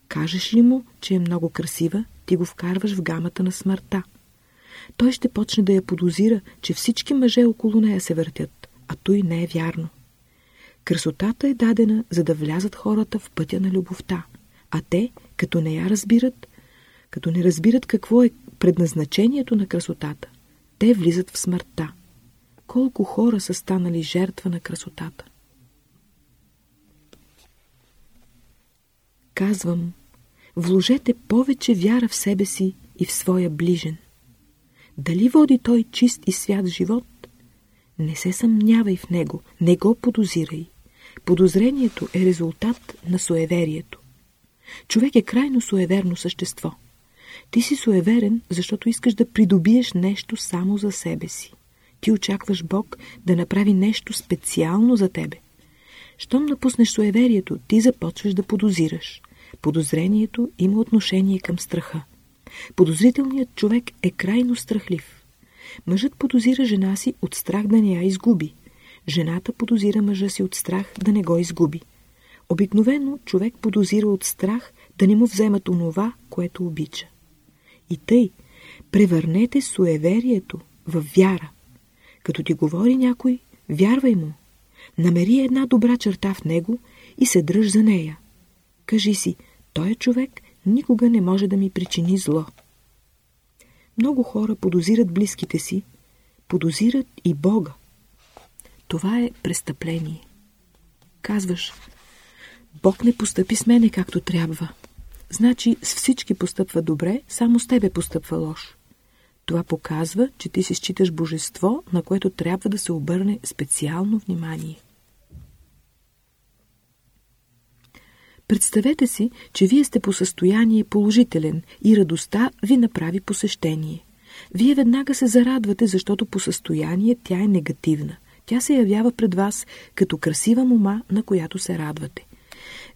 Кажеш ли му, че е много красива, ти го вкарваш в гамата на смъртта. Той ще почне да я подозира, че всички мъже около нея се въртят, а той не е вярно. Красотата е дадена, за да влязат хората в пътя на любовта, а те, като не я разбират, като не разбират какво е предназначението на красотата, те влизат в смъртта. Колко хора са станали жертва на красотата? Казвам, вложете повече вяра в себе си и в своя ближен. Дали води той чист и свят живот? Не се съмнявай в него, не го подозирай. Подозрението е резултат на суеверието. Човек е крайно суеверно същество – ти си суеверен, защото искаш да придобиеш нещо само за себе си. Ти очакваш Бог да направи нещо специално за тебе. Щом напуснеш суеверието, ти започваш да подозираш. Подозрението има отношение към страха. Подозрителният човек е крайно страхлив. Мъжът подозира жена си от страх да не я изгуби. Жената подозира мъжа си от страх да не го изгуби. Обикновено човек подозира от страх да не му вземат онова, което обича. И тъй, превърнете суеверието в вяра. Като ти говори някой, вярвай му. Намери една добра черта в него и се дръж за нея. Кажи си, той човек никога не може да ми причини зло. Много хора подозират близките си, подозират и Бога. Това е престъпление. Казваш, Бог не постъпи с мене както трябва. Значи с всички постъпва добре, само с тебе постъпва лош. Това показва, че ти си считаш божество, на което трябва да се обърне специално внимание. Представете си, че вие сте по състояние положителен и радостта ви направи посещение. Вие веднага се зарадвате, защото по състояние тя е негативна. Тя се явява пред вас като красива мома, на която се радвате.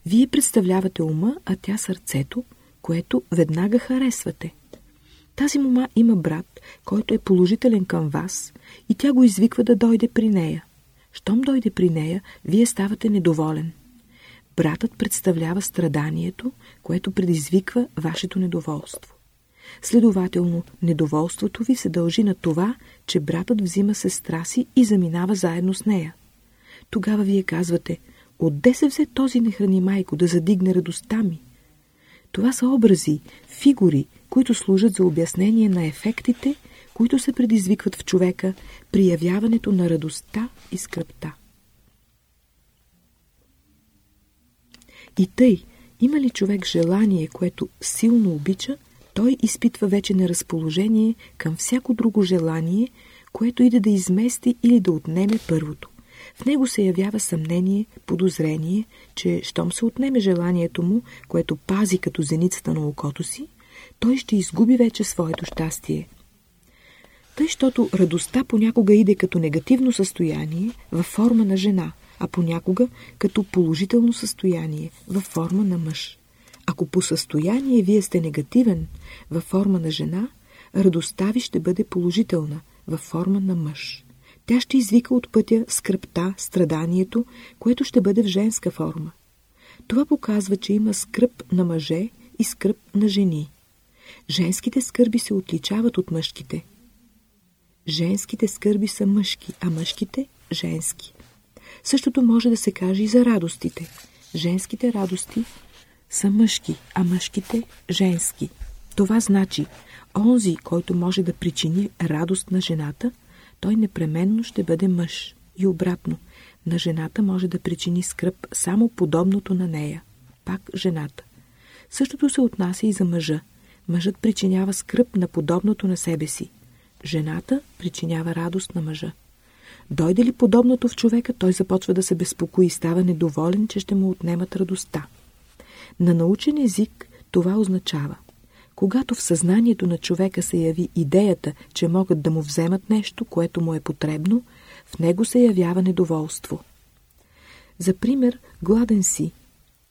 Вие представлявате ума, а тя сърцето, което веднага харесвате. Тази мома има брат, който е положителен към вас и тя го извиква да дойде при нея. Щом дойде при нея, вие ставате недоволен. Братът представлява страданието, което предизвиква вашето недоволство. Следователно, недоволството ви се дължи на това, че братът взима сестра си и заминава заедно с нея. Тогава вие казвате, отде се взе този нехрани майко да задигне радостта ми? Това са образи, фигури, които служат за обяснение на ефектите, които се предизвикват в човека при явяването на радостта и скръпта. И тъй, има ли човек желание, което силно обича, той изпитва вече неразположение към всяко друго желание, което иде да измести или да отнеме първото. В него се явява съмнение, подозрение, че щом се отнеме желанието му, което пази като зеницата на окото си, той ще изгуби вече своето щастие. Тъй, защото радостта понякога иде като негативно състояние във форма на жена, а понякога като положително състояние във форма на мъж. Ако по състояние вие сте негативен във форма на жена, радостта ви ще бъде положителна във форма на мъж. Тя ще извика от пътя скръпта, страданието, което ще бъде в женска форма. Това показва, че има скръп на мъже и скръп на жени. Женските скърби се отличават от мъжките. Женските скърби са мъжки, а мъжките – женски. Същото може да се каже и за радостите. Женските радости са мъжки, а мъжките – женски. Това значи, онзи, който може да причини радост на жената, той непременно ще бъде мъж. И обратно, на жената може да причини скръп само подобното на нея. Пак жената. Същото се отнася и за мъжа. Мъжът причинява скръп на подобното на себе си. Жената причинява радост на мъжа. Дойде ли подобното в човека, той започва да се безпокои и става недоволен, че ще му отнемат радостта. На научен език това означава когато в съзнанието на човека се яви идеята, че могат да му вземат нещо, което му е потребно, в него се явява недоволство. За пример, гладен си.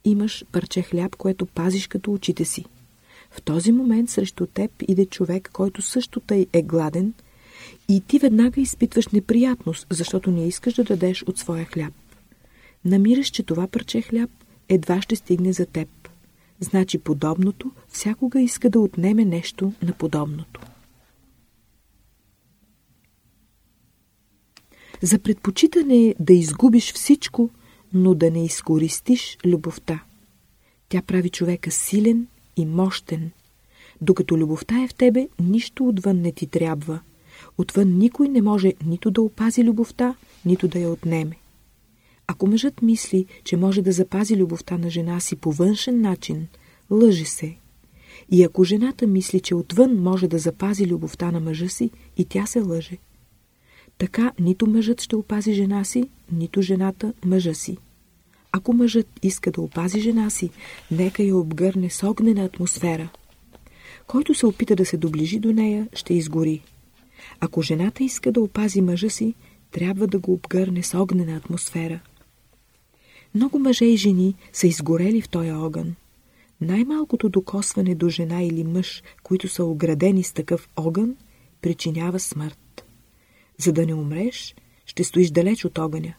Имаш парче хляб, което пазиш като очите си. В този момент срещу теб иде човек, който също тъй е гладен и ти веднага изпитваш неприятност, защото не искаш да дадеш от своя хляб. Намираш, че това парче хляб едва ще стигне за теб. Значи подобното всякога иска да отнеме нещо на подобното. За предпочитане е да изгубиш всичко, но да не изкористиш любовта. Тя прави човека силен и мощен. Докато любовта е в тебе, нищо отвън не ти трябва. Отвън никой не може нито да опази любовта, нито да я отнеме. Ако мъжът мисли, че може да запази любовта на жена си по външен начин, лъже се. И ако жената мисли, че отвън може да запази любовта на мъжа си, и тя се лъже. Така нито мъжът ще опази жена си, нито жената мъжа си. Ако мъжът иска да опази жена си, нека я обгърне с огнена атмосфера. Който се опита да се доближи до нея, ще изгори. Ако жената иска да опази мъжа си, трябва да го обгърне с огнена атмосфера. Много мъже и жени са изгорели в този огън. Най-малкото докосване до жена или мъж, които са оградени с такъв огън, причинява смърт. За да не умреш, ще стоиш далеч от огъня.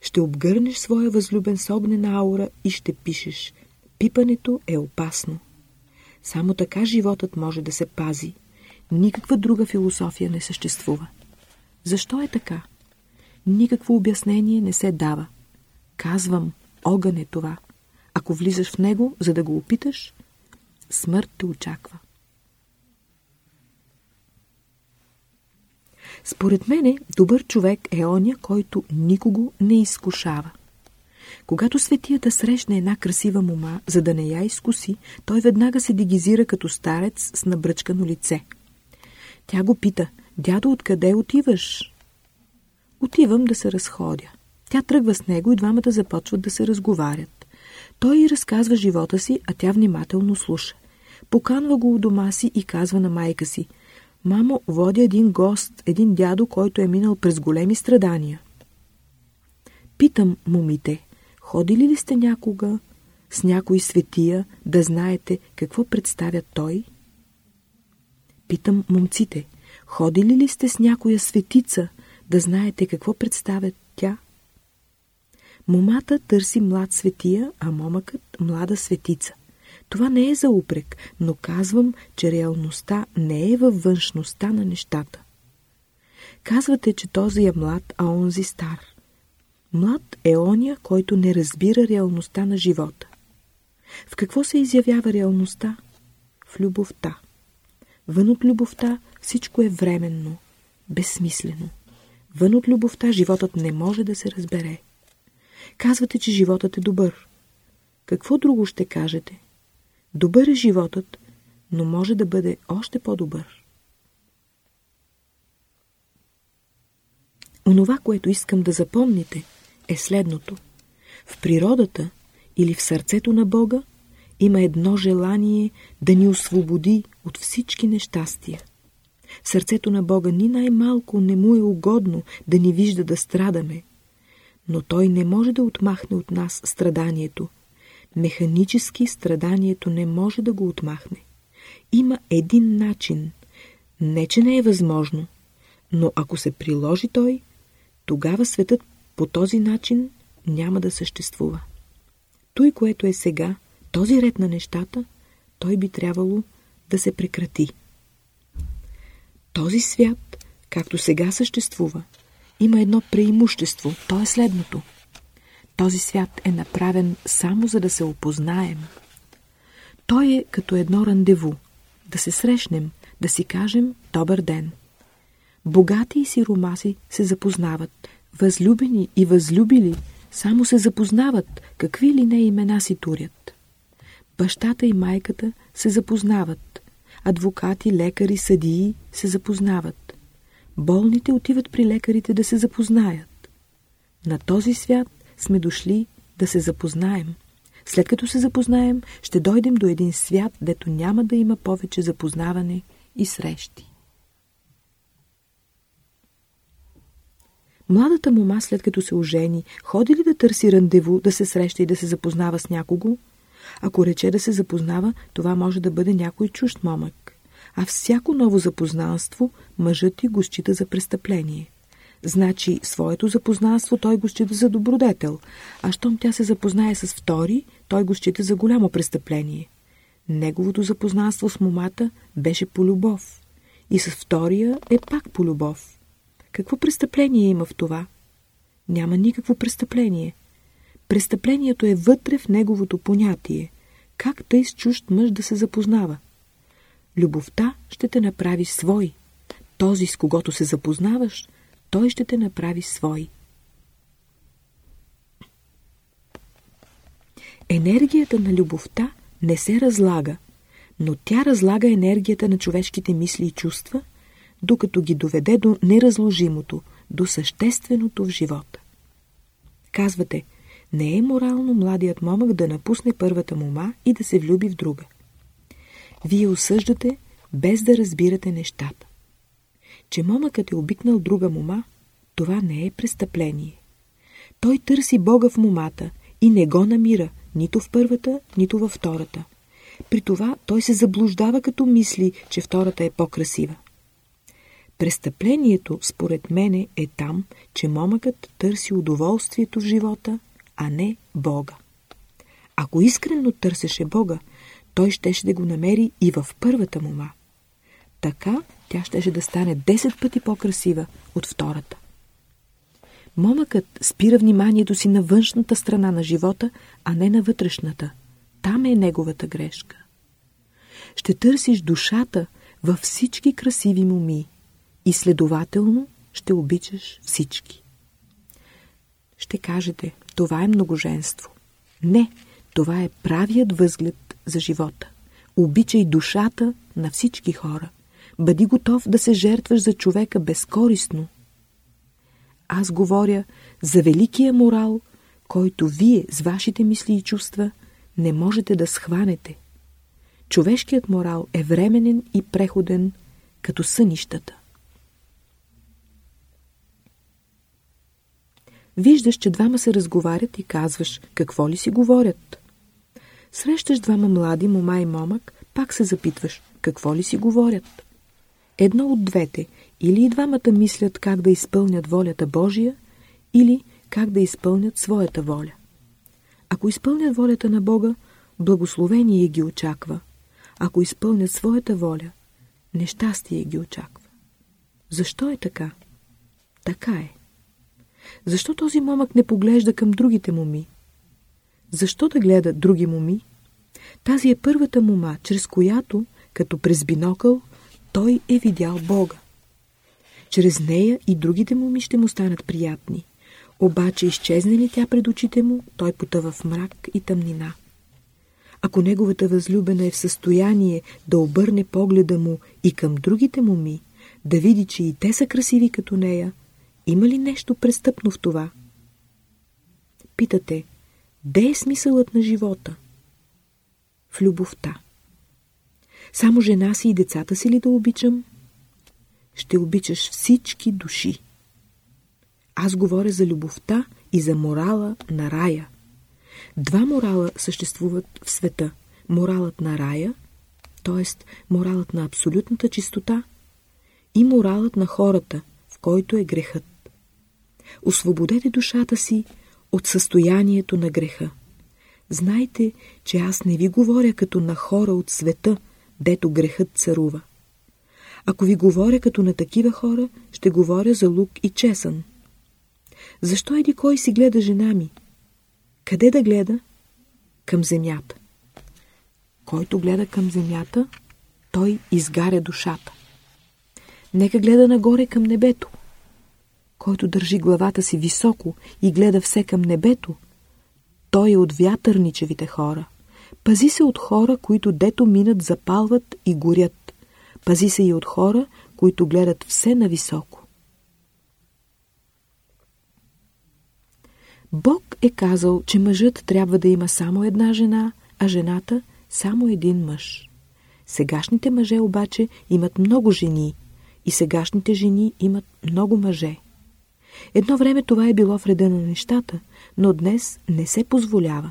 Ще обгърнеш своя възлюбен с огнена аура и ще пишеш. Пипането е опасно. Само така животът може да се пази. Никаква друга философия не съществува. Защо е така? Никакво обяснение не се дава. Казвам, огън е това. Ако влизаш в него, за да го опиташ, смърт те очаква. Според мене, добър човек е оня, който никого не изкушава. Когато светията срещне една красива мома, за да не я изкуси, той веднага се дегизира като старец с набръчкано лице. Тя го пита, дядо, откъде отиваш? Отивам да се разходя. Тя тръгва с него и двамата започват да се разговарят. Той й разказва живота си, а тя внимателно слуша. Поканва го у дома си и казва на майка си – Мамо, водя един гост, един дядо, който е минал през големи страдания. Питам момите, ходили ли сте някога с някой светия да знаете какво представя той? Питам момците, ходили ли сте с някоя светица да знаете какво представя тя? Момата търси млад светия, а момъкът млада светица. Това не е за упрек, но казвам, че реалността не е във външността на нещата. Казвате, че този е млад, а онзи стар. Млад е оня, който не разбира реалността на живота. В какво се изявява реалността? В любовта. Вън от любовта всичко е временно, безсмислено. Вън от любовта животът не може да се разбере. Казвате, че животът е добър. Какво друго ще кажете? Добър е животът, но може да бъде още по-добър. Онова, което искам да запомните, е следното. В природата или в сърцето на Бога има едно желание да ни освободи от всички нещастия. В сърцето на Бога ни най-малко не му е угодно да ни вижда да страдаме, но Той не може да отмахне от нас страданието, Механически страданието не може да го отмахне. Има един начин. Не, че не е възможно, но ако се приложи той, тогава светът по този начин няма да съществува. Той, което е сега, този ред на нещата, той би трябвало да се прекрати. Този свят, както сега съществува, има едно преимущество, то е следното – този свят е направен само за да се опознаем. Той е като едно рандеву. Да се срещнем, да си кажем добър ден. Богати и сиромаси се запознават. Възлюбени и възлюбили само се запознават, какви ли не имена си турят. Бащата и майката се запознават. Адвокати, лекари, съдии се запознават. Болните отиват при лекарите да се запознаят. На този свят сме дошли да се запознаем. След като се запознаем, ще дойдем до един свят, дето няма да има повече запознаване и срещи. Младата мома, след като се ожени, ходи ли да търси рандеву, да се среща и да се запознава с някого? Ако рече да се запознава, това може да бъде някой чужд момък. А всяко ново запознанство мъжът ти го счита за престъпление. Значи своето запознанство той го счита за добродетел, а щом тя се запознае с втори, той го счита за голямо престъпление. Неговото запознанство с момата беше по любов. И с втория е пак по любов. Какво престъпление има в това? Няма никакво престъпление. Престъплението е вътре в неговото понятие. Как тъй с чужд мъж да се запознава? Любовта ще те направи свой. Този, с когото се запознаваш, той ще те направи свой. Енергията на любовта не се разлага, но тя разлага енергията на човешките мисли и чувства, докато ги доведе до неразложимото, до същественото в живота. Казвате, не е морално младият момък да напусне първата мома и да се влюби в друга. Вие осъждате, без да разбирате нещата че момъкът е обикнал друга мома, това не е престъпление. Той търси Бога в момата и не го намира нито в първата, нито във втората. При това той се заблуждава като мисли, че втората е по-красива. Престъплението, според мене, е там, че момъкът търси удоволствието в живота, а не Бога. Ако искрено търсеше Бога, той щеше да го намери и в първата мома. Така тя щеше да стане 10 пъти по-красива от втората. Момъкът спира вниманието си на външната страна на живота, а не на вътрешната. Там е неговата грешка. ще търсиш душата във всички красиви моми и следователно ще обичаш всички. Ще кажете, това е многоженство. Не, това е правият възглед за живота. Обичай душата на всички хора. Бъди готов да се жертваш за човека безкористно. Аз говоря за великия морал, който вие с вашите мисли и чувства не можете да схванете. Човешкият морал е временен и преходен, като сънищата. Виждаш, че двама се разговарят и казваш, какво ли си говорят? Срещаш двама млади, мома и момък, пак се запитваш, какво ли си говорят? Едно от двете, или и двамата мислят как да изпълнят волята Божия, или как да изпълнят своята воля. Ако изпълнят волята на Бога, благословение ги очаква. Ако изпълнят своята воля, нещастие ги очаква. Защо е така? Така е. Защо този момък не поглежда към другите моми? Защо да гледа други моми? Тази е първата мома, чрез която, като през бинокъл, той е видял Бога. Чрез нея и другите моми ще му станат приятни. Обаче изчезне ли тя пред очите му, той потъва в мрак и тъмнина. Ако неговата възлюбена е в състояние да обърне погледа му и към другите моми, да види, че и те са красиви като нея, има ли нещо престъпно в това? Питате, де е смисълът на живота? В любовта. Само жена си и децата си ли да обичам? Ще обичаш всички души. Аз говоря за любовта и за морала на рая. Два морала съществуват в света. Моралът на рая, т.е. моралът на абсолютната чистота и моралът на хората, в който е грехът. Освободете душата си от състоянието на греха. Знайте, че аз не ви говоря като на хора от света, дето грехът царува. Ако ви говоря като на такива хора, ще говоря за лук и чесън. Защо еди кой си гледа жена ми? Къде да гледа? Към земята. Който гледа към земята, той изгаря душата. Нека гледа нагоре към небето. Който държи главата си високо и гледа все към небето, той е от вятърничевите хора. Пази се от хора, които дето минат запалват и горят. Пази се и от хора, които гледат все нависоко. Бог е казал, че мъжът трябва да има само една жена, а жената само един мъж. Сегашните мъже обаче имат много жени и сегашните жени имат много мъже. Едно време това е било вреда на нещата, но днес не се позволява.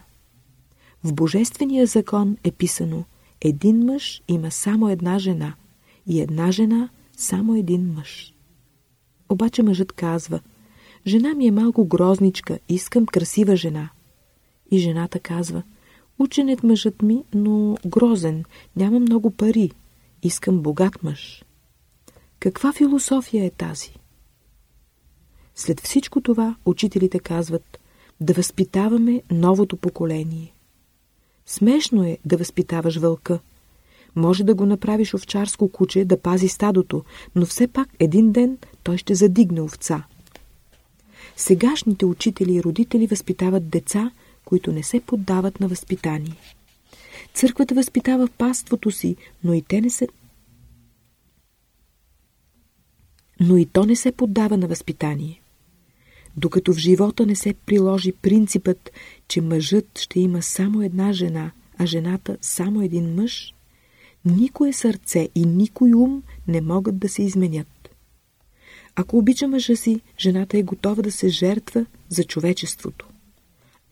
В Божествения закон е писано един мъж има само една жена и една жена само един мъж. Обаче мъжът казва – Жена ми е малко грозничка, искам красива жена. И жената казва, ученет мъжът ми, но грозен, няма много пари, искам богат мъж. Каква философия е тази? След всичко това учителите казват да възпитаваме новото поколение. Смешно е да възпитаваш вълка. Може да го направиш овчарско куче да пази стадото, но все пак един ден той ще задигне овца. Сегашните учители и родители възпитават деца, които не се поддават на възпитание. Църквата възпитава паството си, но и те не се... Но и то не се поддава на възпитание. Докато в живота не се приложи принципът, че мъжът ще има само една жена, а жената само един мъж, никое сърце и никой ум не могат да се изменят. Ако обича мъжа си, жената е готова да се жертва за човечеството.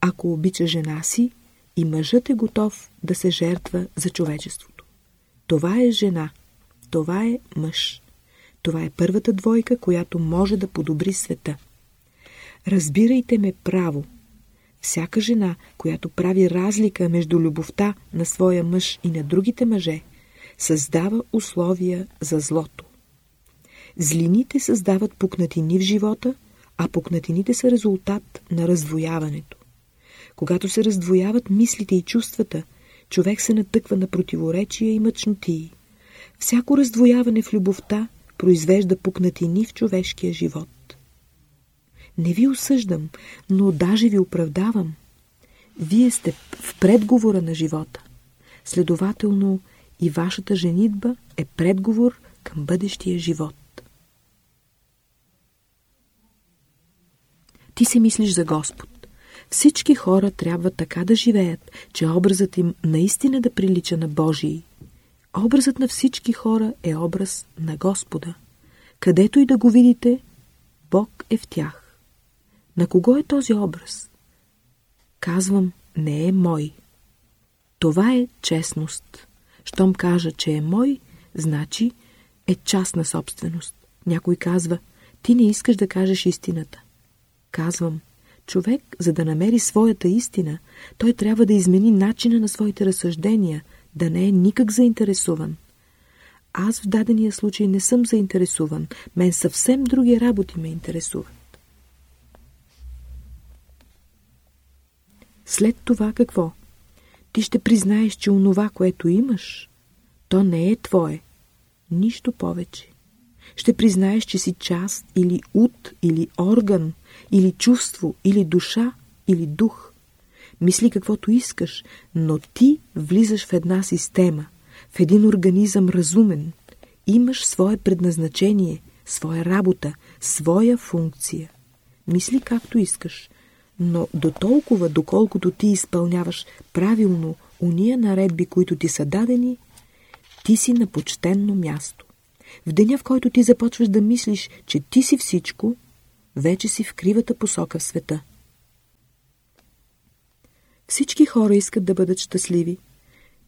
Ако обича жена си, и мъжът е готов да се жертва за човечеството. Това е жена. Това е мъж. Това е първата двойка, която може да подобри света. Разбирайте ме право. Всяка жена, която прави разлика между любовта на своя мъж и на другите мъже, създава условия за злото. Злините създават пукнатини в живота, а пукнатините са резултат на раздвояването. Когато се раздвояват мислите и чувствата, човек се натъква на противоречия и мъчнотии. Всяко раздвояване в любовта произвежда пукнатини в човешкия живот. Не ви осъждам, но даже ви оправдавам. Вие сте в предговора на живота. Следователно и вашата женитба е предговор към бъдещия живот. Ти се мислиш за Господ. Всички хора трябва така да живеят, че образът им наистина да прилича на Божий. Образът на всички хора е образ на Господа. Където и да го видите, Бог е в тях. На кого е този образ? Казвам, не е мой. Това е честност. Щом кажа, че е мой, значи е частна собственост. Някой казва, ти не искаш да кажеш истината. Казвам, човек, за да намери своята истина, той трябва да измени начина на своите разсъждения, да не е никак заинтересуван. Аз в дадения случай не съм заинтересуван. Мен съвсем други работи ме интересуват. След това какво? Ти ще признаеш, че онова, което имаш, то не е твое. Нищо повече. Ще признаеш, че си част или ут, или орган, или чувство, или душа, или дух. Мисли каквото искаш, но ти влизаш в една система, в един организъм разумен. Имаш свое предназначение, своя работа, своя функция. Мисли както искаш, но до толкова, доколкото ти изпълняваш правилно уния наредби, които ти са дадени, ти си на почтенно място. В деня, в който ти започваш да мислиш, че ти си всичко, вече си в кривата посока в света. Всички хора искат да бъдат щастливи.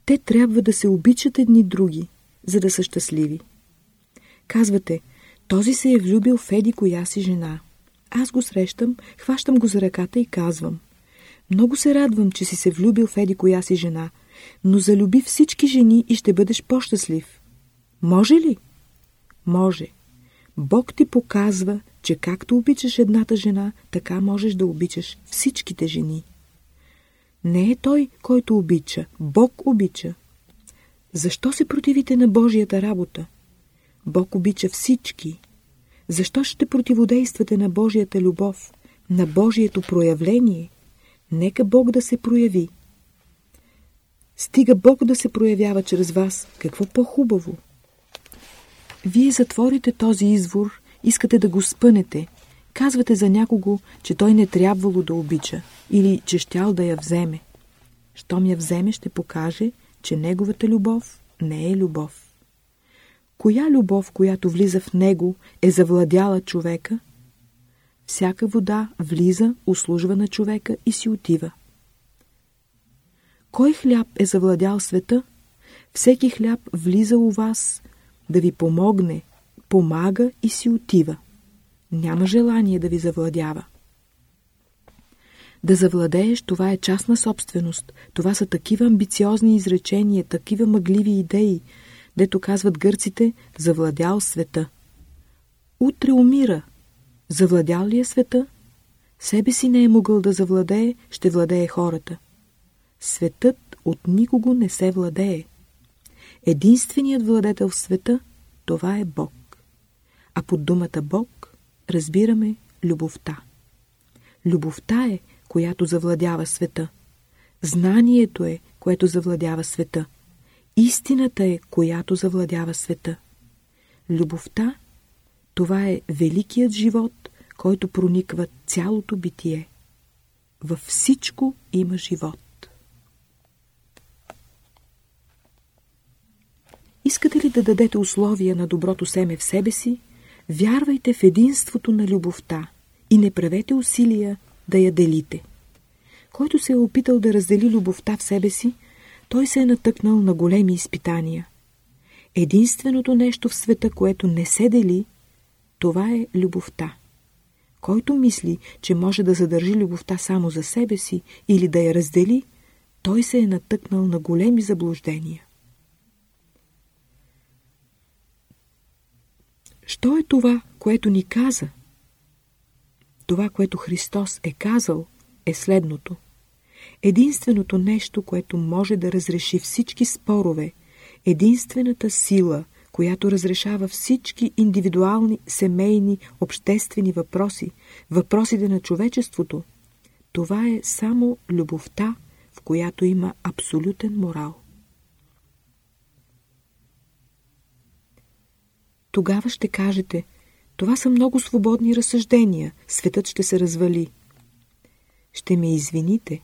Те трябва да се обичат едни други, за да са щастливи. Казвате, този се е влюбил в еди коя си жена. Аз го срещам, хващам го за ръката и казвам. Много се радвам, че си се влюбил в еди коя си жена, но залюби всички жени и ще бъдеш по-щастлив. Може ли? Може. Бог ти показва, че както обичаш едната жена, така можеш да обичаш всичките жени. Не е той, който обича. Бог обича. Защо се противите на Божията работа? Бог обича всички. Защо ще противодействате на Божията любов, на Божието проявление? Нека Бог да се прояви. Стига Бог да се проявява чрез вас, какво по-хубаво? Вие затворите този извор, искате да го спънете. Казвате за някого, че той не трябвало да обича или че щял да я вземе. Щом я вземе, ще покаже, че неговата любов не е любов. Коя любов, която влиза в него, е завладяла човека? Всяка вода влиза, услужва на човека и си отива. Кой хляб е завладял света? Всеки хляб влиза у вас, да ви помогне, помага и си отива. Няма желание да ви завладява. Да завладееш, това е частна собственост. Това са такива амбициозни изречения, такива мъгливи идеи, дето казват гърците, завладял света. Утре умира. Завладял ли е света? Себе си не е могъл да завладее, ще владее хората. Светът от никого не се владее. Единственият владетел в света, това е Бог. А под думата Бог разбираме любовта. Любовта е, която завладява света. Знанието е, което завладява света. Истината е, която завладява света. Любовта – това е великият живот, който прониква цялото битие. Във всичко има живот. Искате ли да дадете условия на доброто семе в себе си? Вярвайте в единството на любовта и не правете усилия да я делите. Който се е опитал да раздели любовта в себе си, той се е натъкнал на големи изпитания. Единственото нещо в света, което не се дели, това е любовта. Който мисли, че може да задържи любовта само за себе си или да я раздели, той се е натъкнал на големи заблуждения. Що е това, което ни каза? Това, което Христос е казал, е следното. Единственото нещо, което може да разреши всички спорове, единствената сила, която разрешава всички индивидуални, семейни, обществени въпроси, въпросите на човечеството, това е само любовта, в която има абсолютен морал. Тогава ще кажете, това са много свободни разсъждения, светът ще се развали. Ще ме извините,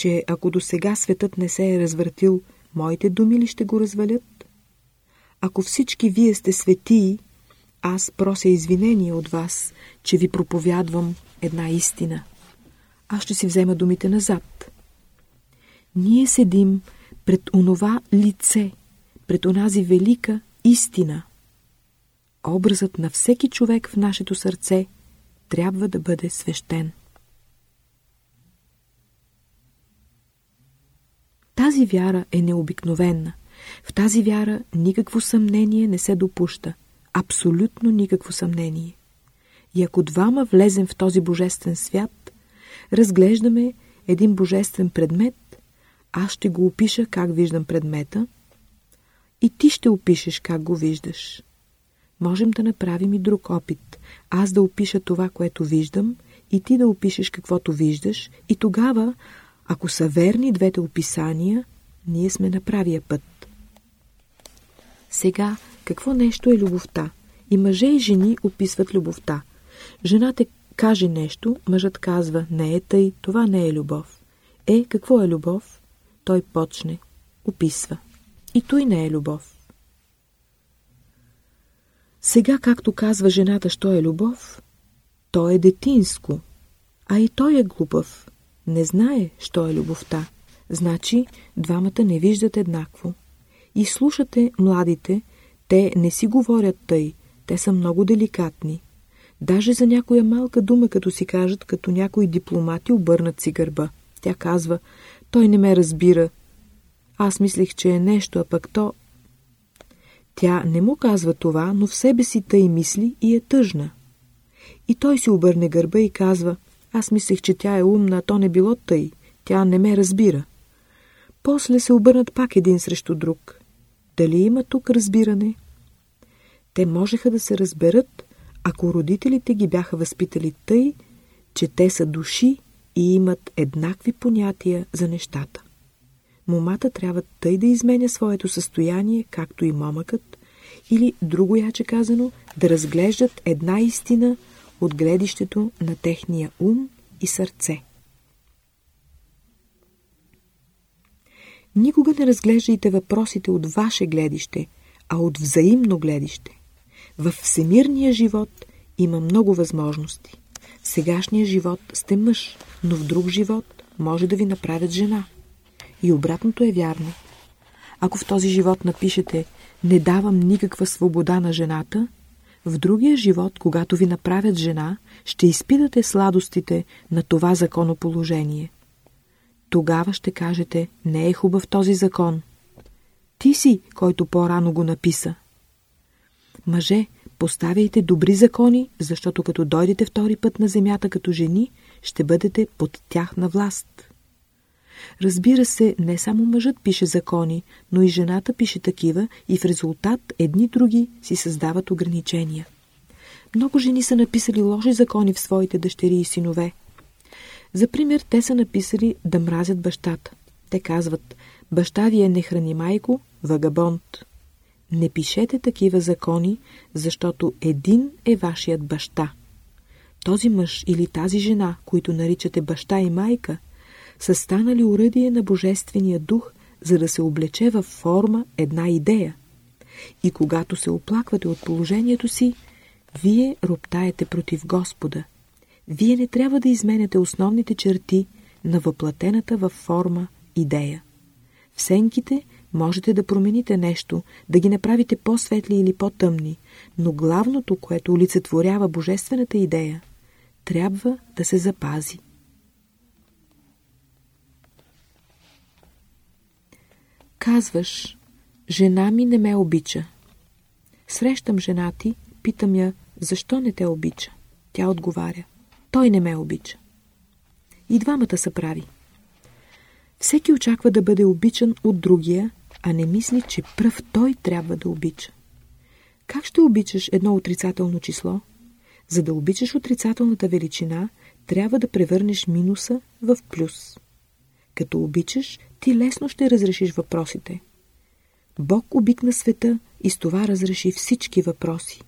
че ако до сега светът не се е развъртил, моите думи ли ще го развалят? Ако всички вие сте светии, аз прося извинение от вас, че ви проповядвам една истина. Аз ще си взема думите назад. Ние седим пред онова лице, пред онази велика истина. Образът на всеки човек в нашето сърце трябва да бъде свещен. Тази вяра е необикновена. В тази вяра никакво съмнение не се допуща. Абсолютно никакво съмнение. И ако двама влезем в този божествен свят, разглеждаме един божествен предмет, аз ще го опиша как виждам предмета и ти ще опишеш как го виждаш. Можем да направим и друг опит. Аз да опиша това, което виждам, и ти да опишеш каквото виждаш, и тогава ако са верни двете описания, ние сме на правия път. Сега, какво нещо е любовта? И мъже и жени описват любовта. Жената каже нещо, мъжът казва, не е тъй, това не е любов. Е, какво е любов? Той почне, описва. И той не е любов. Сега, както казва жената, що е любов, то е детинско, а и той е глупав не знае, що е любовта. Значи, двамата не виждат еднакво. И слушате младите, те не си говорят тъй, те са много деликатни. Даже за някоя малка дума, като си кажат, като някои дипломати обърнат си гърба. Тя казва, той не ме разбира. Аз мислих, че е нещо, а пък то... Тя не му казва това, но в себе си тъй мисли и е тъжна. И той си обърне гърба и казва, аз мислех, че тя е умна, а то не било тъй. Тя не ме разбира. После се обърнат пак един срещу друг. Дали има тук разбиране? Те можеха да се разберат, ако родителите ги бяха възпитали тъй, че те са души и имат еднакви понятия за нещата. Момата трябва тъй да изменя своето състояние, както и момъкът, или друго яче казано, да разглеждат една истина от гледището на техния ум и сърце. Никога не разглеждайте въпросите от ваше гледище, а от взаимно гледище. В всемирния живот има много възможности. В сегашния живот сте мъж, но в друг живот може да ви направят жена. И обратното е вярно. Ако в този живот напишете «Не давам никаква свобода на жената», в другия живот, когато ви направят жена, ще изпитате сладостите на това законоположение. Тогава ще кажете, не е хубав този закон. Ти си, който по-рано го написа. Мъже, поставяйте добри закони, защото като дойдете втори път на земята като жени, ще бъдете под тяхна власт. Разбира се, не само мъжът пише закони, но и жената пише такива и в резултат едни други си създават ограничения. Много жени са написали лоши закони в своите дъщери и синове. За пример, те са написали да мразят бащата. Те казват, баща ви е не храни майко, вагабонт. Не пишете такива закони, защото един е вашият баща. Този мъж или тази жена, които наричате баща и майка – са станали уръдие на Божествения дух, за да се облече във форма една идея. И когато се оплаквате от положението си, вие роптаете против Господа. Вие не трябва да изменяте основните черти на въплатената във форма идея. В сенките можете да промените нещо, да ги направите по-светли или по-тъмни, но главното, което олицетворява божествената идея, трябва да се запази. Казваш, жена ми не ме обича. Срещам жена ти, питам я, защо не те обича. Тя отговаря, той не ме обича. И двамата са прави. Всеки очаква да бъде обичан от другия, а не мисли, че пръв той трябва да обича. Как ще обичаш едно отрицателно число? За да обичаш отрицателната величина, трябва да превърнеш минуса в плюс. Като обичаш, ти лесно ще разрешиш въпросите. Бог обикна света и с това разреши всички въпроси.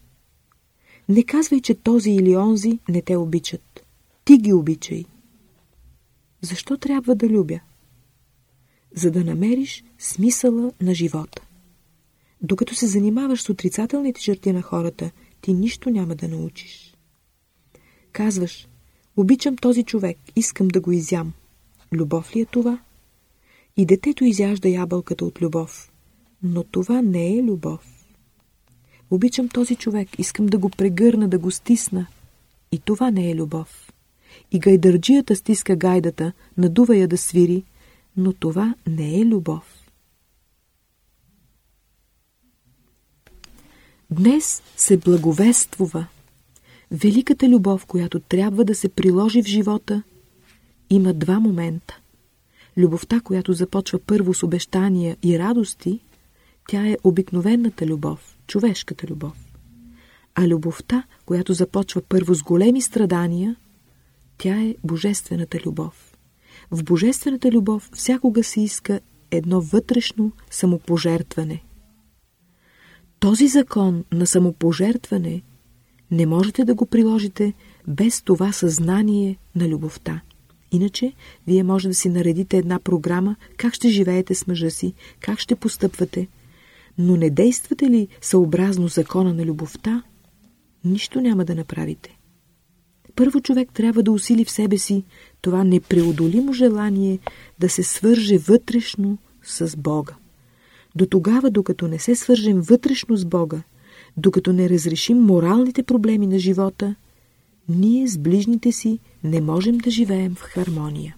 Не казвай, че този или онзи не те обичат. Ти ги обичай. Защо трябва да любя? За да намериш смисъла на живота. Докато се занимаваш с отрицателните черти на хората, ти нищо няма да научиш. Казваш, обичам този човек, искам да го изям. Любов ли е това? И детето изяжда ябълката от любов. Но това не е любов. Обичам този човек, искам да го прегърна, да го стисна. И това не е любов. И гайдърджията стиска гайдата, надува я да свири, но това не е любов. Днес се благовествува. Великата любов, която трябва да се приложи в живота, има два момента. Любовта, която започва първо с обещания и радости, тя е обикновената любов, човешката любов. А любовта, която започва първо с големи страдания, тя е божествената любов. В божествената любов всякога се иска едно вътрешно самопожертване. Този закон на самопожертване не можете да го приложите без това съзнание на любовта. Иначе, вие може да си наредите една програма, как ще живеете с мъжа си, как ще постъпвате, но не действате ли съобразно закона на любовта, нищо няма да направите. Първо човек трябва да усили в себе си това непреодолимо желание да се свърже вътрешно с Бога. До тогава, докато не се свържем вътрешно с Бога, докато не разрешим моралните проблеми на живота, ние с ближните си не можем да живеем в хармония.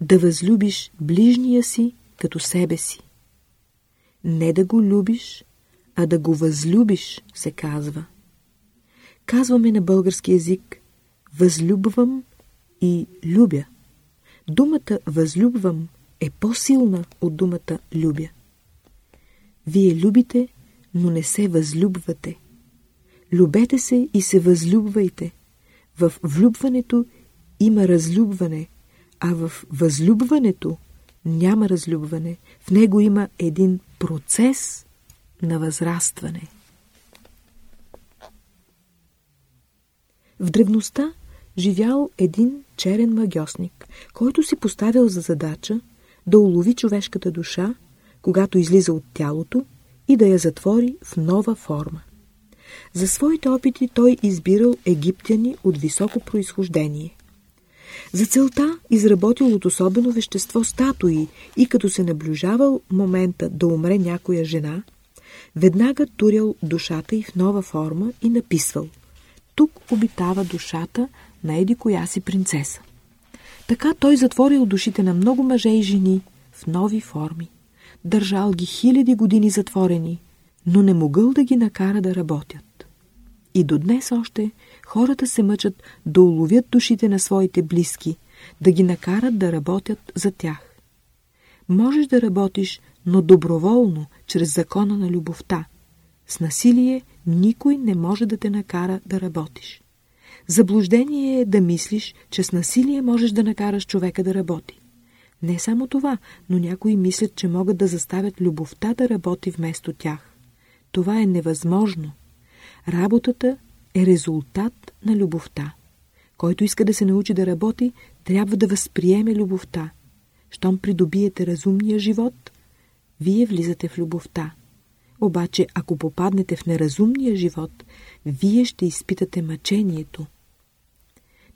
Да възлюбиш ближния си като себе си. Не да го любиш, а да го възлюбиш, се казва. Казваме на български язик възлюбвам и любя. Думата възлюбвам е по-силна от думата любя. Вие любите, но не се възлюбвате. Любете се и се възлюбвайте. В влюбването има разлюбване, а в възлюбването няма разлюбване. В него има един процес на възрастване. В древността живял един черен магиосник, който си поставил за задача да улови човешката душа, когато излиза от тялото и да я затвори в нова форма. За своите опити той избирал египтяни от високо происхождение. За целта изработил от особено вещество статуи и като се наблюжавал момента да умре някоя жена, веднага турял душата й в нова форма и написвал «Тук обитава душата на еди коя си принцеса». Така той затворил душите на много мъже и жени в нови форми. Държал ги хиляди години затворени, но не могъл да ги накара да работят. И до днес още хората се мъчат да уловят душите на своите близки, да ги накарат да работят за тях. Можеш да работиш, но доброволно, чрез закона на любовта. С насилие никой не може да те накара да работиш. Заблуждение е да мислиш, че с насилие можеш да накараш човека да работи. Не само това, но някои мислят, че могат да заставят любовта да работи вместо тях. Това е невъзможно. Работата е резултат на любовта. Който иска да се научи да работи, трябва да възприеме любовта. Щом придобиете разумния живот, вие влизате в любовта. Обаче, ако попаднете в неразумния живот, вие ще изпитате мъчението.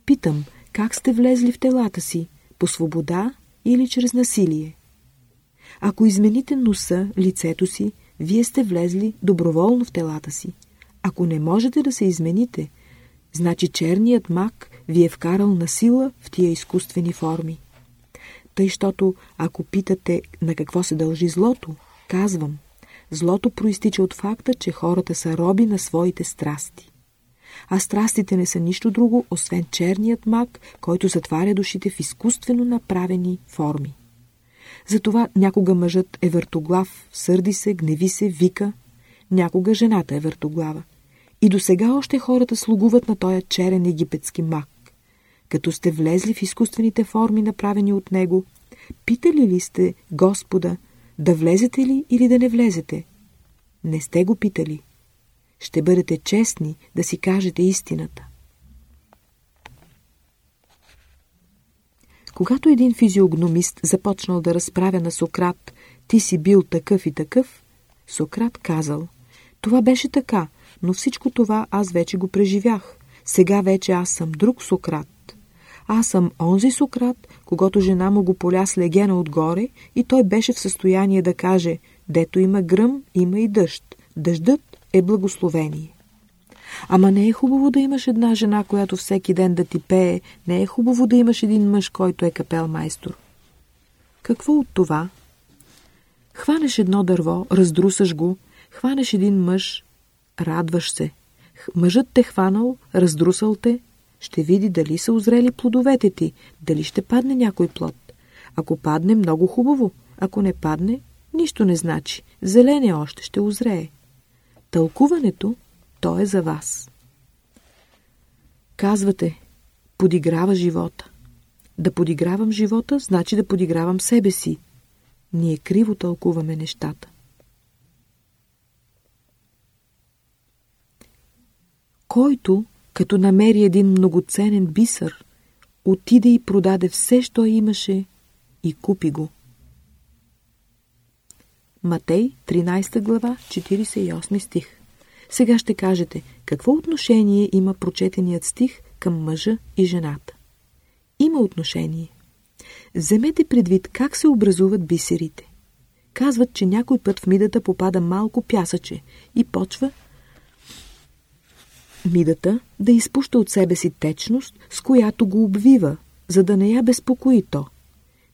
Питам, как сте влезли в телата си? По свобода или чрез насилие? Ако измените носа, лицето си, вие сте влезли доброволно в телата си. Ако не можете да се измените, значи черният мак ви е вкарал на сила в тия изкуствени форми. Тъй, щото ако питате на какво се дължи злото, казвам, злото проистича от факта, че хората са роби на своите страсти. А страстите не са нищо друго, освен черният мак, който затваря душите в изкуствено направени форми. Затова някога мъжът е въртоглав, сърди се, гневи се, вика. Някога жената е въртоглава. И до сега още хората слугуват на този черен египетски мак. Като сте влезли в изкуствените форми, направени от него, питали ли сте Господа да влезете ли или да не влезете? Не сте го питали. Ще бъдете честни да си кажете истината. Когато един физиогномист започнал да разправя на Сократ «Ти си бил такъв и такъв», Сократ казал «Това беше така, но всичко това аз вече го преживях. Сега вече аз съм друг Сократ. Аз съм онзи Сократ, когато жена му го поля с легена отгоре и той беше в състояние да каже «Дето има гръм, има и дъжд. Дъждът е благословение». Ама не е хубаво да имаш една жена, която всеки ден да ти пее. Не е хубаво да имаш един мъж, който е капел майстор. Какво от това? Хванеш едно дърво, раздрусаш го, хванеш един мъж, радваш се. Мъжът те хванал, раздрусал те, ще види дали са озрели плодовете ти, дали ще падне някой плод. Ако падне, много хубаво. Ако не падне, нищо не значи. Зелен е още, ще озрее. Тълкуването, то е за вас. Казвате, подиграва живота. Да подигравам живота, значи да подигравам себе си. Ние криво тълкуваме нещата. Който като намери един многоценен бисър, отиде и продаде все, що имаше и купи го. Матей, 13 глава, 48 стих. Сега ще кажете, какво отношение има прочетеният стих към мъжа и жената? Има отношение. Вземете предвид как се образуват бисерите. Казват, че някой път в мидата попада малко пясъче и почва мидата да изпуща от себе си течност, с която го обвива, за да не я безпокои то.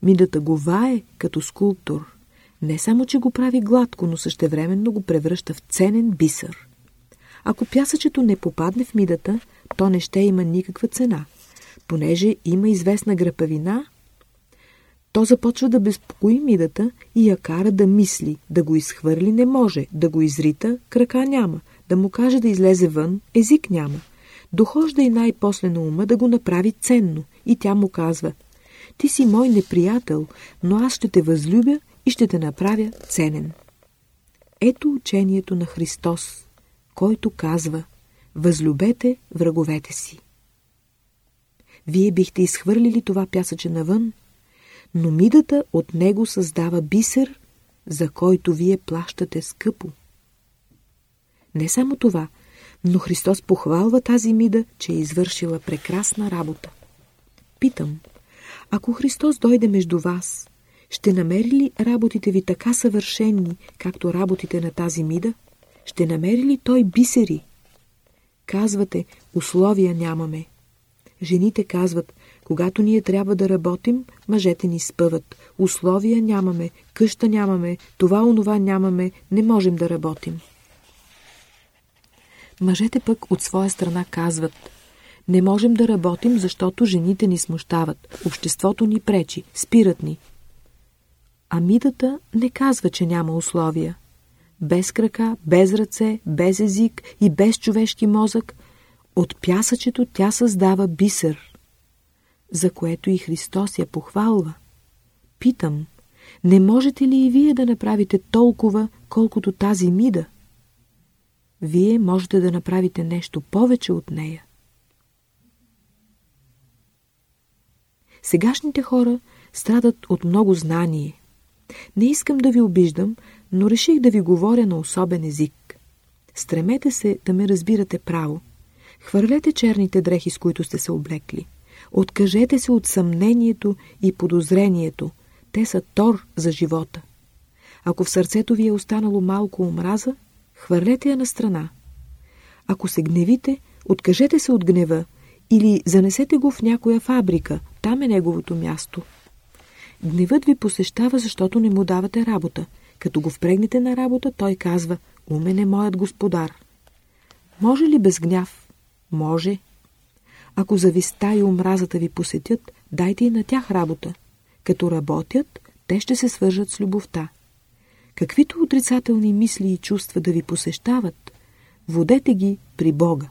Мидата го вае като скулптор. Не само, че го прави гладко, но същевременно го превръща в ценен бисър. Ако пясъчето не попадне в мидата, то не ще има никаква цена. Понеже има известна гръпавина, то започва да безпокои мидата и я кара да мисли, да го изхвърли не може, да го изрита, крака няма, да му каже да излезе вън, език няма. Дохожда и най-после на ума да го направи ценно и тя му казва «Ти си мой неприятел, но аз ще те възлюбя и ще те направя ценен». Ето учението на Христос, който казва «Възлюбете враговете си». Вие бихте изхвърлили това пясъче навън, но мидата от него създава бисер, за който вие плащате скъпо. Не само това, но Христос похвалва тази мида, че е извършила прекрасна работа. Питам, ако Христос дойде между вас, ще намери ли работите ви така съвършенни, както работите на тази мида? Ще намери ли той бисери? Казвате, условия нямаме. Жените казват, когато ние трябва да работим, мъжете ни спъват. Условия нямаме, къща нямаме, това онова нямаме, не можем да работим. Мъжете пък от своя страна казват Не можем да работим, защото жените ни смущават, обществото ни пречи, спират ни. Амидата не казва, че няма условия. Без крака, без ръце, без език и без човешки мозък, от пясъчето тя създава бисер, за което и Христос я похвалва. Питам, не можете ли и вие да направите толкова, колкото тази мида? вие можете да направите нещо повече от нея. Сегашните хора страдат от много знание. Не искам да ви обиждам, но реших да ви говоря на особен език. Стремете се да ме разбирате право. Хвърлете черните дрехи, с които сте се облекли. Откажете се от съмнението и подозрението. Те са тор за живота. Ако в сърцето ви е останало малко омраза, хвърлете я на страна. Ако се гневите, откажете се от гнева или занесете го в някоя фабрика, там е неговото място. Гневът ви посещава, защото не му давате работа. Като го впрегнете на работа, той казва, умен е моят господар. Може ли без гняв? Може. Ако зависта и омразата ви посетят, дайте и на тях работа. Като работят, те ще се свържат с любовта. Каквито отрицателни мисли и чувства да ви посещават, водете ги при Бога.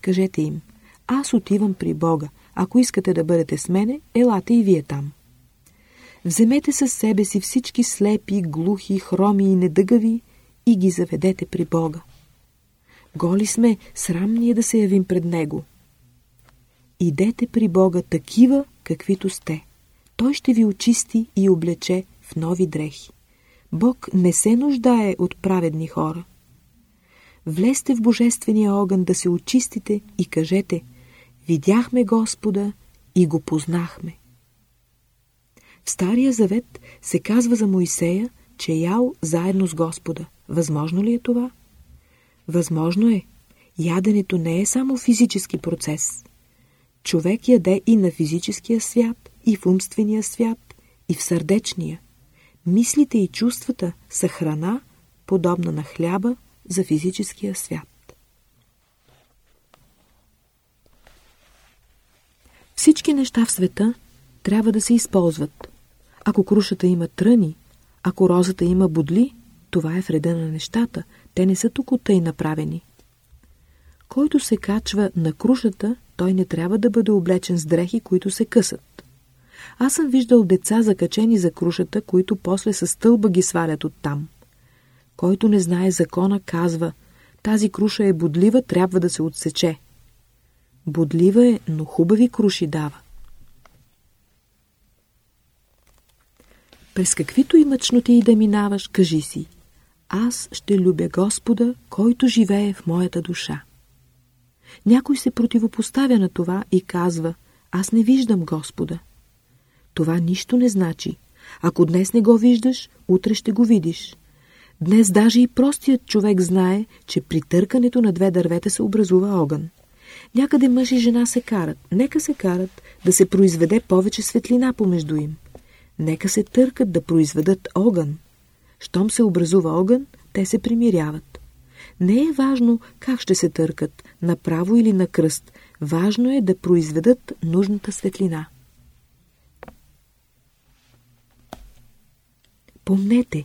Кажете им, аз отивам при Бога. Ако искате да бъдете с мене, елате и вие там. Вземете със себе си всички слепи, глухи, хроми и недъгави и ги заведете при Бога. Голи сме, срам ни е да се явим пред Него. Идете при Бога такива, каквито сте. Той ще ви очисти и облече в нови дрехи. Бог не се нуждае от праведни хора. Влезте в Божествения огън да се очистите и кажете Видяхме Господа и го познахме. В Стария Завет се казва за Моисея, че е ял заедно с Господа. Възможно ли е това? Възможно е. Яденето не е само физически процес. Човек яде и на физическия свят, и в умствения свят, и в сърдечния. Мислите и чувствата са храна, подобна на хляба за физическия свят. Всички неща в света трябва да се използват. Ако крушата има тръни, ако розата има бодли, това е вреда на нещата. Те не са тук тъй направени. Който се качва на крушата, той не трябва да бъде облечен с дрехи, които се късат. Аз съм виждал деца закачени за крушата, които после с стълба ги свалят оттам. Който не знае закона, казва, тази круша е бодлива, трябва да се отсече. Бодлива е, но хубави круши дава. През каквито и мъчноти и да минаваш, кажи си, аз ще любя Господа, който живее в моята душа. Някой се противопоставя на това и казва, аз не виждам Господа. Това нищо не значи. Ако днес не го виждаш, утре ще го видиш. Днес даже и простият човек знае, че при търкането на две дървета се образува огън. Някъде мъж и жена се карат. Нека се карат да се произведе повече светлина помежду им. Нека се търкат да произведат огън. Щом се образува огън, те се примиряват. Не е важно как ще се търкат, направо или на кръст. Важно е да произведат нужната светлина. Помнете,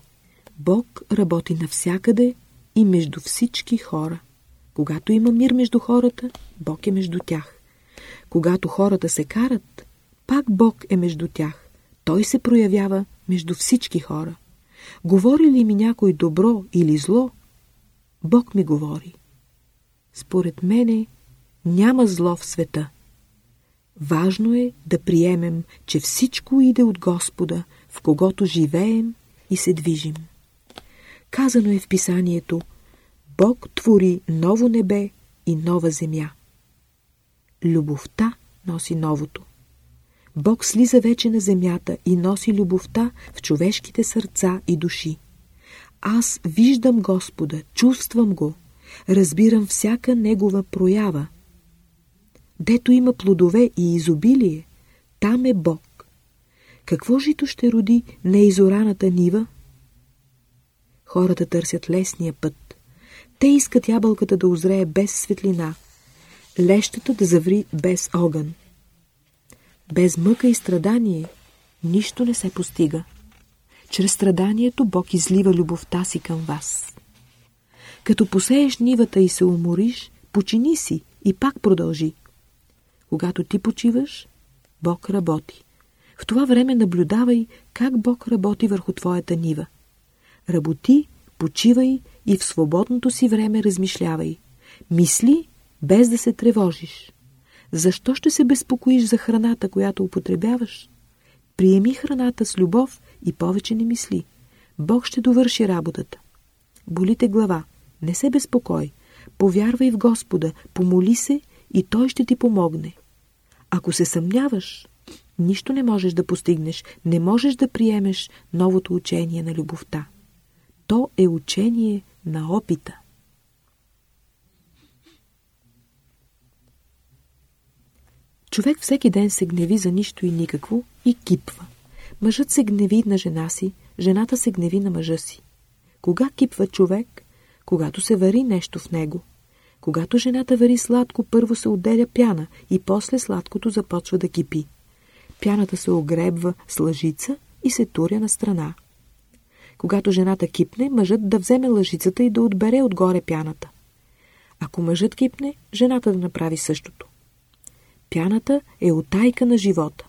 Бог работи навсякъде и между всички хора. Когато има мир между хората, Бог е между тях. Когато хората се карат, пак Бог е между тях. Той се проявява между всички хора. Говори ли ми някой добро или зло, Бог ми говори. Според мене няма зло в света. Важно е да приемем, че всичко иде от Господа, в когото живеем и се движим. Казано е в писанието Бог твори ново небе и нова земя. Любовта носи новото. Бог слиза вече на земята и носи любовта в човешките сърца и души. Аз виждам Господа, чувствам Го, разбирам всяка Негова проява. Дето има плодове и изобилие, там е Бог. Какво жито ще роди неизораната нива? Хората търсят лесния път. Те искат ябълката да озрее без светлина, лещата да заври без огън. Без мъка и страдание нищо не се постига. Чрез страданието Бог излива любовта си към вас. Като посееш нивата и се умориш, почини си и пак продължи. Когато ти почиваш, Бог работи. В това време наблюдавай как Бог работи върху твоята нива. Работи, почивай и в свободното си време размишлявай. Мисли, без да се тревожиш. Защо ще се безпокоиш за храната, която употребяваш? Приеми храната с любов и повече не мисли. Бог ще довърши работата. Болите глава. Не се безпокой. Повярвай в Господа, помоли се и Той ще ти помогне. Ако се съмняваш, нищо не можеш да постигнеш, не можеш да приемеш новото учение на любовта. То е учение на опита. Човек всеки ден се гневи за нищо и никакво и кипва. Мъжът се гневи на жена си, жената се гневи на мъжа си. Кога кипва човек? Когато се вари нещо в него. Когато жената вари сладко, първо се отделя пяна и после сладкото започва да кипи. Пяната се огребва с лъжица и се туря на страна. Когато жената кипне, мъжът да вземе лъжицата и да отбере отгоре пяната. Ако мъжът кипне, жената да направи същото. Пяната е отайка на живота.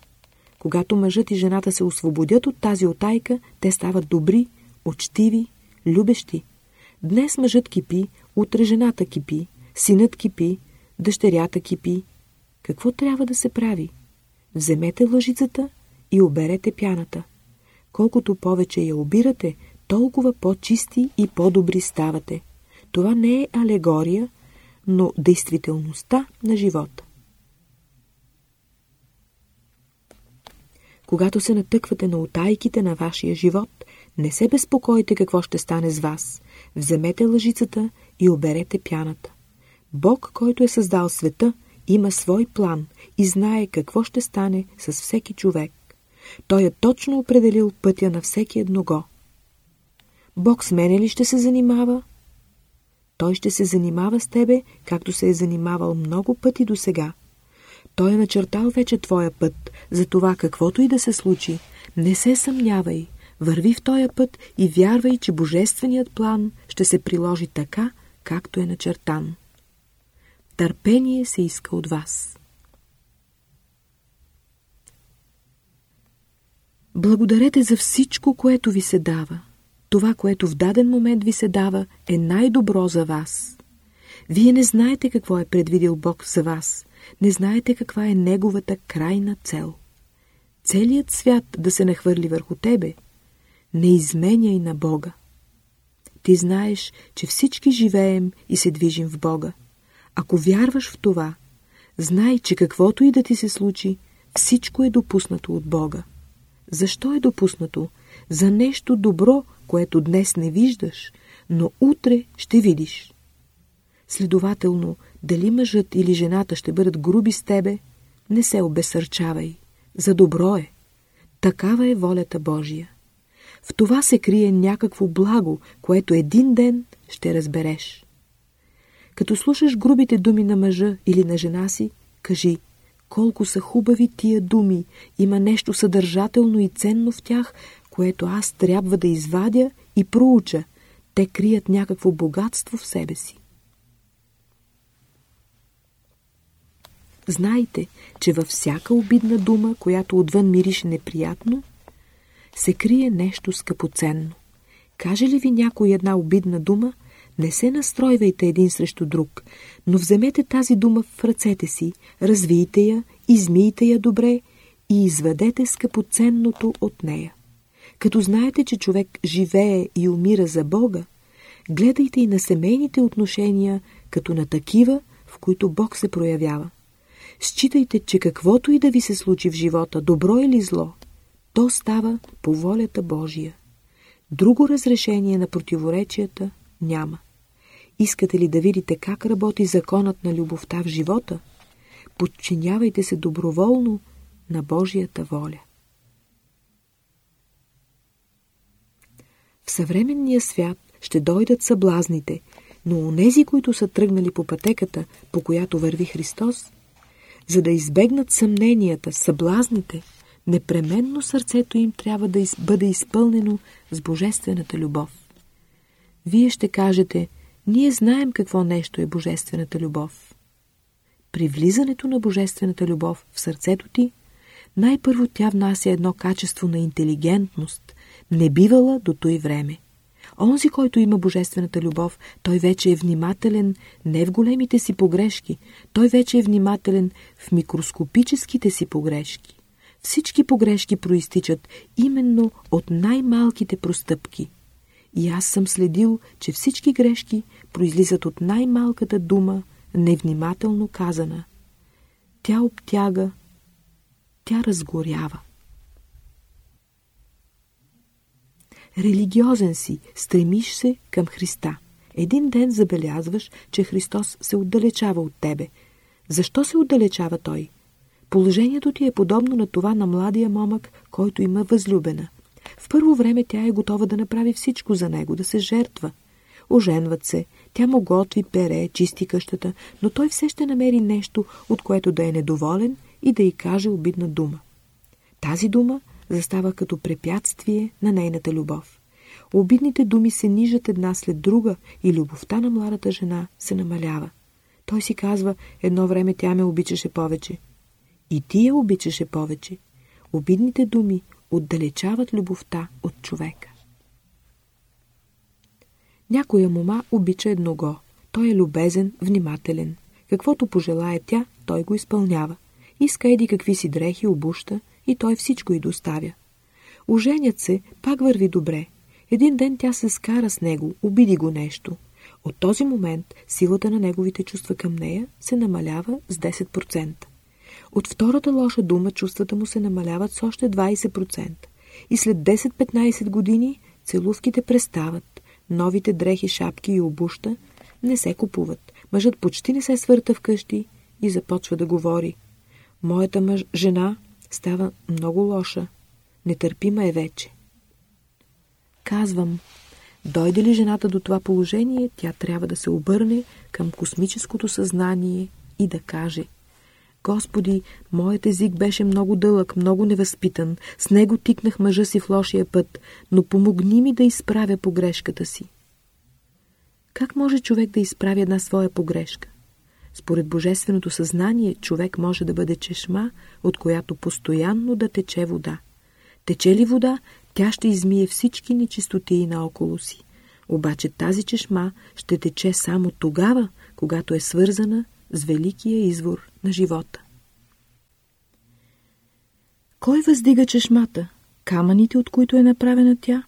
Когато мъжът и жената се освободят от тази отайка, те стават добри, учтиви, любещи. Днес мъжът кипи, утре жената кипи, синът кипи, дъщерята кипи. Какво трябва да се прави? Вземете лъжицата и оберете пяната. Колкото повече я обирате, толкова по-чисти и по-добри ставате. Това не е алегория, но действителността на живота. Когато се натъквате на утайките на вашия живот, не се безпокойте какво ще стане с вас. Вземете лъжицата и оберете пяната. Бог, който е създал света, има свой план и знае какво ще стане с всеки човек. Той е точно определил пътя на всеки едного. Бог с мене ли ще се занимава? Той ще се занимава с тебе, както се е занимавал много пъти до сега. Той е начертал вече твоя път, за това каквото и да се случи, не се съмнявай, върви в този път и вярвай, че божественият план ще се приложи така, както е начертан. Търпение се иска от вас. Благодарете за всичко, което ви се дава. Това, което в даден момент ви се дава, е най-добро за вас. Вие не знаете какво е предвидил Бог за вас. Не знаете каква е Неговата крайна цел. Целият свят да се нахвърли върху тебе, не изменяй на Бога. Ти знаеш, че всички живеем и се движим в Бога. Ако вярваш в това, знай, че каквото и да ти се случи, всичко е допуснато от Бога. Защо е допуснато? За нещо добро, което днес не виждаш, но утре ще видиш. Следователно, дали мъжът или жената ще бъдат груби с тебе, не се обесърчавай. За добро е. Такава е волята Божия. В това се крие някакво благо, което един ден ще разбереш. Като слушаш грубите думи на мъжа или на жена си, кажи колко са хубави тия думи, има нещо съдържателно и ценно в тях, което аз трябва да извадя и проуча. Те крият някакво богатство в себе си. Знайте, че във всяка обидна дума, която отвън мирише неприятно, се крие нещо скъпоценно. Каже ли ви някой една обидна дума, не се настройвайте един срещу друг, но вземете тази дума в ръцете си, развийте я, измийте я добре и изведете скъпоценното от нея. Като знаете, че човек живее и умира за Бога, гледайте и на семейните отношения като на такива, в които Бог се проявява. Считайте, че каквото и да ви се случи в живота, добро или зло, то става по волята Божия. Друго разрешение на противоречията няма. Искате ли да видите как работи законът на любовта в живота? Подчинявайте се доброволно на Божията воля. В съвременния свят ще дойдат съблазните, но онези, които са тръгнали по пътеката, по която върви Христос, за да избегнат съмненията, съблазните, непременно сърцето им трябва да бъде изпълнено с божествената любов. Вие ще кажете, ние знаем какво нещо е божествената любов. При влизането на божествената любов в сърцето ти, най-първо тя внася едно качество на интелигентност, не бивала до той време. Онзи, който има божествената любов, той вече е внимателен не в големите си погрешки, той вече е внимателен в микроскопическите си погрешки. Всички погрешки проистичат именно от най-малките простъпки. И аз съм следил, че всички грешки произлизат от най-малката дума, невнимателно казана. Тя обтяга, тя разгорява. Религиозен си, стремиш се към Христа. Един ден забелязваш, че Христос се отдалечава от тебе. Защо се отдалечава Той? Положението ти е подобно на това на младия момък, който има възлюбена. В първо време тя е готова да направи всичко за него, да се жертва. Оженват се, Тя му готви, пере, чисти къщата, но той все ще намери нещо, от което да е недоволен и да й каже обидна дума. Тази дума застава като препятствие на нейната любов. Обидните думи се нижат една след друга и любовта на младата жена се намалява. Той си казва, едно време тя ме обичаше повече. И ти я обичаше повече. Обидните думи отдалечават любовта от човека. Някоя мома обича едного. Той е любезен, внимателен. Каквото пожелая тя, той го изпълнява. Иска еди какви си дрехи, обуща и той всичко й доставя. Оженят се, пак върви добре. Един ден тя се скара с него, обиди го нещо. От този момент силата на неговите чувства към нея се намалява с 10%. От втората лоша дума чувствата му се намаляват с още 20%. И след 10-15 години целувките престават, новите дрехи, шапки и обуща не се купуват. Мъжът почти не се свърта вкъщи и започва да говори. Моята мъж, жена става много лоша. Нетърпима е вече. Казвам, дойде ли жената до това положение, тя трябва да се обърне към космическото съзнание и да каже Господи, моят език беше много дълъг, много невъзпитан. С него тикнах мъжа си в лошия път, но помогни ми да изправя погрешката си. Как може човек да изправи една своя погрешка? Според божественото съзнание, човек може да бъде чешма, от която постоянно да тече вода. Тече ли вода, тя ще измие всички нечистотии наоколо си. Обаче тази чешма ще тече само тогава, когато е свързана с великия извор на живота. Кой въздига чешмата? Камъните, от които е направена тя,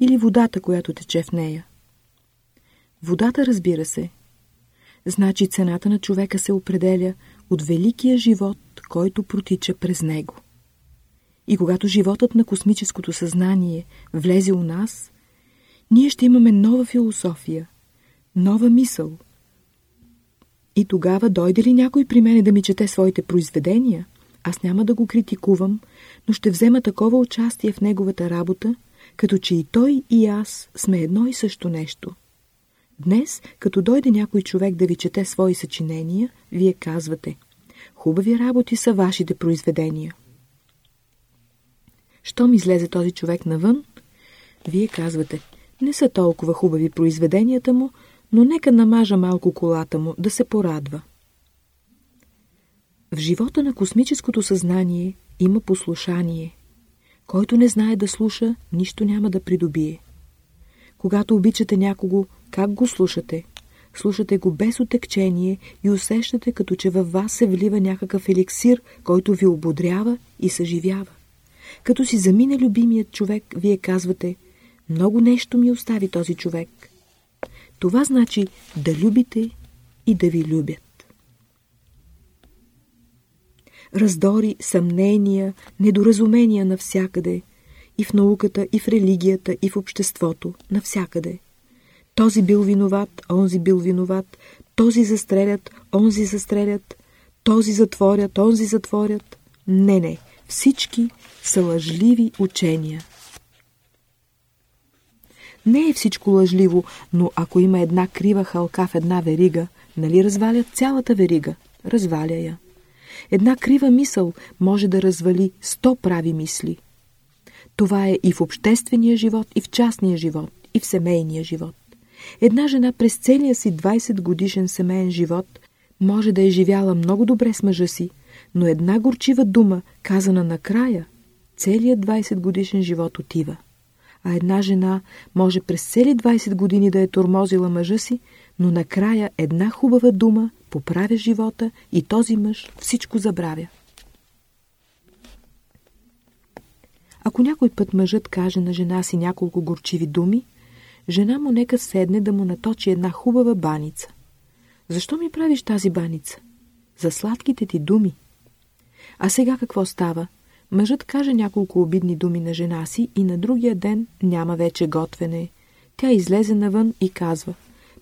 или водата, която тече в нея? Водата, разбира се. Значи цената на човека се определя от великия живот, който протича през него. И когато животът на космическото съзнание влезе у нас, ние ще имаме нова философия, нова мисъл. И тогава дойде ли някой при мене да ми чете своите произведения, аз няма да го критикувам, но ще взема такова участие в неговата работа, като че и той и аз сме едно и също нещо. Днес, като дойде някой човек да ви чете свои съчинения, вие казвате «Хубави работи са вашите произведения». Щом излезе този човек навън, вие казвате, не са толкова хубави произведенията му, но нека намажа малко колата му, да се порадва. В живота на космическото съзнание има послушание. Който не знае да слуша, нищо няма да придобие. Когато обичате някого, как го слушате? Слушате го без отекчение и усещате, като че във вас се влива някакъв еликсир, който ви ободрява и съживява. Като си замине любимият човек, вие казвате «Много нещо ми остави този човек». Това значи да любите и да ви любят. Раздори, съмнения, недоразумения навсякъде, и в науката, и в религията, и в обществото, навсякъде. Този бил виноват, онзи бил виноват, този застрелят, онзи застрелят, този затворят, онзи затворят. Не, не, всички са лъжливи учения. Не е всичко лъжливо, но ако има една крива халка в една верига, нали развалят цялата верига? Разваля я. Една крива мисъл може да развали сто прави мисли. Това е и в обществения живот, и в частния живот, и в семейния живот. Една жена през целия си 20 годишен семейен живот може да е живяла много добре с мъжа си, но една горчива дума, казана накрая, целият 20 годишен живот отива. А една жена може през цели 20 години да е тормозила мъжа си, но накрая една хубава дума поправя живота и този мъж всичко забравя. Ако някой път мъжът каже на жена си няколко горчиви думи, жена му нека седне да му наточи една хубава баница. Защо ми правиш тази баница? За сладките ти думи. А сега какво става? Мъжът каже няколко обидни думи на жена си и на другия ден няма вече готвене. Тя излезе навън и казва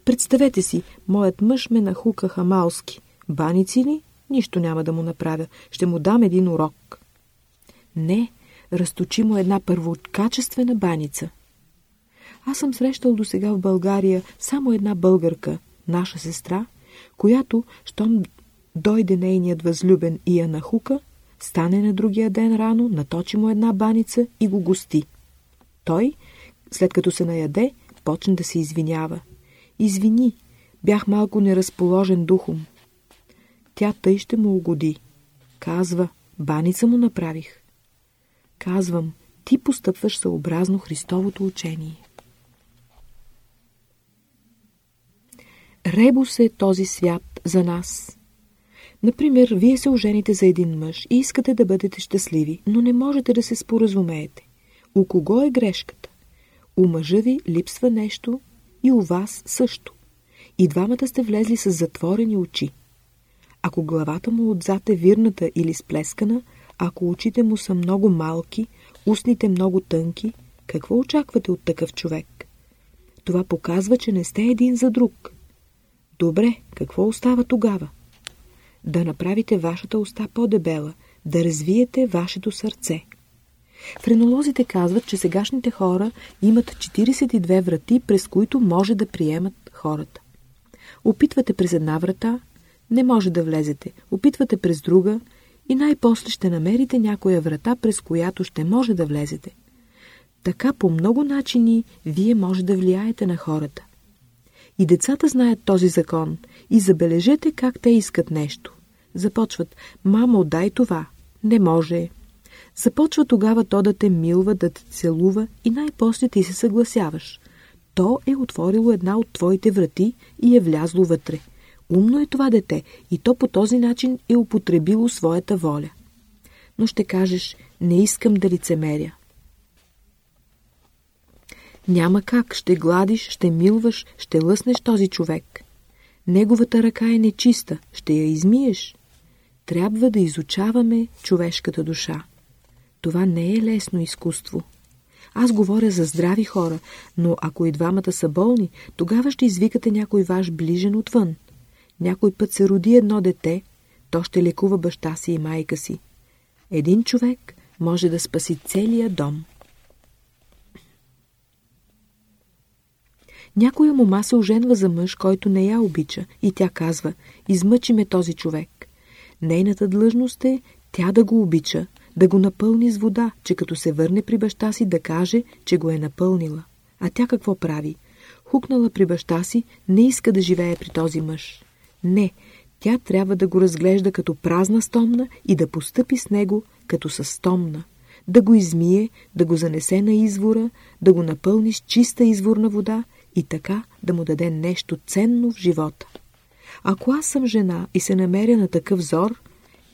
Представете си, моят мъж ме нахука хамалски. Баници ли? Нищо няма да му направя. Ще му дам един урок. Не, разточи му една първокачествена баница. Аз съм срещал до сега в България само една българка, наша сестра, която, щом дойде нейният възлюбен и я нахука, стане на другия ден рано, наточи му една баница и го гости. Той, след като се наяде, почне да се извинява. Извини, бях малко неразположен духом. Тя тъй ще му угоди. Казва, баница му направих. Казвам, ти постъпваш съобразно Христовото учение. Ребус е този свят за нас. Например, вие се ожените за един мъж и искате да бъдете щастливи, но не можете да се споразумеете. У кого е грешката? У мъжа ви липсва нещо и у вас също. И двамата сте влезли с затворени очи. Ако главата му отзад е вирната или сплескана, ако очите му са много малки, устните много тънки, какво очаквате от такъв човек? Това показва, че не сте един за друг. Добре, какво остава тогава? Да направите вашата уста по-дебела, да развиете вашето сърце. Френолозите казват, че сегашните хора имат 42 врати, през които може да приемат хората. Опитвате през една врата, не може да влезете. Опитвате през друга и най-после ще намерите някоя врата, през която ще може да влезете. Така по много начини вие може да влияете на хората. И децата знаят този закон и забележете как те искат нещо. Започват, мамо, дай това. Не може. Започва тогава то да те милва, да те целува и най-после ти се съгласяваш. То е отворило една от твоите врати и е влязло вътре. Умно е това дете и то по този начин е употребило своята воля. Но ще кажеш, не искам да лицемеря. Няма как, ще гладиш, ще милваш, ще лъснеш този човек. Неговата ръка е нечиста, ще я измиеш. Трябва да изучаваме човешката душа. Това не е лесно изкуство. Аз говоря за здрави хора, но ако и двамата са болни, тогава ще извикате някой ваш ближен отвън. Някой път се роди едно дете, то ще лекува баща си и майка си. Един човек може да спаси целия дом. Някоя мома се оженва за мъж, който не я обича и тя казва, измъчи ме този човек. Нейната длъжност е тя да го обича, да го напълни с вода, че като се върне при баща си да каже, че го е напълнила. А тя какво прави? Хукнала при баща си, не иска да живее при този мъж. Не, тя трябва да го разглежда като празна стомна и да постъпи с него като с стомна. Да го измие, да го занесе на извора, да го напълни с чиста изворна вода и така да му даде нещо ценно в живота. Ако аз съм жена и се намеря на такъв взор,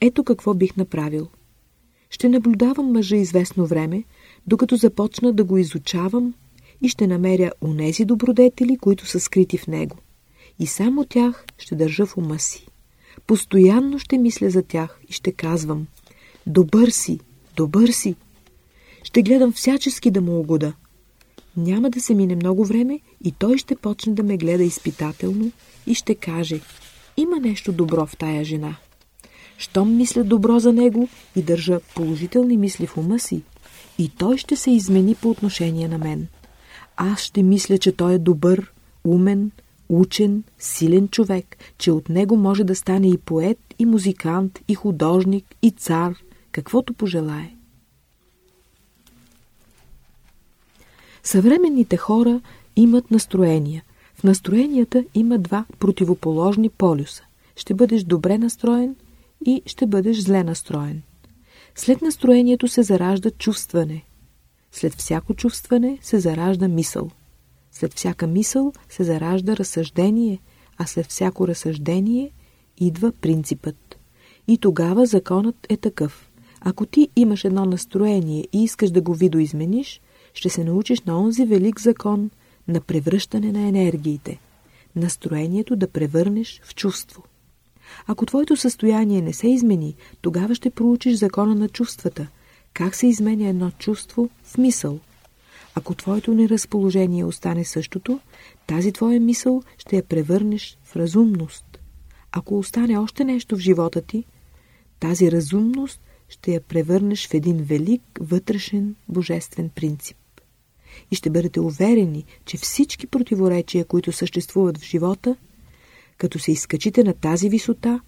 ето какво бих направил. Ще наблюдавам мъжа известно време, докато започна да го изучавам и ще намеря онези добродетели, които са скрити в него. И само тях ще държа в ума си. Постоянно ще мисля за тях и ще казвам «Добър си, добър си». Ще гледам всячески да му угода. Няма да се мине много време и той ще почне да ме гледа изпитателно и ще каже «Има нещо добро в тая жена». Щом мисля добро за него и държа положителни мисли в ума си, и той ще се измени по отношение на мен. Аз ще мисля, че той е добър, умен, учен, силен човек, че от него може да стане и поет, и музикант, и художник, и цар, каквото пожелае. Съвременните хора имат настроения. В настроенията има два противоположни полюса. Ще бъдеш добре настроен и ще бъдеш зле настроен. След настроението се заражда чувстване. След всяко чувстване се заражда мисъл. След всяка мисъл се заражда разсъждение, а след всяко разсъждение идва принципът. И тогава законът е такъв. Ако ти имаш едно настроение и искаш да го видоизмениш, ще се научиш на онзи велик закон на превръщане на енергиите. Настроението да превърнеш в чувство. Ако твоето състояние не се измени, тогава ще проучиш закона на чувствата. Как се изменя едно чувство в мисъл? Ако твоето неразположение остане същото, тази твоя мисъл ще я превърнеш в разумност. Ако остане още нещо в живота ти, тази разумност ще я превърнеш в един велик вътрешен божествен принцип. И ще бъдете уверени, че всички противоречия, които съществуват в живота, като се изкачите на тази висота,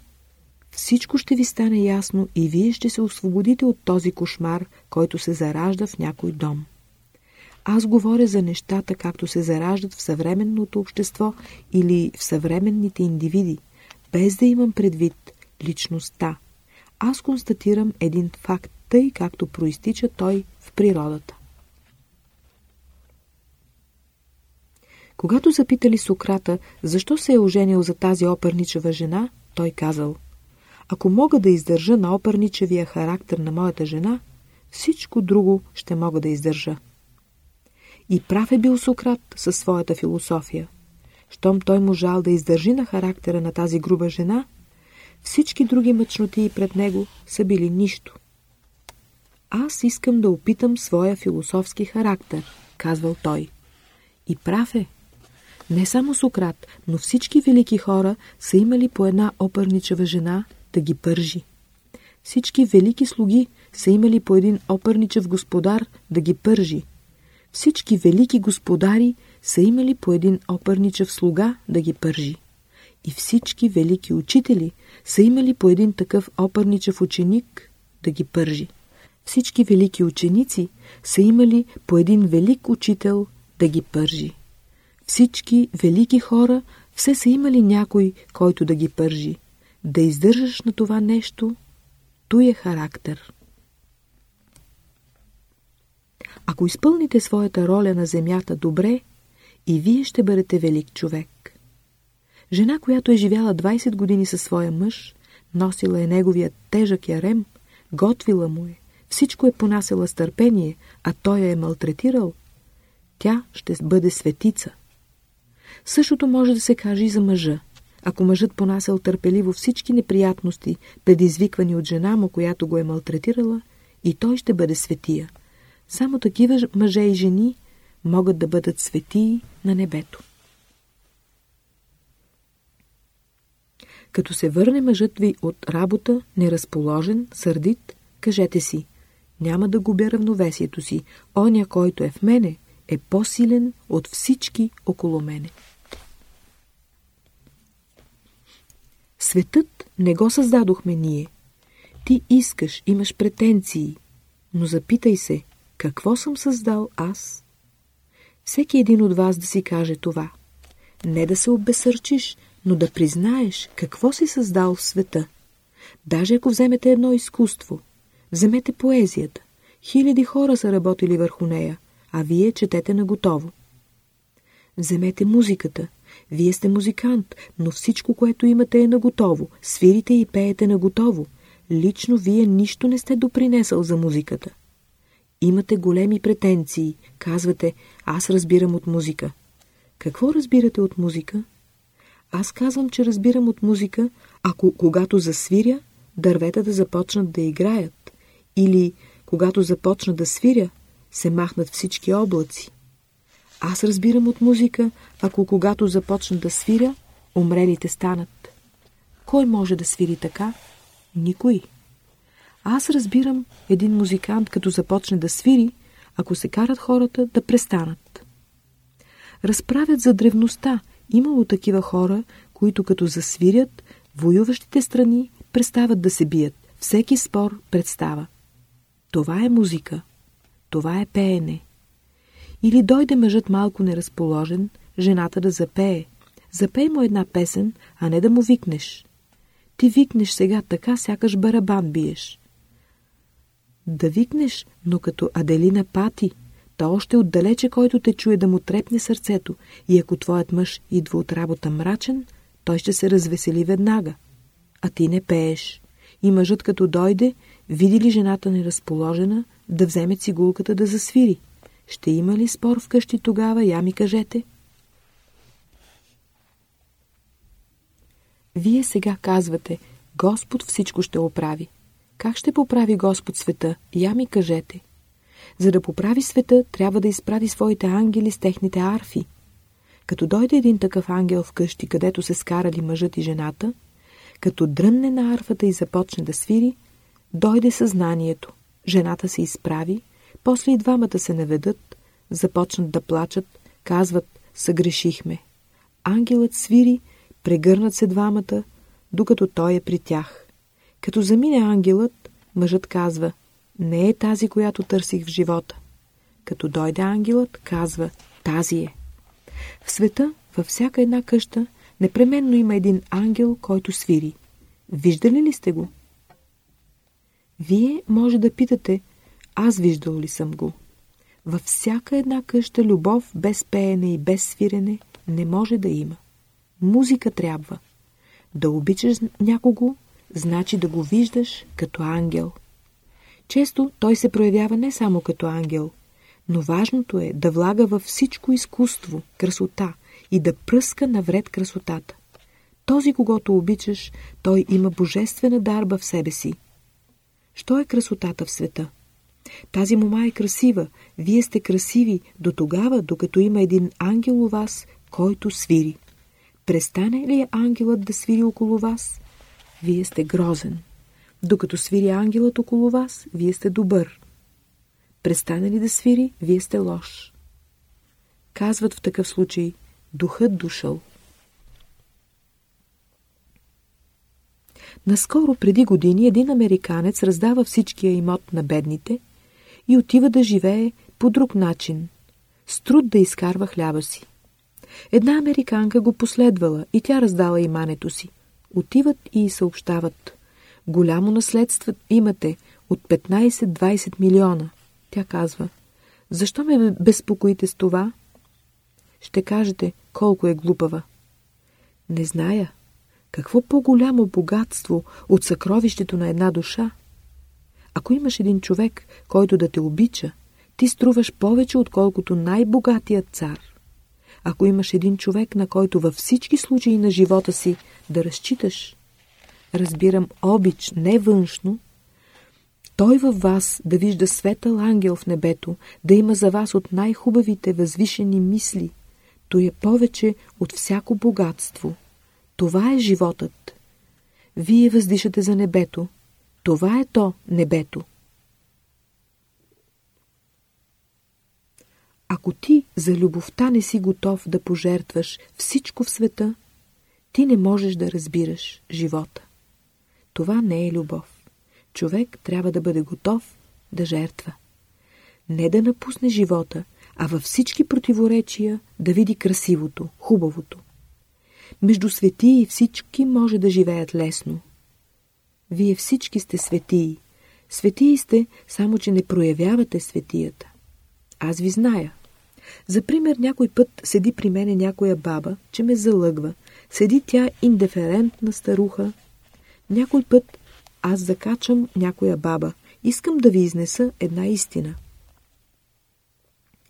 всичко ще ви стане ясно и вие ще се освободите от този кошмар, който се заражда в някой дом. Аз говоря за нещата, както се зараждат в съвременното общество или в съвременните индивиди, без да имам предвид личността. Аз констатирам един факт, тъй както проистича той в природата. Когато запитали Сократа, защо се е оженил за тази оперничева жена, той казал Ако мога да издържа на оперничевия характер на моята жена, всичко друго ще мога да издържа. И прав е бил Сократ със своята философия. Щом той можал да издържи на характера на тази груба жена, всички други мъчноти пред него са били нищо. Аз искам да опитам своя философски характер, казвал той. И прав е. Не само Сократ, но всички велики хора са имали по една опърничева жена да ги пържи. Всички велики слуги са имали по един опърничев господар да ги пържи. Всички велики господари са имали по един опърничев слуга да ги пържи. И всички велики учители са имали по един такъв опърничев ученик да ги пържи. Всички велики ученици са имали по един велик учител да ги пържи. Всички велики хора все са имали някой, който да ги пържи. Да издържаш на това нещо, то е характер. Ако изпълните своята роля на земята добре, и вие ще бъдете велик човек. Жена, която е живяла 20 години със своя мъж, носила е неговия тежък ярем, готвила му е, всичко е понасила с търпение, а той я е малтретирал, тя ще бъде светица. Същото може да се каже и за мъжа. Ако мъжът понасял търпеливо всички неприятности, предизвиквани от жена му, която го е малтретирала, и той ще бъде светия. Само такива мъже и жени могат да бъдат светии на небето. Като се върне мъжът ви от работа, неразположен, сърдит, кажете си, няма да губя равновесието си. Оня, който е в мене, е по-силен от всички около мене. Светът не го създадохме ние. Ти искаш, имаш претенции, но запитай се, какво съм създал аз? Всеки един от вас да си каже това. Не да се обесърчиш, но да признаеш какво си създал в света. Даже ако вземете едно изкуство, вземете поезията. Хиляди хора са работили върху нея, а вие четете на готово. Вземете музиката. Вие сте музикант, но всичко, което имате е на готово. Свирите и пеете на готово. Лично вие нищо не сте допринесъл за музиката. Имате големи претенции. Казвате, аз разбирам от музика. Какво разбирате от музика? Аз казвам, че разбирам от музика, ако когато засвиря, дървета да започнат да играят. Или когато започна да свиря, се махнат всички облаци. Аз разбирам от музика, ако когато започна да свиря, умрелите станат. Кой може да свири така? Никой. Аз разбирам един музикант, като започне да свири, ако се карат хората да престанат. Разправят за древността. Имало такива хора, които като засвирят, воюващите страни престават да се бият. Всеки спор представа. Това е музика. Това е пеене. Или дойде мъжът малко неразположен, жената да запее. Запей му една песен, а не да му викнеш. Ти викнеш сега така, сякаш барабан биеш. Да викнеш, но като Аделина Пати, та още отдалече, който те чуе да му трепне сърцето и ако твоят мъж идва от работа мрачен, той ще се развесели веднага. А ти не пееш. И мъжът като дойде, види ли жената неразположена, да вземе цигулката да засвири. Ще има ли спор вкъщи тогава, я ми кажете? Вие сега казвате, Господ всичко ще оправи. Как ще поправи Господ света? Я ми кажете. За да поправи света, трябва да изпрати своите ангели с техните арфи. Като дойде един такъв ангел в къщи, където се скарали мъжът и жената, като дрънне на арфата и започне да свири, дойде съзнанието. Жената се изправи, после и двамата се наведат, започнат да плачат, казват «Съгрешихме». Ангелът свири, прегърнат се двамата, докато той е при тях. Като замине ангелът, мъжът казва «Не е тази, която търсих в живота». Като дойде ангелът, казва «Тази е». В света, във всяка една къща, непременно има един ангел, който свири. Виждали ли сте го? Вие може да питате, аз виждал ли съм го? Във всяка една къща любов без пеене и без свирене не може да има. Музика трябва. Да обичаш някого, значи да го виждаш като ангел. Често той се проявява не само като ангел, но важното е да влага във всичко изкуство, красота и да пръска навред красотата. Този, когато обичаш, той има божествена дарба в себе си. Що е красотата в света? Тази мома е красива, вие сте красиви до тогава, докато има един ангел у вас, който свири. Престане ли ангелът да свири около вас? Вие сте грозен. Докато свири ангелът около вас, вие сте добър. Престане ли да свири, вие сте лош. Казват в такъв случай, духът дошъл. Наскоро, преди години, един американец раздава всичкия имот на бедните и отива да живее по друг начин, с труд да изкарва хляба си. Една американка го последвала и тя раздала имането си. Отиват и съобщават. Голямо наследство имате от 15-20 милиона. Тя казва. Защо ме безпокоите с това? Ще кажете колко е глупава. Не зная. Какво по-голямо богатство от съкровището на една душа? Ако имаш един човек, който да те обича, ти струваш повече, отколкото най-богатият цар. Ако имаш един човек, на който във всички случаи на живота си да разчиташ, разбирам обич не външно, той във вас да вижда светъл ангел в небето, да има за вас от най-хубавите възвишени мисли, то е повече от всяко богатство. Това е животът. Вие въздишате за небето. Това е то, небето. Ако ти за любовта не си готов да пожертваш всичко в света, ти не можеш да разбираш живота. Това не е любов. Човек трябва да бъде готов да жертва. Не да напусне живота, а във всички противоречия да види красивото, хубавото. Между светии всички може да живеят лесно. Вие всички сте светии. Светии сте, само че не проявявате светията. Аз ви зная. За пример, някой път седи при мене някоя баба, че ме залъгва. Седи тя индиферентна старуха. Някой път аз закачам някоя баба. Искам да ви изнеса една истина.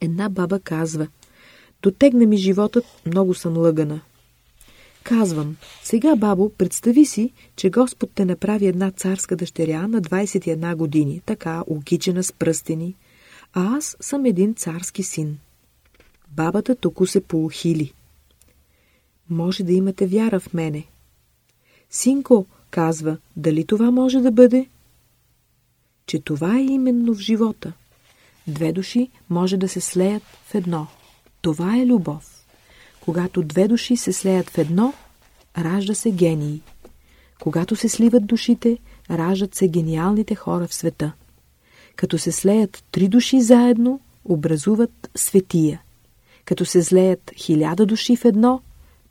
Една баба казва, дотегна ми животът, много съм лъгана. Казвам, сега, бабо, представи си, че Господ те направи една царска дъщеря на 21 години, така, окичена с пръстени, а аз съм един царски син. Бабата току се поухили. Може да имате вяра в мене. Синко, казва, дали това може да бъде? Че това е именно в живота. Две души може да се слеят в едно. Това е любов. Когато две души се слеят в едно, ражда се гении. Когато се сливат душите, раждат се гениалните хора в света. Като се слеят три души заедно, образуват светия. Като се злеят хиляда души в едно,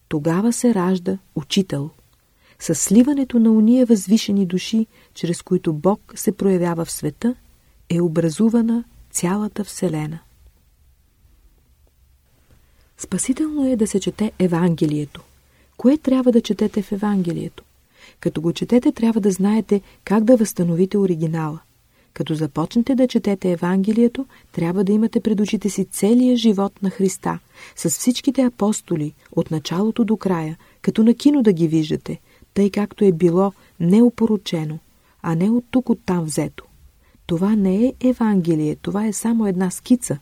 тогава се ражда учител. С сливането на уния възвишени души, чрез които Бог се проявява в света, е образувана цялата Вселена. Спасително е да се чете Евангелието. Кое трябва да четете в Евангелието? Като го четете, трябва да знаете как да възстановите оригинала. Като започнете да четете Евангелието, трябва да имате пред очите си целия живот на Христа, с всичките апостоли, от началото до края, като на кино да ги виждате, тъй както е било неопоручено, а не от тук от там взето. Това не е Евангелие, това е само една скица.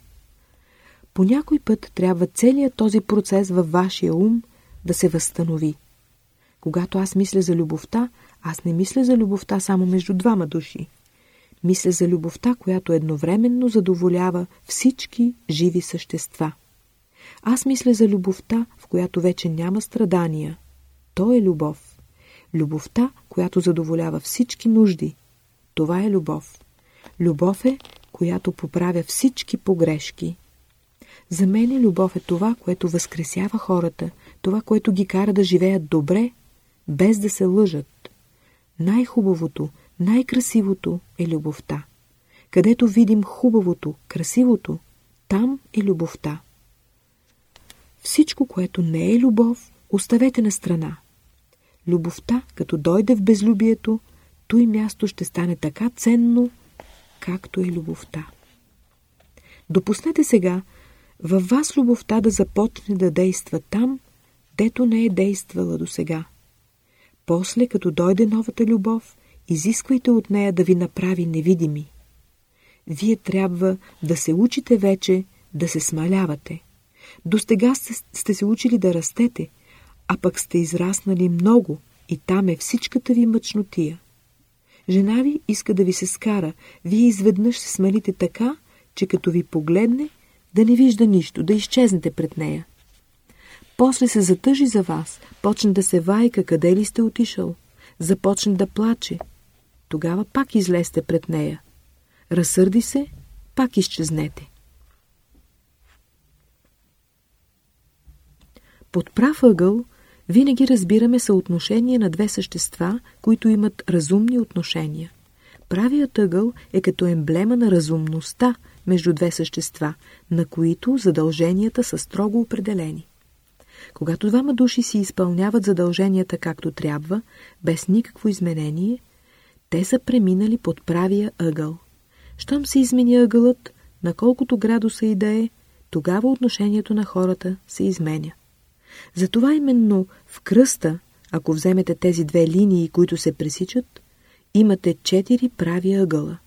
По някой път трябва целият този процес във вашия ум да се възстанови. Когато аз мисля за любовта, аз не мисля за любовта само между двама души. Мисля за любовта, която едновременно задоволява всички живи същества. Аз мисля за любовта, в която вече няма страдания. То е любов. Любовта, която задоволява всички нужди. Това е любов. Любов е, която поправя всички погрешки. За мен любов е това, което възкресява хората, това, което ги кара да живеят добре, без да се лъжат. Най-хубавото, най-красивото е любовта. Където видим хубавото, красивото, там е любовта. Всичко, което не е любов, оставете на страна. Любовта, като дойде в безлюбието, той място ще стане така ценно, както е любовта. Допуснете сега във вас любовта да започне да действа там, дето не е действала до сега. После, като дойде новата любов, изисквайте от нея да ви направи невидими. Вие трябва да се учите вече да се смалявате. До сега сте се учили да растете, а пък сте израснали много и там е всичката ви мъчнотия. Жена ви иска да ви се скара, вие изведнъж се смалите така, че като ви погледне, да не вижда нищо, да изчезнете пред нея. После се затъжи за вас, почне да се вайка, къде ли сте отишъл, започне да плаче. Тогава пак излезте пред нея. Разсърди се, пак изчезнете. Под прав ъгъл винаги разбираме съотношение на две същества, които имат разумни отношения. Правият ъгъл е като емблема на разумността между две същества, на които задълженията са строго определени. Когато двама души си изпълняват задълженията както трябва, без никакво изменение, те са преминали под правия ъгъл. Щом се измени ъгълът, на колкото градуса и е, тогава отношението на хората се изменя. Затова именно в кръста, ако вземете тези две линии, които се пресичат, имате четири прави ъгъла.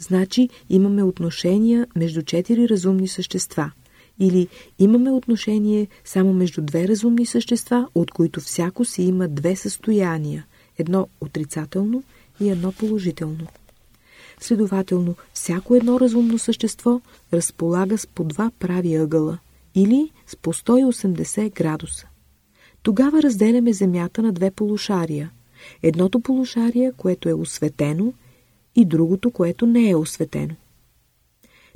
Значи имаме отношения между четири разумни същества. Или имаме отношение само между две разумни същества, от които всяко си има две състояния. Едно отрицателно и едно положително. Следователно, всяко едно разумно същество разполага с по два прави ъгъла или с по 180 градуса. Тогава разделяме Земята на две полушария. Едното полушарие, което е осветено, и другото, което не е осветено.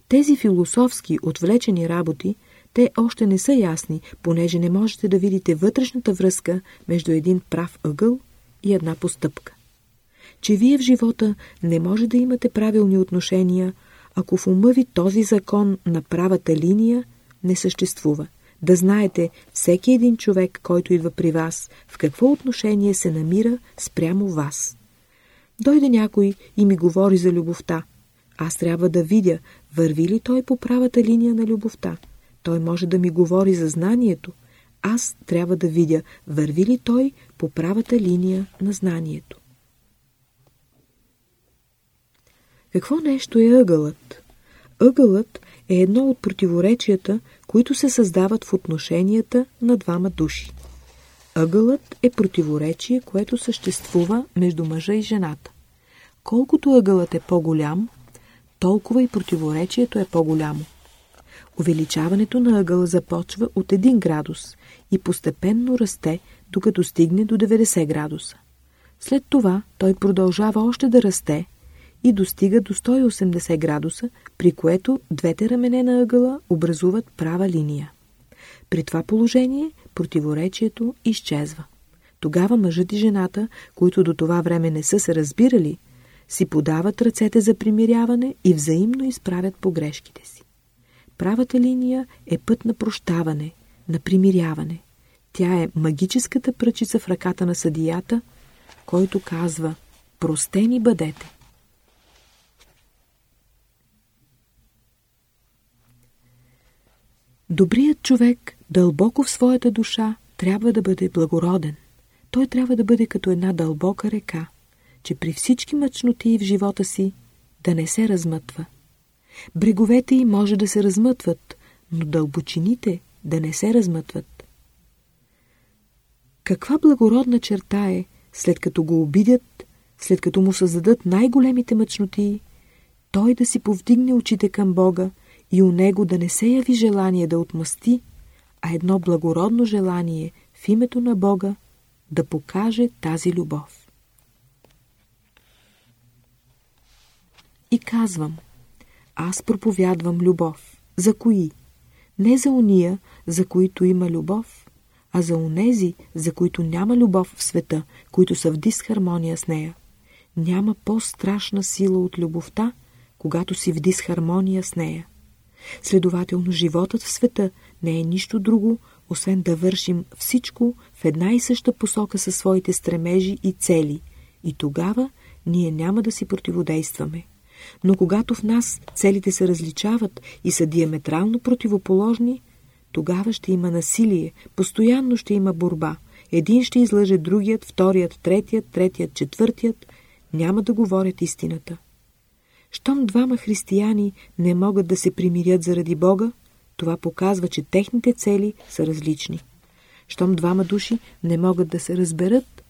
Тези философски отвлечени работи, те още не са ясни, понеже не можете да видите вътрешната връзка между един прав ъгъл и една постъпка. Че вие в живота не може да имате правилни отношения, ако в ума ви този закон на правата линия не съществува. Да знаете всеки един човек, който идва при вас, в какво отношение се намира спрямо вас. Дойде някой и ми говори за любовта. Аз трябва да видя, върви ли той по правата линия на любовта. Той може да ми говори за знанието. Аз трябва да видя, върви ли той по правата линия на знанието. Какво нещо е ъгълът? Ъгълът е едно от противоречията, които се създават в отношенията на двама души. Ъгълът е противоречие, което съществува между мъжа и жената. Колкото ъгълът е по-голям, толкова и противоречието е по-голямо. Увеличаването на ъгъла започва от 1 градус и постепенно расте, докато стигне до 90 градуса. След това той продължава още да расте и достига до 180 градуса, при което двете рамене на ъгъла образуват права линия. При това положение противоречието изчезва. Тогава мъжът и жената, които до това време не са се разбирали, си подават ръцете за примиряване и взаимно изправят погрешките си. Правата линия е път на прощаване, на примиряване. Тя е магическата пръчица в ръката на съдията, който казва «Простени бъдете». Добрият човек, дълбоко в своята душа, трябва да бъде благороден. Той трябва да бъде като една дълбока река, че при всички мъчноти в живота си да не се размътва. Бреговете й може да се размътват, но дълбочините да не се размътват. Каква благородна черта е, след като го обидят, след като му създадат най-големите мъчноти, той да си повдигне очите към Бога и у него да не се яви желание да отмъсти, а едно благородно желание в името на Бога да покаже тази любов. И казвам, аз проповядвам любов. За кои? Не за уния, за които има любов, а за онези, за които няма любов в света, които са в дисхармония с нея. Няма по-страшна сила от любовта, когато си в дисхармония с нея. Следователно, животът в света не е нищо друго, освен да вършим всичко в една и съща посока със своите стремежи и цели. И тогава ние няма да си противодействаме. Но когато в нас целите се различават и са диаметрално противоположни, тогава ще има насилие, постоянно ще има борба. Един ще излъже другият, вторият, третият, третият, четвъртият. Няма да говорят истината. Щом двама християни не могат да се примирят заради Бога, това показва, че техните цели са различни. Щом двама души не могат да се разберат,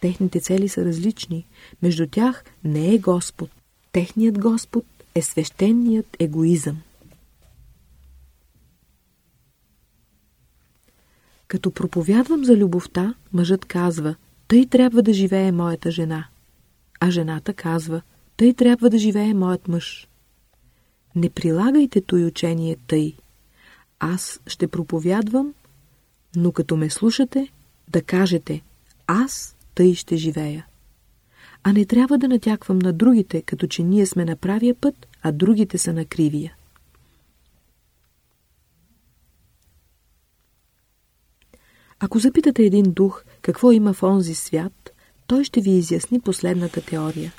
техните цели са различни. Между тях не е Господ. Техният Господ е свещеният егоизъм. Като проповядвам за любовта, мъжът казва, тъй трябва да живее моята жена. А жената казва, тъй трябва да живее моят мъж. Не прилагайте той учение тъй. Аз ще проповядвам, но като ме слушате, да кажете, аз тъй ще живея. А не трябва да натяквам на другите, като че ние сме на правия път, а другите са на кривия. Ако запитате един дух какво има в онзи свят, той ще ви изясни последната теория.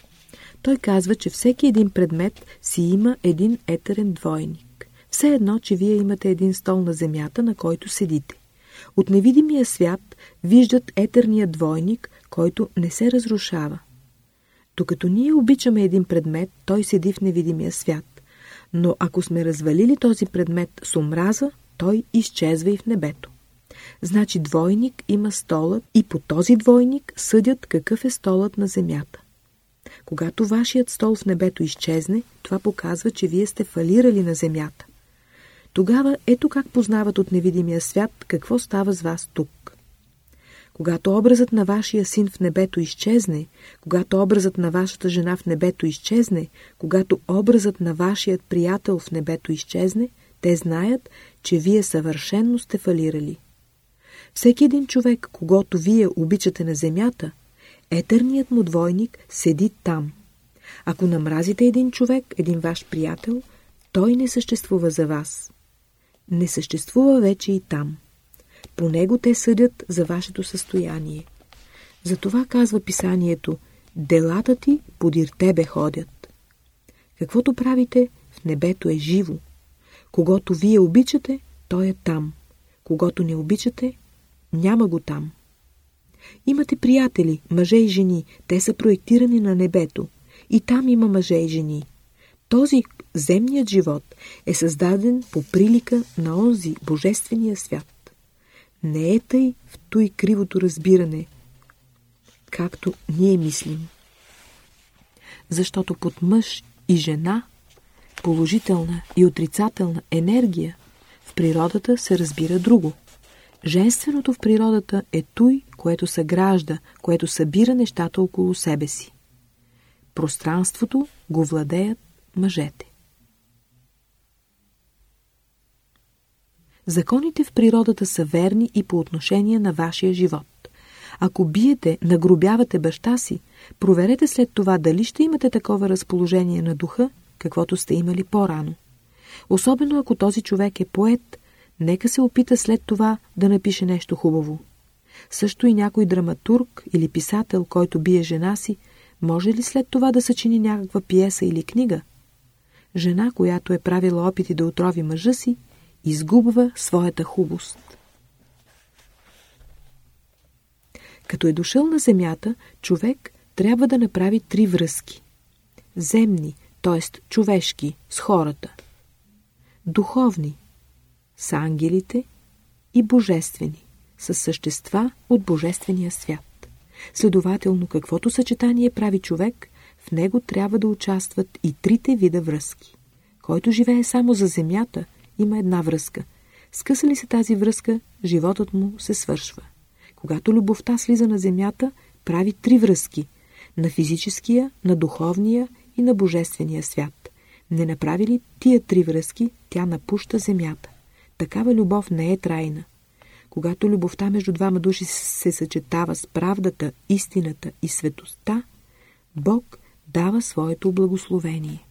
Той казва, че всеки един предмет си има един етерен двойник. Все едно, че вие имате един стол на земята, на който седите. От невидимия свят виждат етерния двойник, който не се разрушава. Докато ние обичаме един предмет, той седи в невидимия свят. Но ако сме развалили този предмет с омраза, той изчезва и в небето. Значи двойник има столът и по този двойник съдят какъв е столът на земята. Когато вашият стол в небето изчезне, това показва, че вие сте фалирали на земята. Тогава ето как познават от невидимия свят какво става с вас тук. Когато образът на вашия син в небето изчезне, когато образът на вашата жена в небето изчезне, когато образът на вашият приятел в небето изчезне, те знаят, че вие съвършенно сте фалирали. Всеки един човек, когато вие обичате на земята, етерният му двойник седи там. Ако намразите един човек, един ваш приятел, той не съществува за вас. Не съществува вече и там. По него те съдят за вашето състояние. Затова казва писанието «Делата ти подир тебе ходят». Каквото правите, в небето е живо. Когато вие обичате, той е там. Когато не обичате, няма го там. Имате приятели, мъже и жени, те са проектирани на небето. И там има мъже и жени. Този земният живот е създаден по прилика на онзи божествения свят. Не е тъй в той кривото разбиране, както ние мислим. Защото под мъж и жена, положителна и отрицателна енергия, в природата се разбира друго. Женственото в природата е той, което съгражда, което събира нещата около себе си. Пространството го владеят мъжете. Законите в природата са верни и по отношение на вашия живот. Ако биете, нагробявате баща си, проверете след това дали ще имате такова разположение на духа, каквото сте имали по-рано. Особено ако този човек е поет, нека се опита след това да напише нещо хубаво. Също и някой драматург или писател, който бие жена си, може ли след това да съчини някаква пиеса или книга? Жена, която е правила опити да отрови мъжа си, изгубва своята хубост. Като е дошъл на земята, човек трябва да направи три връзки. Земни, т.е. човешки, с хората. Духовни, с ангелите и божествени, с същества от божествения свят. Следователно, каквото съчетание прави човек, В него трябва да участват и трите вида връзки. Който живее само за земята, има една връзка. Скъса ли се тази връзка, животът му се свършва. Когато любовта слиза на земята, прави три връзки – на физическия, на духовния и на божествения свят. Не направи ли тия три връзки, тя напуща земята. Такава любов не е трайна. Когато любовта между двама души се съчетава с правдата, истината и светостта, Бог дава своето благословение.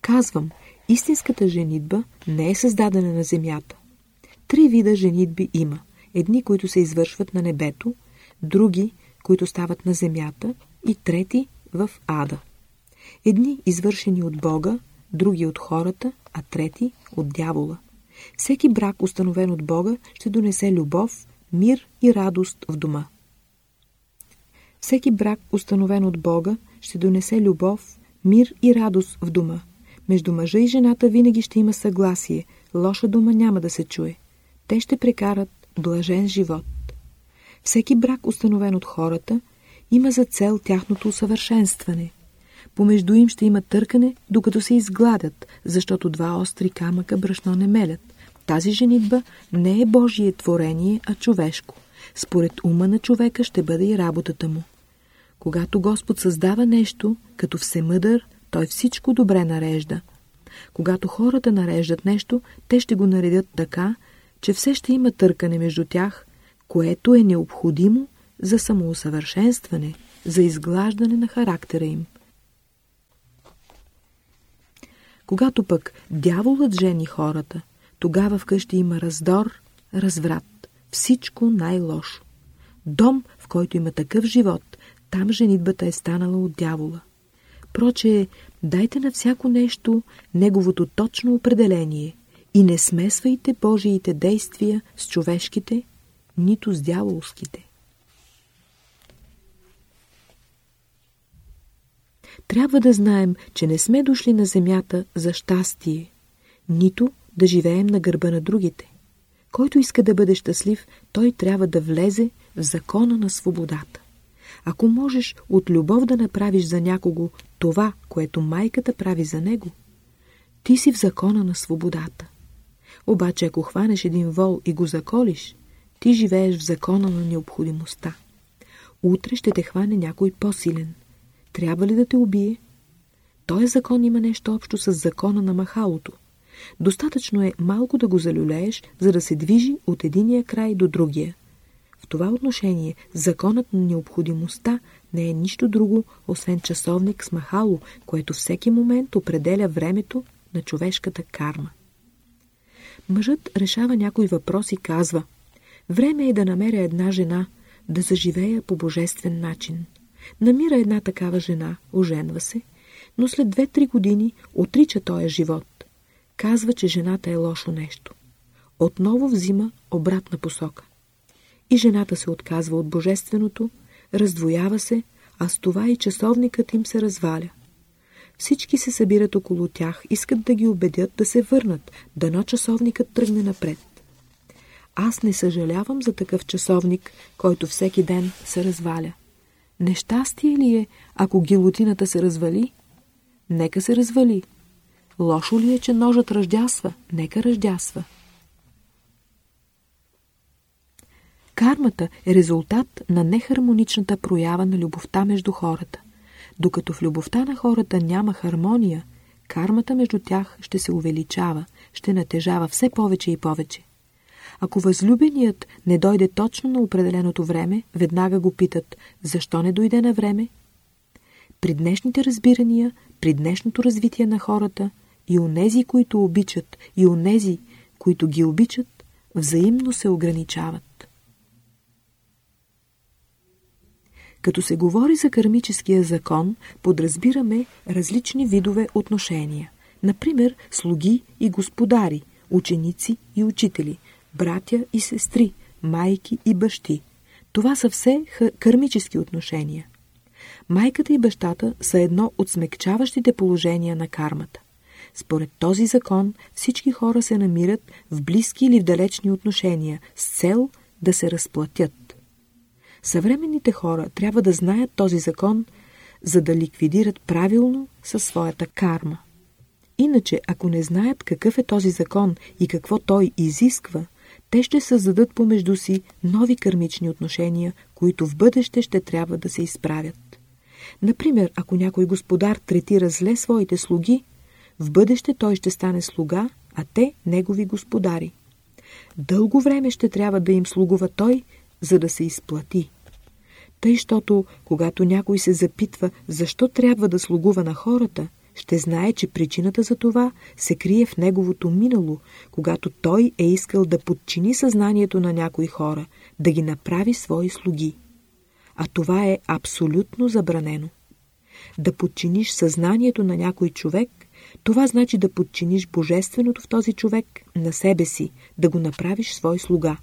Казвам, истинската женитба не е създадена на земята. Три вида женитби има. Едни, които се извършват на небето, други, които стават на земята и трети в ада. Едни извършени от Бога, други от хората, а трети от дявола. Всеки брак, установен от Бога, ще донесе любов, мир и радост в дома. Всеки брак, установен от Бога, ще донесе любов, мир и радост в дома. Между мъжа и жената винаги ще има съгласие, лоша дума няма да се чуе. Те ще прекарат блажен живот. Всеки брак, установен от хората, има за цел тяхното усъвършенстване. Помежду им ще има търкане, докато се изгладят, защото два остри камъка брашно не мелят. Тази женитба не е Божие творение, а човешко. Според ума на човека ще бъде и работата му. Когато Господ създава нещо, като всемъдър, той всичко добре нарежда. Когато хората нареждат нещо, те ще го наредят така, че все ще има търкане между тях, което е необходимо за самоусъвършенстване, за изглаждане на характера им. Когато пък дяволът жени хората, тогава вкъщи има раздор, разврат, всичко най-лошо. Дом, в който има такъв живот, там женитбата е станала от дявола. Проче, дайте на всяко нещо неговото точно определение и не смесвайте Божиите действия с човешките, нито с дяволските. Трябва да знаем, че не сме дошли на земята за щастие, нито да живеем на гърба на другите. Който иска да бъде щастлив, той трябва да влезе в закона на свободата. Ако можеш от любов да направиш за някого това, което майката прави за него, ти си в закона на свободата. Обаче ако хванеш един вол и го заколиш, ти живееш в закона на необходимостта. Утре ще те хване някой по-силен. Трябва ли да те убие? Той закон има нещо общо с закона на махалото. Достатъчно е малко да го залюлееш, за да се движи от единия край до другия. В това отношение законът на необходимостта не е нищо друго, освен часовник с махало, което всеки момент определя времето на човешката карма. Мъжът решава някой въпрос и казва Време е да намеря една жена, да заживея по божествен начин. Намира една такава жена, оженва се, но след две-три години отрича този живот. Казва, че жената е лошо нещо. Отново взима обратна посока. И жената се отказва от божественото, раздвоява се, а с това и часовникът им се разваля. Всички се събират около тях, искат да ги убедят да се върнат, дано часовникът тръгне напред. Аз не съжалявам за такъв часовник, който всеки ден се разваля. Нещастие ли е, ако гилотината се развали? Нека се развали. Лошо ли е, че ножът ръждясва? Нека ръждясва. Кармата е резултат на нехармоничната проява на любовта между хората. Докато в любовта на хората няма хармония, кармата между тях ще се увеличава, ще натежава все повече и повече. Ако възлюбеният не дойде точно на определеното време, веднага го питат, защо не дойде на време? При днешните разбирания, при днешното развитие на хората, и онези, които обичат, и онези, които ги обичат, взаимно се ограничават. Като се говори за кармическия закон, подразбираме различни видове отношения. Например, слуги и господари, ученици и учители – братя и сестри, майки и бащи. Това са все кармически отношения. Майката и бащата са едно от смекчаващите положения на кармата. Според този закон всички хора се намират в близки или в далечни отношения с цел да се разплатят. Съвременните хора трябва да знаят този закон, за да ликвидират правилно със своята карма. Иначе, ако не знаят какъв е този закон и какво той изисква, те ще създадат помежду си нови кармични отношения, които в бъдеще ще трябва да се изправят. Например, ако някой господар третира зле своите слуги, в бъдеще той ще стане слуга, а те негови господари. Дълго време ще трябва да им слугува той, за да се изплати. Тъй, щото, когато някой се запитва защо трябва да слугува на хората, ще знае, че причината за това се крие в неговото минало, когато той е искал да подчини съзнанието на някои хора, да ги направи свои слуги. А това е абсолютно забранено. Да подчиниш съзнанието на някой човек, това значи да подчиниш божественото в този човек на себе си, да го направиш свой слуга.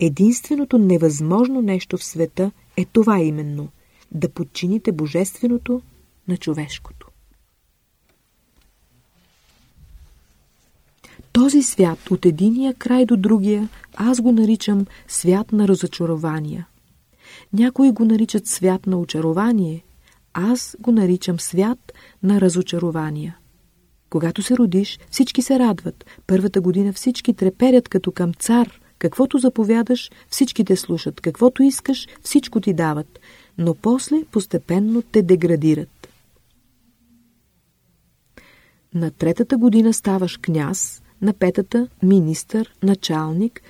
Единственото невъзможно нещо в света е това именно – да подчините божественото на човешкото. Този свят от единия край до другия аз го наричам свят на разочарования. Някои го наричат свят на очарование, аз го наричам свят на разочарования. Когато се родиш, всички се радват. Първата година всички треперят като към цар. Каквото заповядаш, всички те слушат. Каквото искаш, всичко ти дават. Но после постепенно те деградират. На третата година ставаш княз, на петата – министър, началник,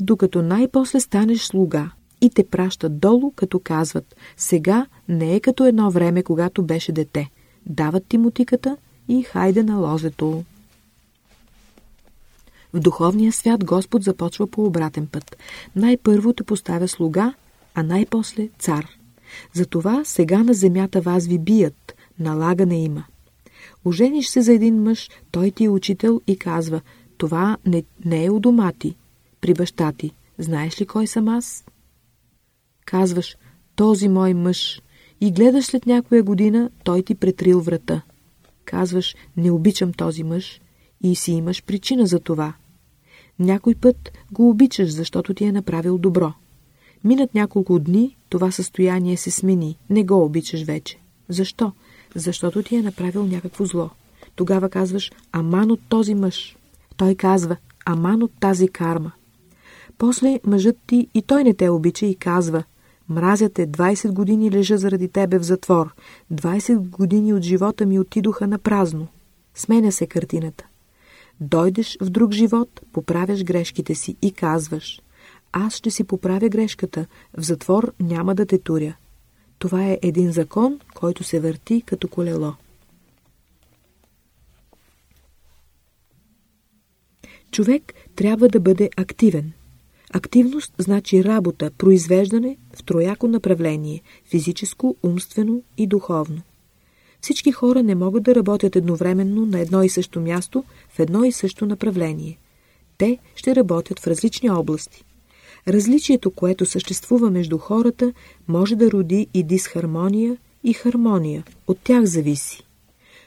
докато най-после станеш слуга и те пращат долу, като казват «Сега не е като едно време, когато беше дете. Дават ти мутиката и хайде на лозето». В духовния свят Господ започва по обратен път. Най-първо те поставя слуга, а най-после цар. Затова сега на земята вас ви бият, налагане има. Ожениш се за един мъж, той ти е учител и казва, това не, не е у дома ти, при баща ти. Знаеш ли кой съм аз? Казваш, този мой мъж. И гледаш след някоя година, той ти претрил врата. Казваш, не обичам този мъж и си имаш причина за това. Някой път го обичаш, защото ти е направил добро. Минат няколко дни, това състояние се смени, не го обичаш вече. Защо? Защото ти е направил някакво зло. Тогава казваш, аман от този мъж. Той казва, аман от тази карма. После мъжът ти и той не те обича и казва, мразя те, 20 години лежа заради тебе в затвор, 20 години от живота ми отидоха на празно. Сменя се картината. Дойдеш в друг живот, поправяш грешките си и казваш, аз ще си поправя грешката, в затвор няма да те туря. Това е един закон, който се върти като колело. Човек трябва да бъде активен. Активност значи работа, произвеждане в трояко направление – физическо, умствено и духовно. Всички хора не могат да работят едновременно на едно и също място в едно и също направление. Те ще работят в различни области. Различието, което съществува между хората, може да роди и дисхармония и хармония. От тях зависи.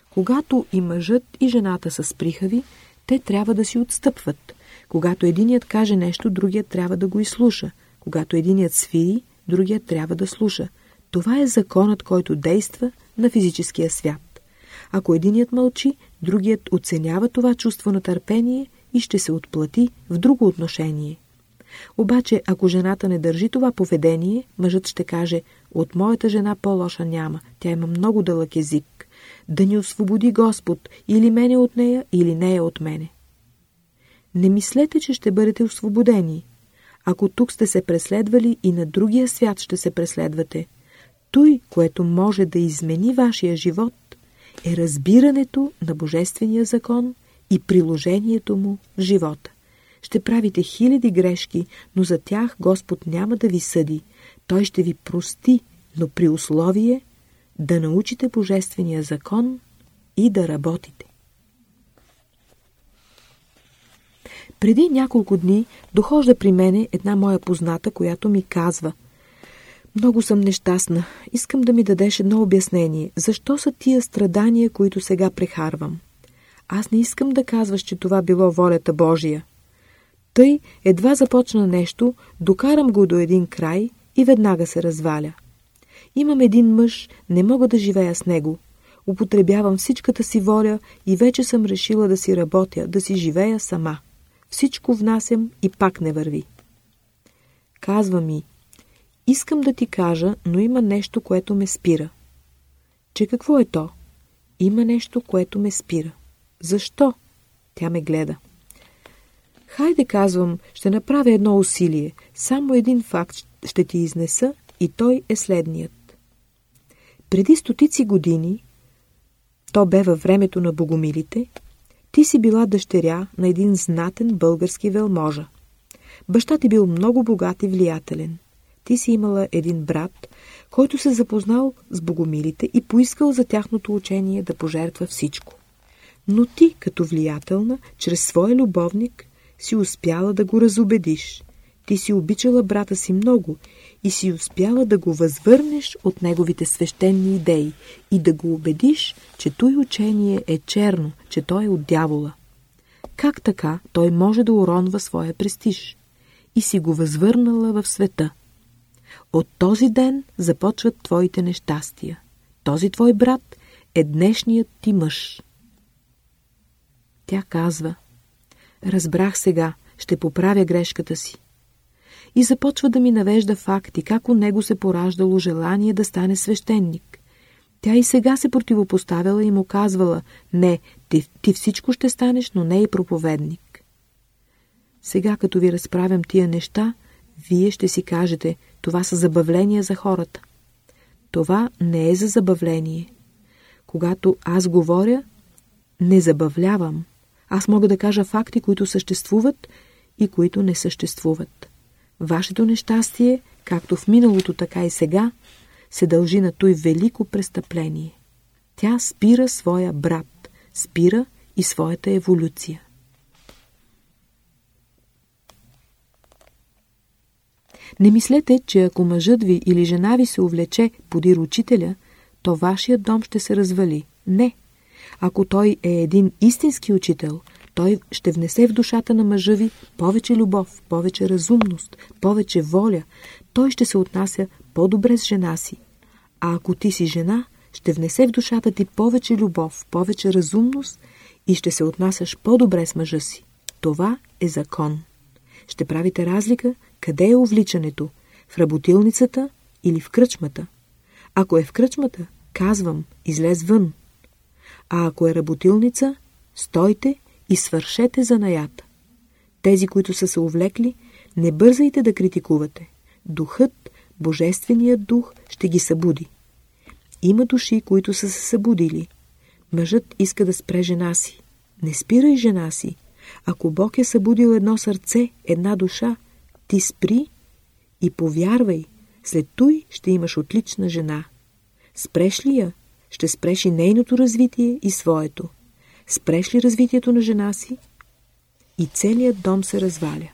Когато и мъжът и жената са сприхави, те трябва да си отстъпват. Когато единият каже нещо, другият трябва да го изслуша. Когато единият свири, другият трябва да слуша. Това е законът, който действа на физическия свят. Ако единият мълчи, другият оценява това чувство на търпение и ще се отплати в друго отношение. Обаче, ако жената не държи това поведение, мъжът ще каже, от моята жена по-лоша няма, тя има много дълъг език. Да ни освободи Господ, или мене от нея, или нея от мене. Не мислете, че ще бъдете освободени. Ако тук сте се преследвали и на другия свят ще се преследвате, той, което може да измени вашия живот, е разбирането на Божествения закон и приложението му в живота. Ще правите хиляди грешки, но за тях Господ няма да ви съди. Той ще ви прости, но при условие да научите Божествения закон и да работите. Преди няколко дни дохожда при мене една моя позната, която ми казва Много съм нещастна. Искам да ми дадеш едно обяснение. Защо са тия страдания, които сега прехарвам? Аз не искам да казваш, че това било волята Божия. Тъй едва започна нещо, докарам го до един край и веднага се разваля. Имам един мъж, не мога да живея с него. Употребявам всичката си воля и вече съм решила да си работя, да си живея сама. Всичко внасям и пак не върви. Казва ми, искам да ти кажа, но има нещо, което ме спира. Че какво е то? Има нещо, което ме спира. Защо? Тя ме гледа. Хайде, казвам, ще направя едно усилие. Само един факт ще ти изнеса и той е следният. Преди стотици години, то бе във времето на богомилите, ти си била дъщеря на един знатен български велможа. Баща ти бил много богат и влиятелен. Ти си имала един брат, който се запознал с богомилите и поискал за тяхното учение да пожертва всичко. Но ти, като влиятелна, чрез своя любовник, си успяла да го разобедиш. Ти си обичала брата си много и си успяла да го възвърнеш от неговите свещени идеи и да го убедиш, че той учение е черно, че той е от дявола. Как така той може да уронва своя престиж? И си го възвърнала в света. От този ден започват твоите нещастия. Този твой брат е днешният ти мъж. Тя казва, разбрах сега, ще поправя грешката си. И започва да ми навежда факти, как у него се пораждало желание да стане свещеник. Тя и сега се противопоставяла и му казвала, не, ти, ти всичко ще станеш, но не и проповедник. Сега, като ви разправям тия неща, вие ще си кажете, това са забавления за хората. Това не е за забавление. Когато аз говоря, не забавлявам. Аз мога да кажа факти, които съществуват и които не съществуват. Вашето нещастие, както в миналото, така и сега, се дължи на той велико престъпление. Тя спира своя брат, спира и своята еволюция. Не мислете, че ако мъжът ви или жена ви се увлече подир учителя, то вашия дом ще се развали. Не. Ако той е един истински учител, той ще внесе в душата на мъжа ви повече любов, повече разумност, повече воля. Той ще се отнася по-добре с жена си. А ако ти си жена, ще внесе в душата ти повече любов, повече разумност и ще се отнасяш по-добре с мъжа си. Това е закон. Ще правите разлика къде е увличането? В работилницата или в кръчмата? Ако е в кръчмата, казвам, излез вън. А ако е работилница, стойте и свършете занаята. Тези, които са се увлекли, не бързайте да критикувате. Духът, Божественият дух ще ги събуди. Има души, които са се събудили. Мъжът иска да спре жена си. Не спирай жена си. Ако Бог е събудил едно сърце, една душа, ти спри и повярвай, след той ще имаш отлична жена. Спреш ли я, ще спреш и нейното развитие и своето. Спреш ли развитието на жена си? И целият дом се разваля.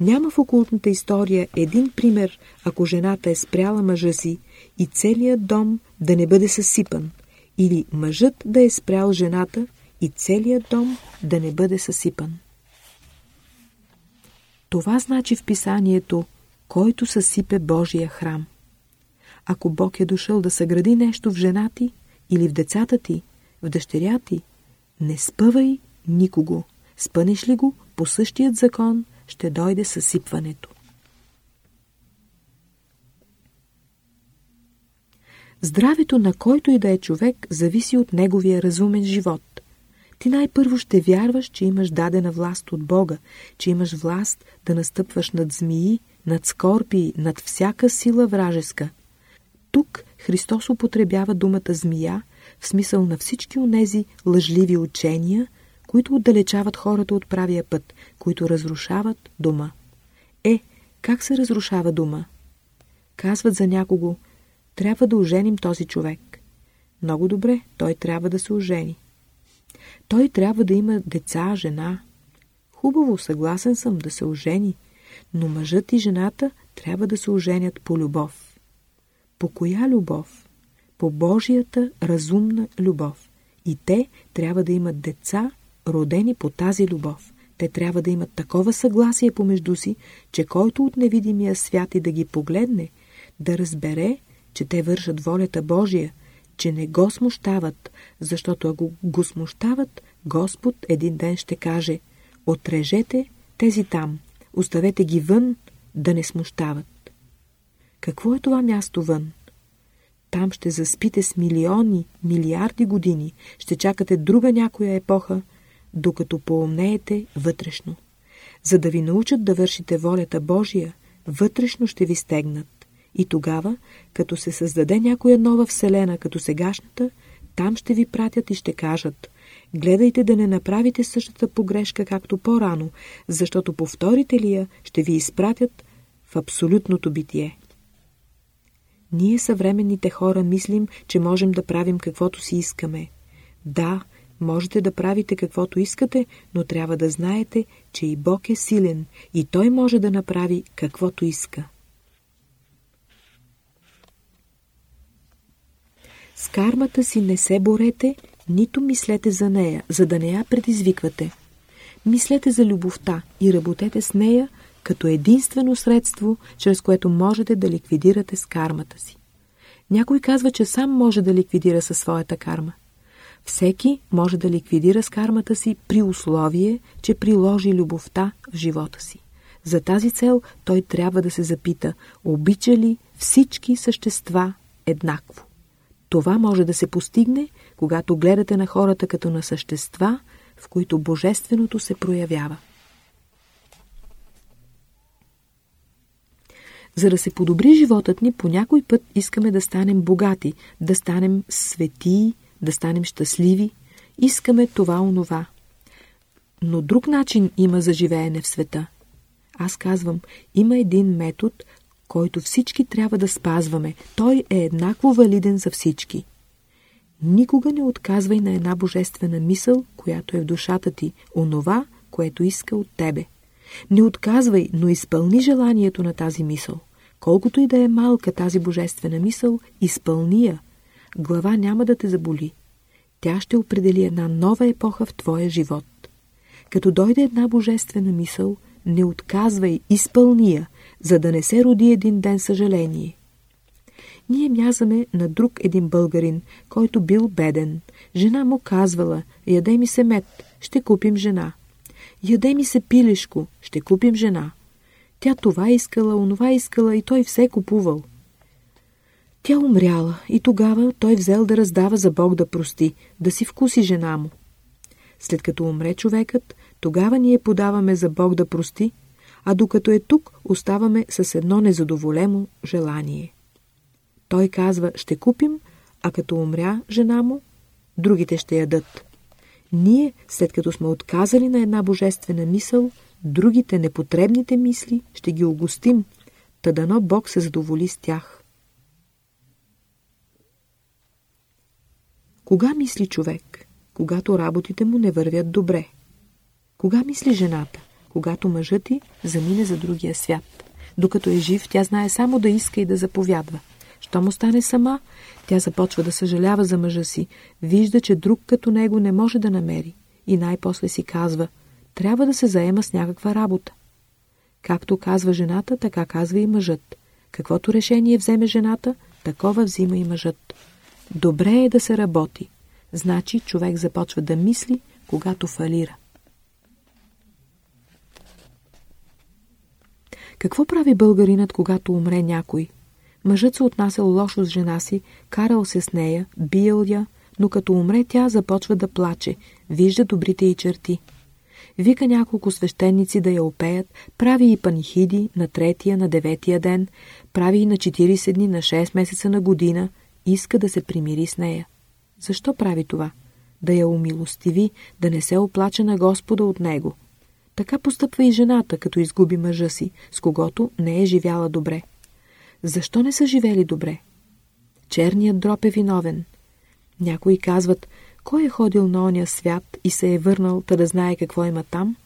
Няма в окултната история един пример, ако жената е спряла мъжа си и целият дом да не бъде съсипан, или мъжът да е спрял жената и целият дом да не бъде съсипан. Това значи в писанието, който съсипе Божия храм. Ако Бог е дошъл да съгради нещо в жена ти или в децата ти, в дъщеря ти, не спъвай никого. Спънеш ли го, по същият закон ще дойде съсипването. Здравето на който и да е човек зависи от неговия разумен живот. Ти най-първо ще вярваш, че имаш дадена власт от Бога, че имаш власт да настъпваш над змии, над скорпии, над всяка сила вражеска. Тук Христос употребява думата змия в смисъл на всички онези лъжливи учения, които отдалечават хората от правия път, които разрушават дума. Е, как се разрушава дума? Казват за някого, трябва да оженим този човек. Много добре, той трябва да се ожени. Той трябва да има деца, жена. Хубаво, съгласен съм да се ожени, но мъжът и жената трябва да се оженят по любов. По коя любов? По Божията разумна любов. И те трябва да имат деца, родени по тази любов. те трябва да имат такова съгласие помежду си, че който от невидимия свят и да ги погледне, да разбере, че те вършат волята Божия, че не го смущават, защото ако го смущават, Господ един ден ще каже «Отрежете тези там, оставете ги вън, да не смущават». Какво е това място вън? Там ще заспите с милиони, милиарди години, ще чакате друга някоя епоха, докато поумнеете вътрешно. За да ви научат да вършите волята Божия, вътрешно ще ви стегнат. И тогава, като се създаде някоя нова вселена, като сегашната, там ще ви пратят и ще кажат Гледайте да не направите същата погрешка, както по-рано, защото повторите ли я, ще ви изпратят в абсолютното битие. Ние съвременните хора мислим, че можем да правим каквото си искаме. Да, можете да правите каквото искате, но трябва да знаете, че и Бог е силен и Той може да направи каквото иска. С кармата си не се борете, нито мислете за нея, за да не я предизвиквате. Мислете за любовта и работете с нея като единствено средство, чрез което можете да ликвидирате с кармата си. Някой казва, че сам може да ликвидира със своята карма. Всеки може да ликвидира с кармата си при условие, че приложи любовта в живота си. За тази цел той трябва да се запита, обича ли всички същества еднакво. Това може да се постигне, когато гледате на хората като на същества, в които Божественото се проявява. За да се подобри животът ни, по някой път искаме да станем богати, да станем светии, да станем щастливи. Искаме това-онова. Но друг начин има за живеене в света. Аз казвам, има един метод, който всички трябва да спазваме. Той е еднакво валиден за всички. Никога не отказвай на една божествена мисъл, която е в душата ти, онова, което иска от тебе. Не отказвай, но изпълни желанието на тази мисъл. Колкото и да е малка тази божествена мисъл, изпълни я. Глава няма да те заболи. Тя ще определи една нова епоха в твоя живот. Като дойде една божествена мисъл, не отказвай, изпълни я, за да не се роди един ден съжаление. Ние мязаме на друг един българин, който бил беден. Жена му казвала, яде ми се мед, ще купим жена. Яде ми се пилешко, ще купим жена. Тя това искала, онова искала и той все купувал. Тя умряла и тогава той взел да раздава за Бог да прости, да си вкуси жена му. След като умре човекът, тогава ние подаваме за Бог да прости, а докато е тук, оставаме с едно незадоволемо желание. Той казва, ще купим, а като умря жена му, другите ще ядат. Ние, след като сме отказали на една божествена мисъл, другите непотребните мисли ще ги огостим, та дано Бог се задоволи с тях. Кога мисли човек? Когато работите му не вървят добре. Кога мисли жената? Когато мъжът ти замине за другия свят. Докато е жив, тя знае само да иска и да заповядва. Щом остане сама, тя започва да съжалява за мъжа си, вижда, че друг като него не може да намери и най-после си казва – трябва да се заема с някаква работа. Както казва жената, така казва и мъжът. Каквото решение вземе жената, такова взима и мъжът. Добре е да се работи. Значи човек започва да мисли, когато фалира. Какво прави българинът, когато умре някой? Мъжът се отнасял лошо с жена си, карал се с нея, бил я, но като умре тя започва да плаче, вижда добрите й черти вика няколко свещеници да я опеят, прави и панихиди на третия, на деветия ден, прави и на 40 дни, на 6 месеца на година, иска да се примири с нея. Защо прави това? Да я умилостиви, да не се оплаче на Господа от него. Така постъпва и жената, като изгуби мъжа си, с когото не е живяла добре. Защо не са живели добре? Черният дроб е виновен. Някои казват, кой е ходил на оня свят и се е върнал, та да знае какво има там?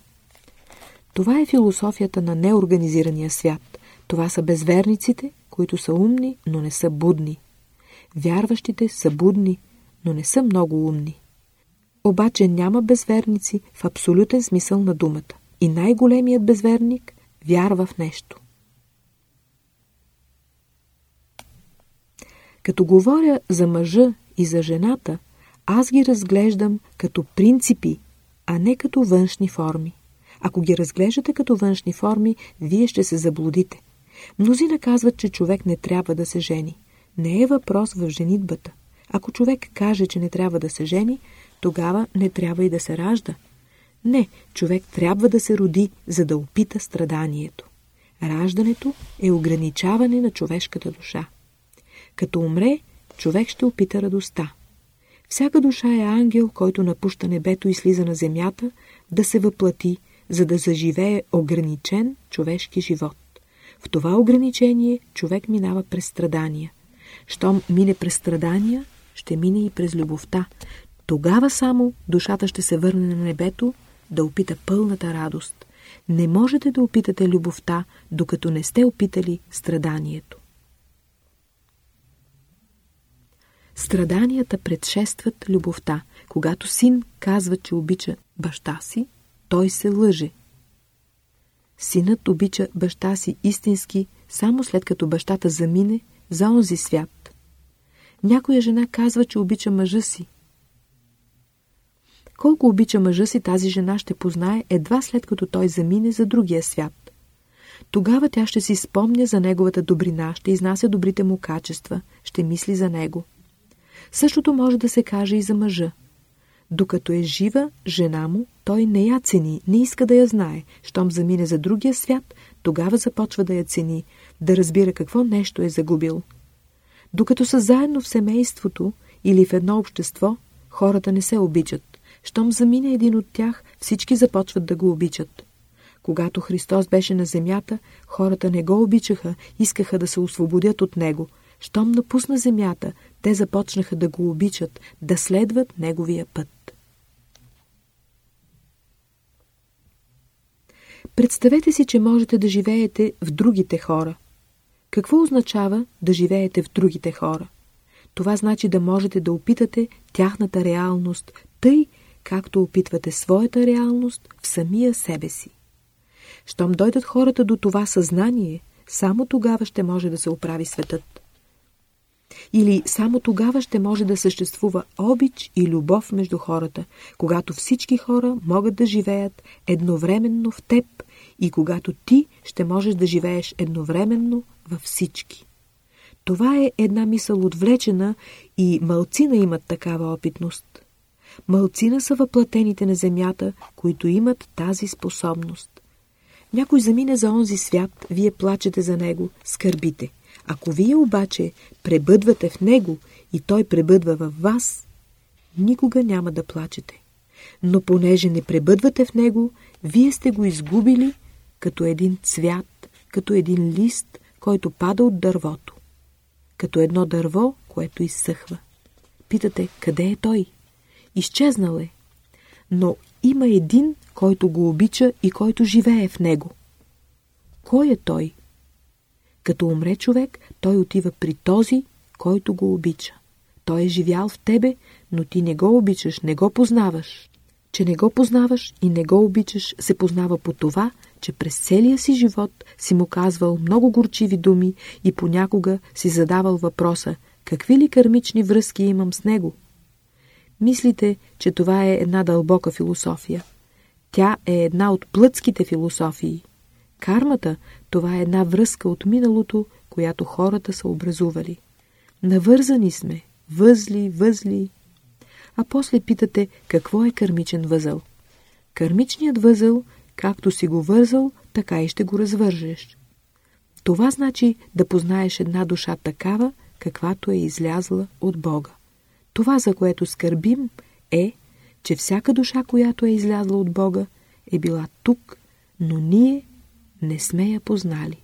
Това е философията на неорганизирания свят. Това са безверниците, които са умни, но не са будни. Вярващите са будни, но не са много умни. Обаче няма безверници в абсолютен смисъл на думата. И най-големият безверник вярва в нещо. Като говоря за мъжа и за жената, аз ги разглеждам като принципи, а не като външни форми. Ако ги разглеждате като външни форми, вие ще се заблудите. Мнозина казват, че човек не трябва да се жени. Не е въпрос в женитбата. Ако човек каже, че не трябва да се жени, тогава не трябва и да се ражда. Не, човек трябва да се роди, за да опита страданието. Раждането е ограничаване на човешката душа. Като умре, човек ще опита радостта. Всяка душа е ангел, който напуща небето и слиза на земята, да се въплати, за да заживее ограничен човешки живот. В това ограничение човек минава през страдания. Щом мине през страдания, ще мине и през любовта. Тогава само душата ще се върне на небето да опита пълната радост. Не можете да опитате любовта, докато не сте опитали страданието. Страданията предшестват любовта. Когато син казва, че обича баща си, той се лъже. Синът обича баща си истински, само след като бащата замине за онзи свят. Някоя жена казва, че обича мъжа си. Колко обича мъжа си, тази жена ще познае едва след като той замине за другия свят. Тогава тя ще си спомня за неговата добрина, ще изнася добрите му качества, ще мисли за него. Същото може да се каже и за мъжа. Докато е жива жена му, той не я цени, не иска да я знае. Щом замине за другия свят, тогава започва да я цени, да разбира какво нещо е загубил. Докато са заедно в семейството или в едно общество, хората не се обичат. Щом замине един от тях, всички започват да го обичат. Когато Христос беше на земята, хората не го обичаха, искаха да се освободят от него. Щом напусна земята, те започнаха да го обичат, да следват неговия път. Представете си, че можете да живеете в другите хора. Какво означава да живеете в другите хора? Това значи да можете да опитате тяхната реалност, тъй както опитвате своята реалност в самия себе си. Щом дойдат хората до това съзнание, само тогава ще може да се оправи светът. Или само тогава ще може да съществува обич и любов между хората, когато всички хора могат да живеят едновременно в теб и когато ти ще можеш да живееш едновременно във всички. Това е една мисъл отвлечена и мълцина имат такава опитност. Мълцина са въплатените на земята, които имат тази способност. Някой замине за онзи свят, вие плачете за него, скърбите. Ако вие обаче пребъдвате в него и той пребъдва в вас, никога няма да плачете. Но понеже не пребъдвате в него, вие сте го изгубили като един цвят, като един лист, който пада от дървото. Като едно дърво, което изсъхва. Питате, къде е той? Изчезнал е. Но има един, който го обича и който живее в него. Кой е той? Като умре човек, той отива при този, който го обича. Той е живял в тебе, но ти не го обичаш, не го познаваш. Че не го познаваш и не го обичаш, се познава по това, че през целия си живот си му казвал много горчиви думи и понякога си задавал въпроса «Какви ли кармични връзки имам с него?» Мислите, че това е една дълбока философия. Тя е една от плътските философии. Кармата – това е една връзка от миналото, която хората са образували. Навързани сме, възли, възли. А после питате какво е кърмичен възъл. Кърмичният възъл, както си го вързал, така и ще го развържеш. Това значи да познаеш една душа такава, каквато е излязла от Бога. Това, за което скърбим, е, че всяка душа, която е излязла от Бога, е била тук, но ние не сме я познали.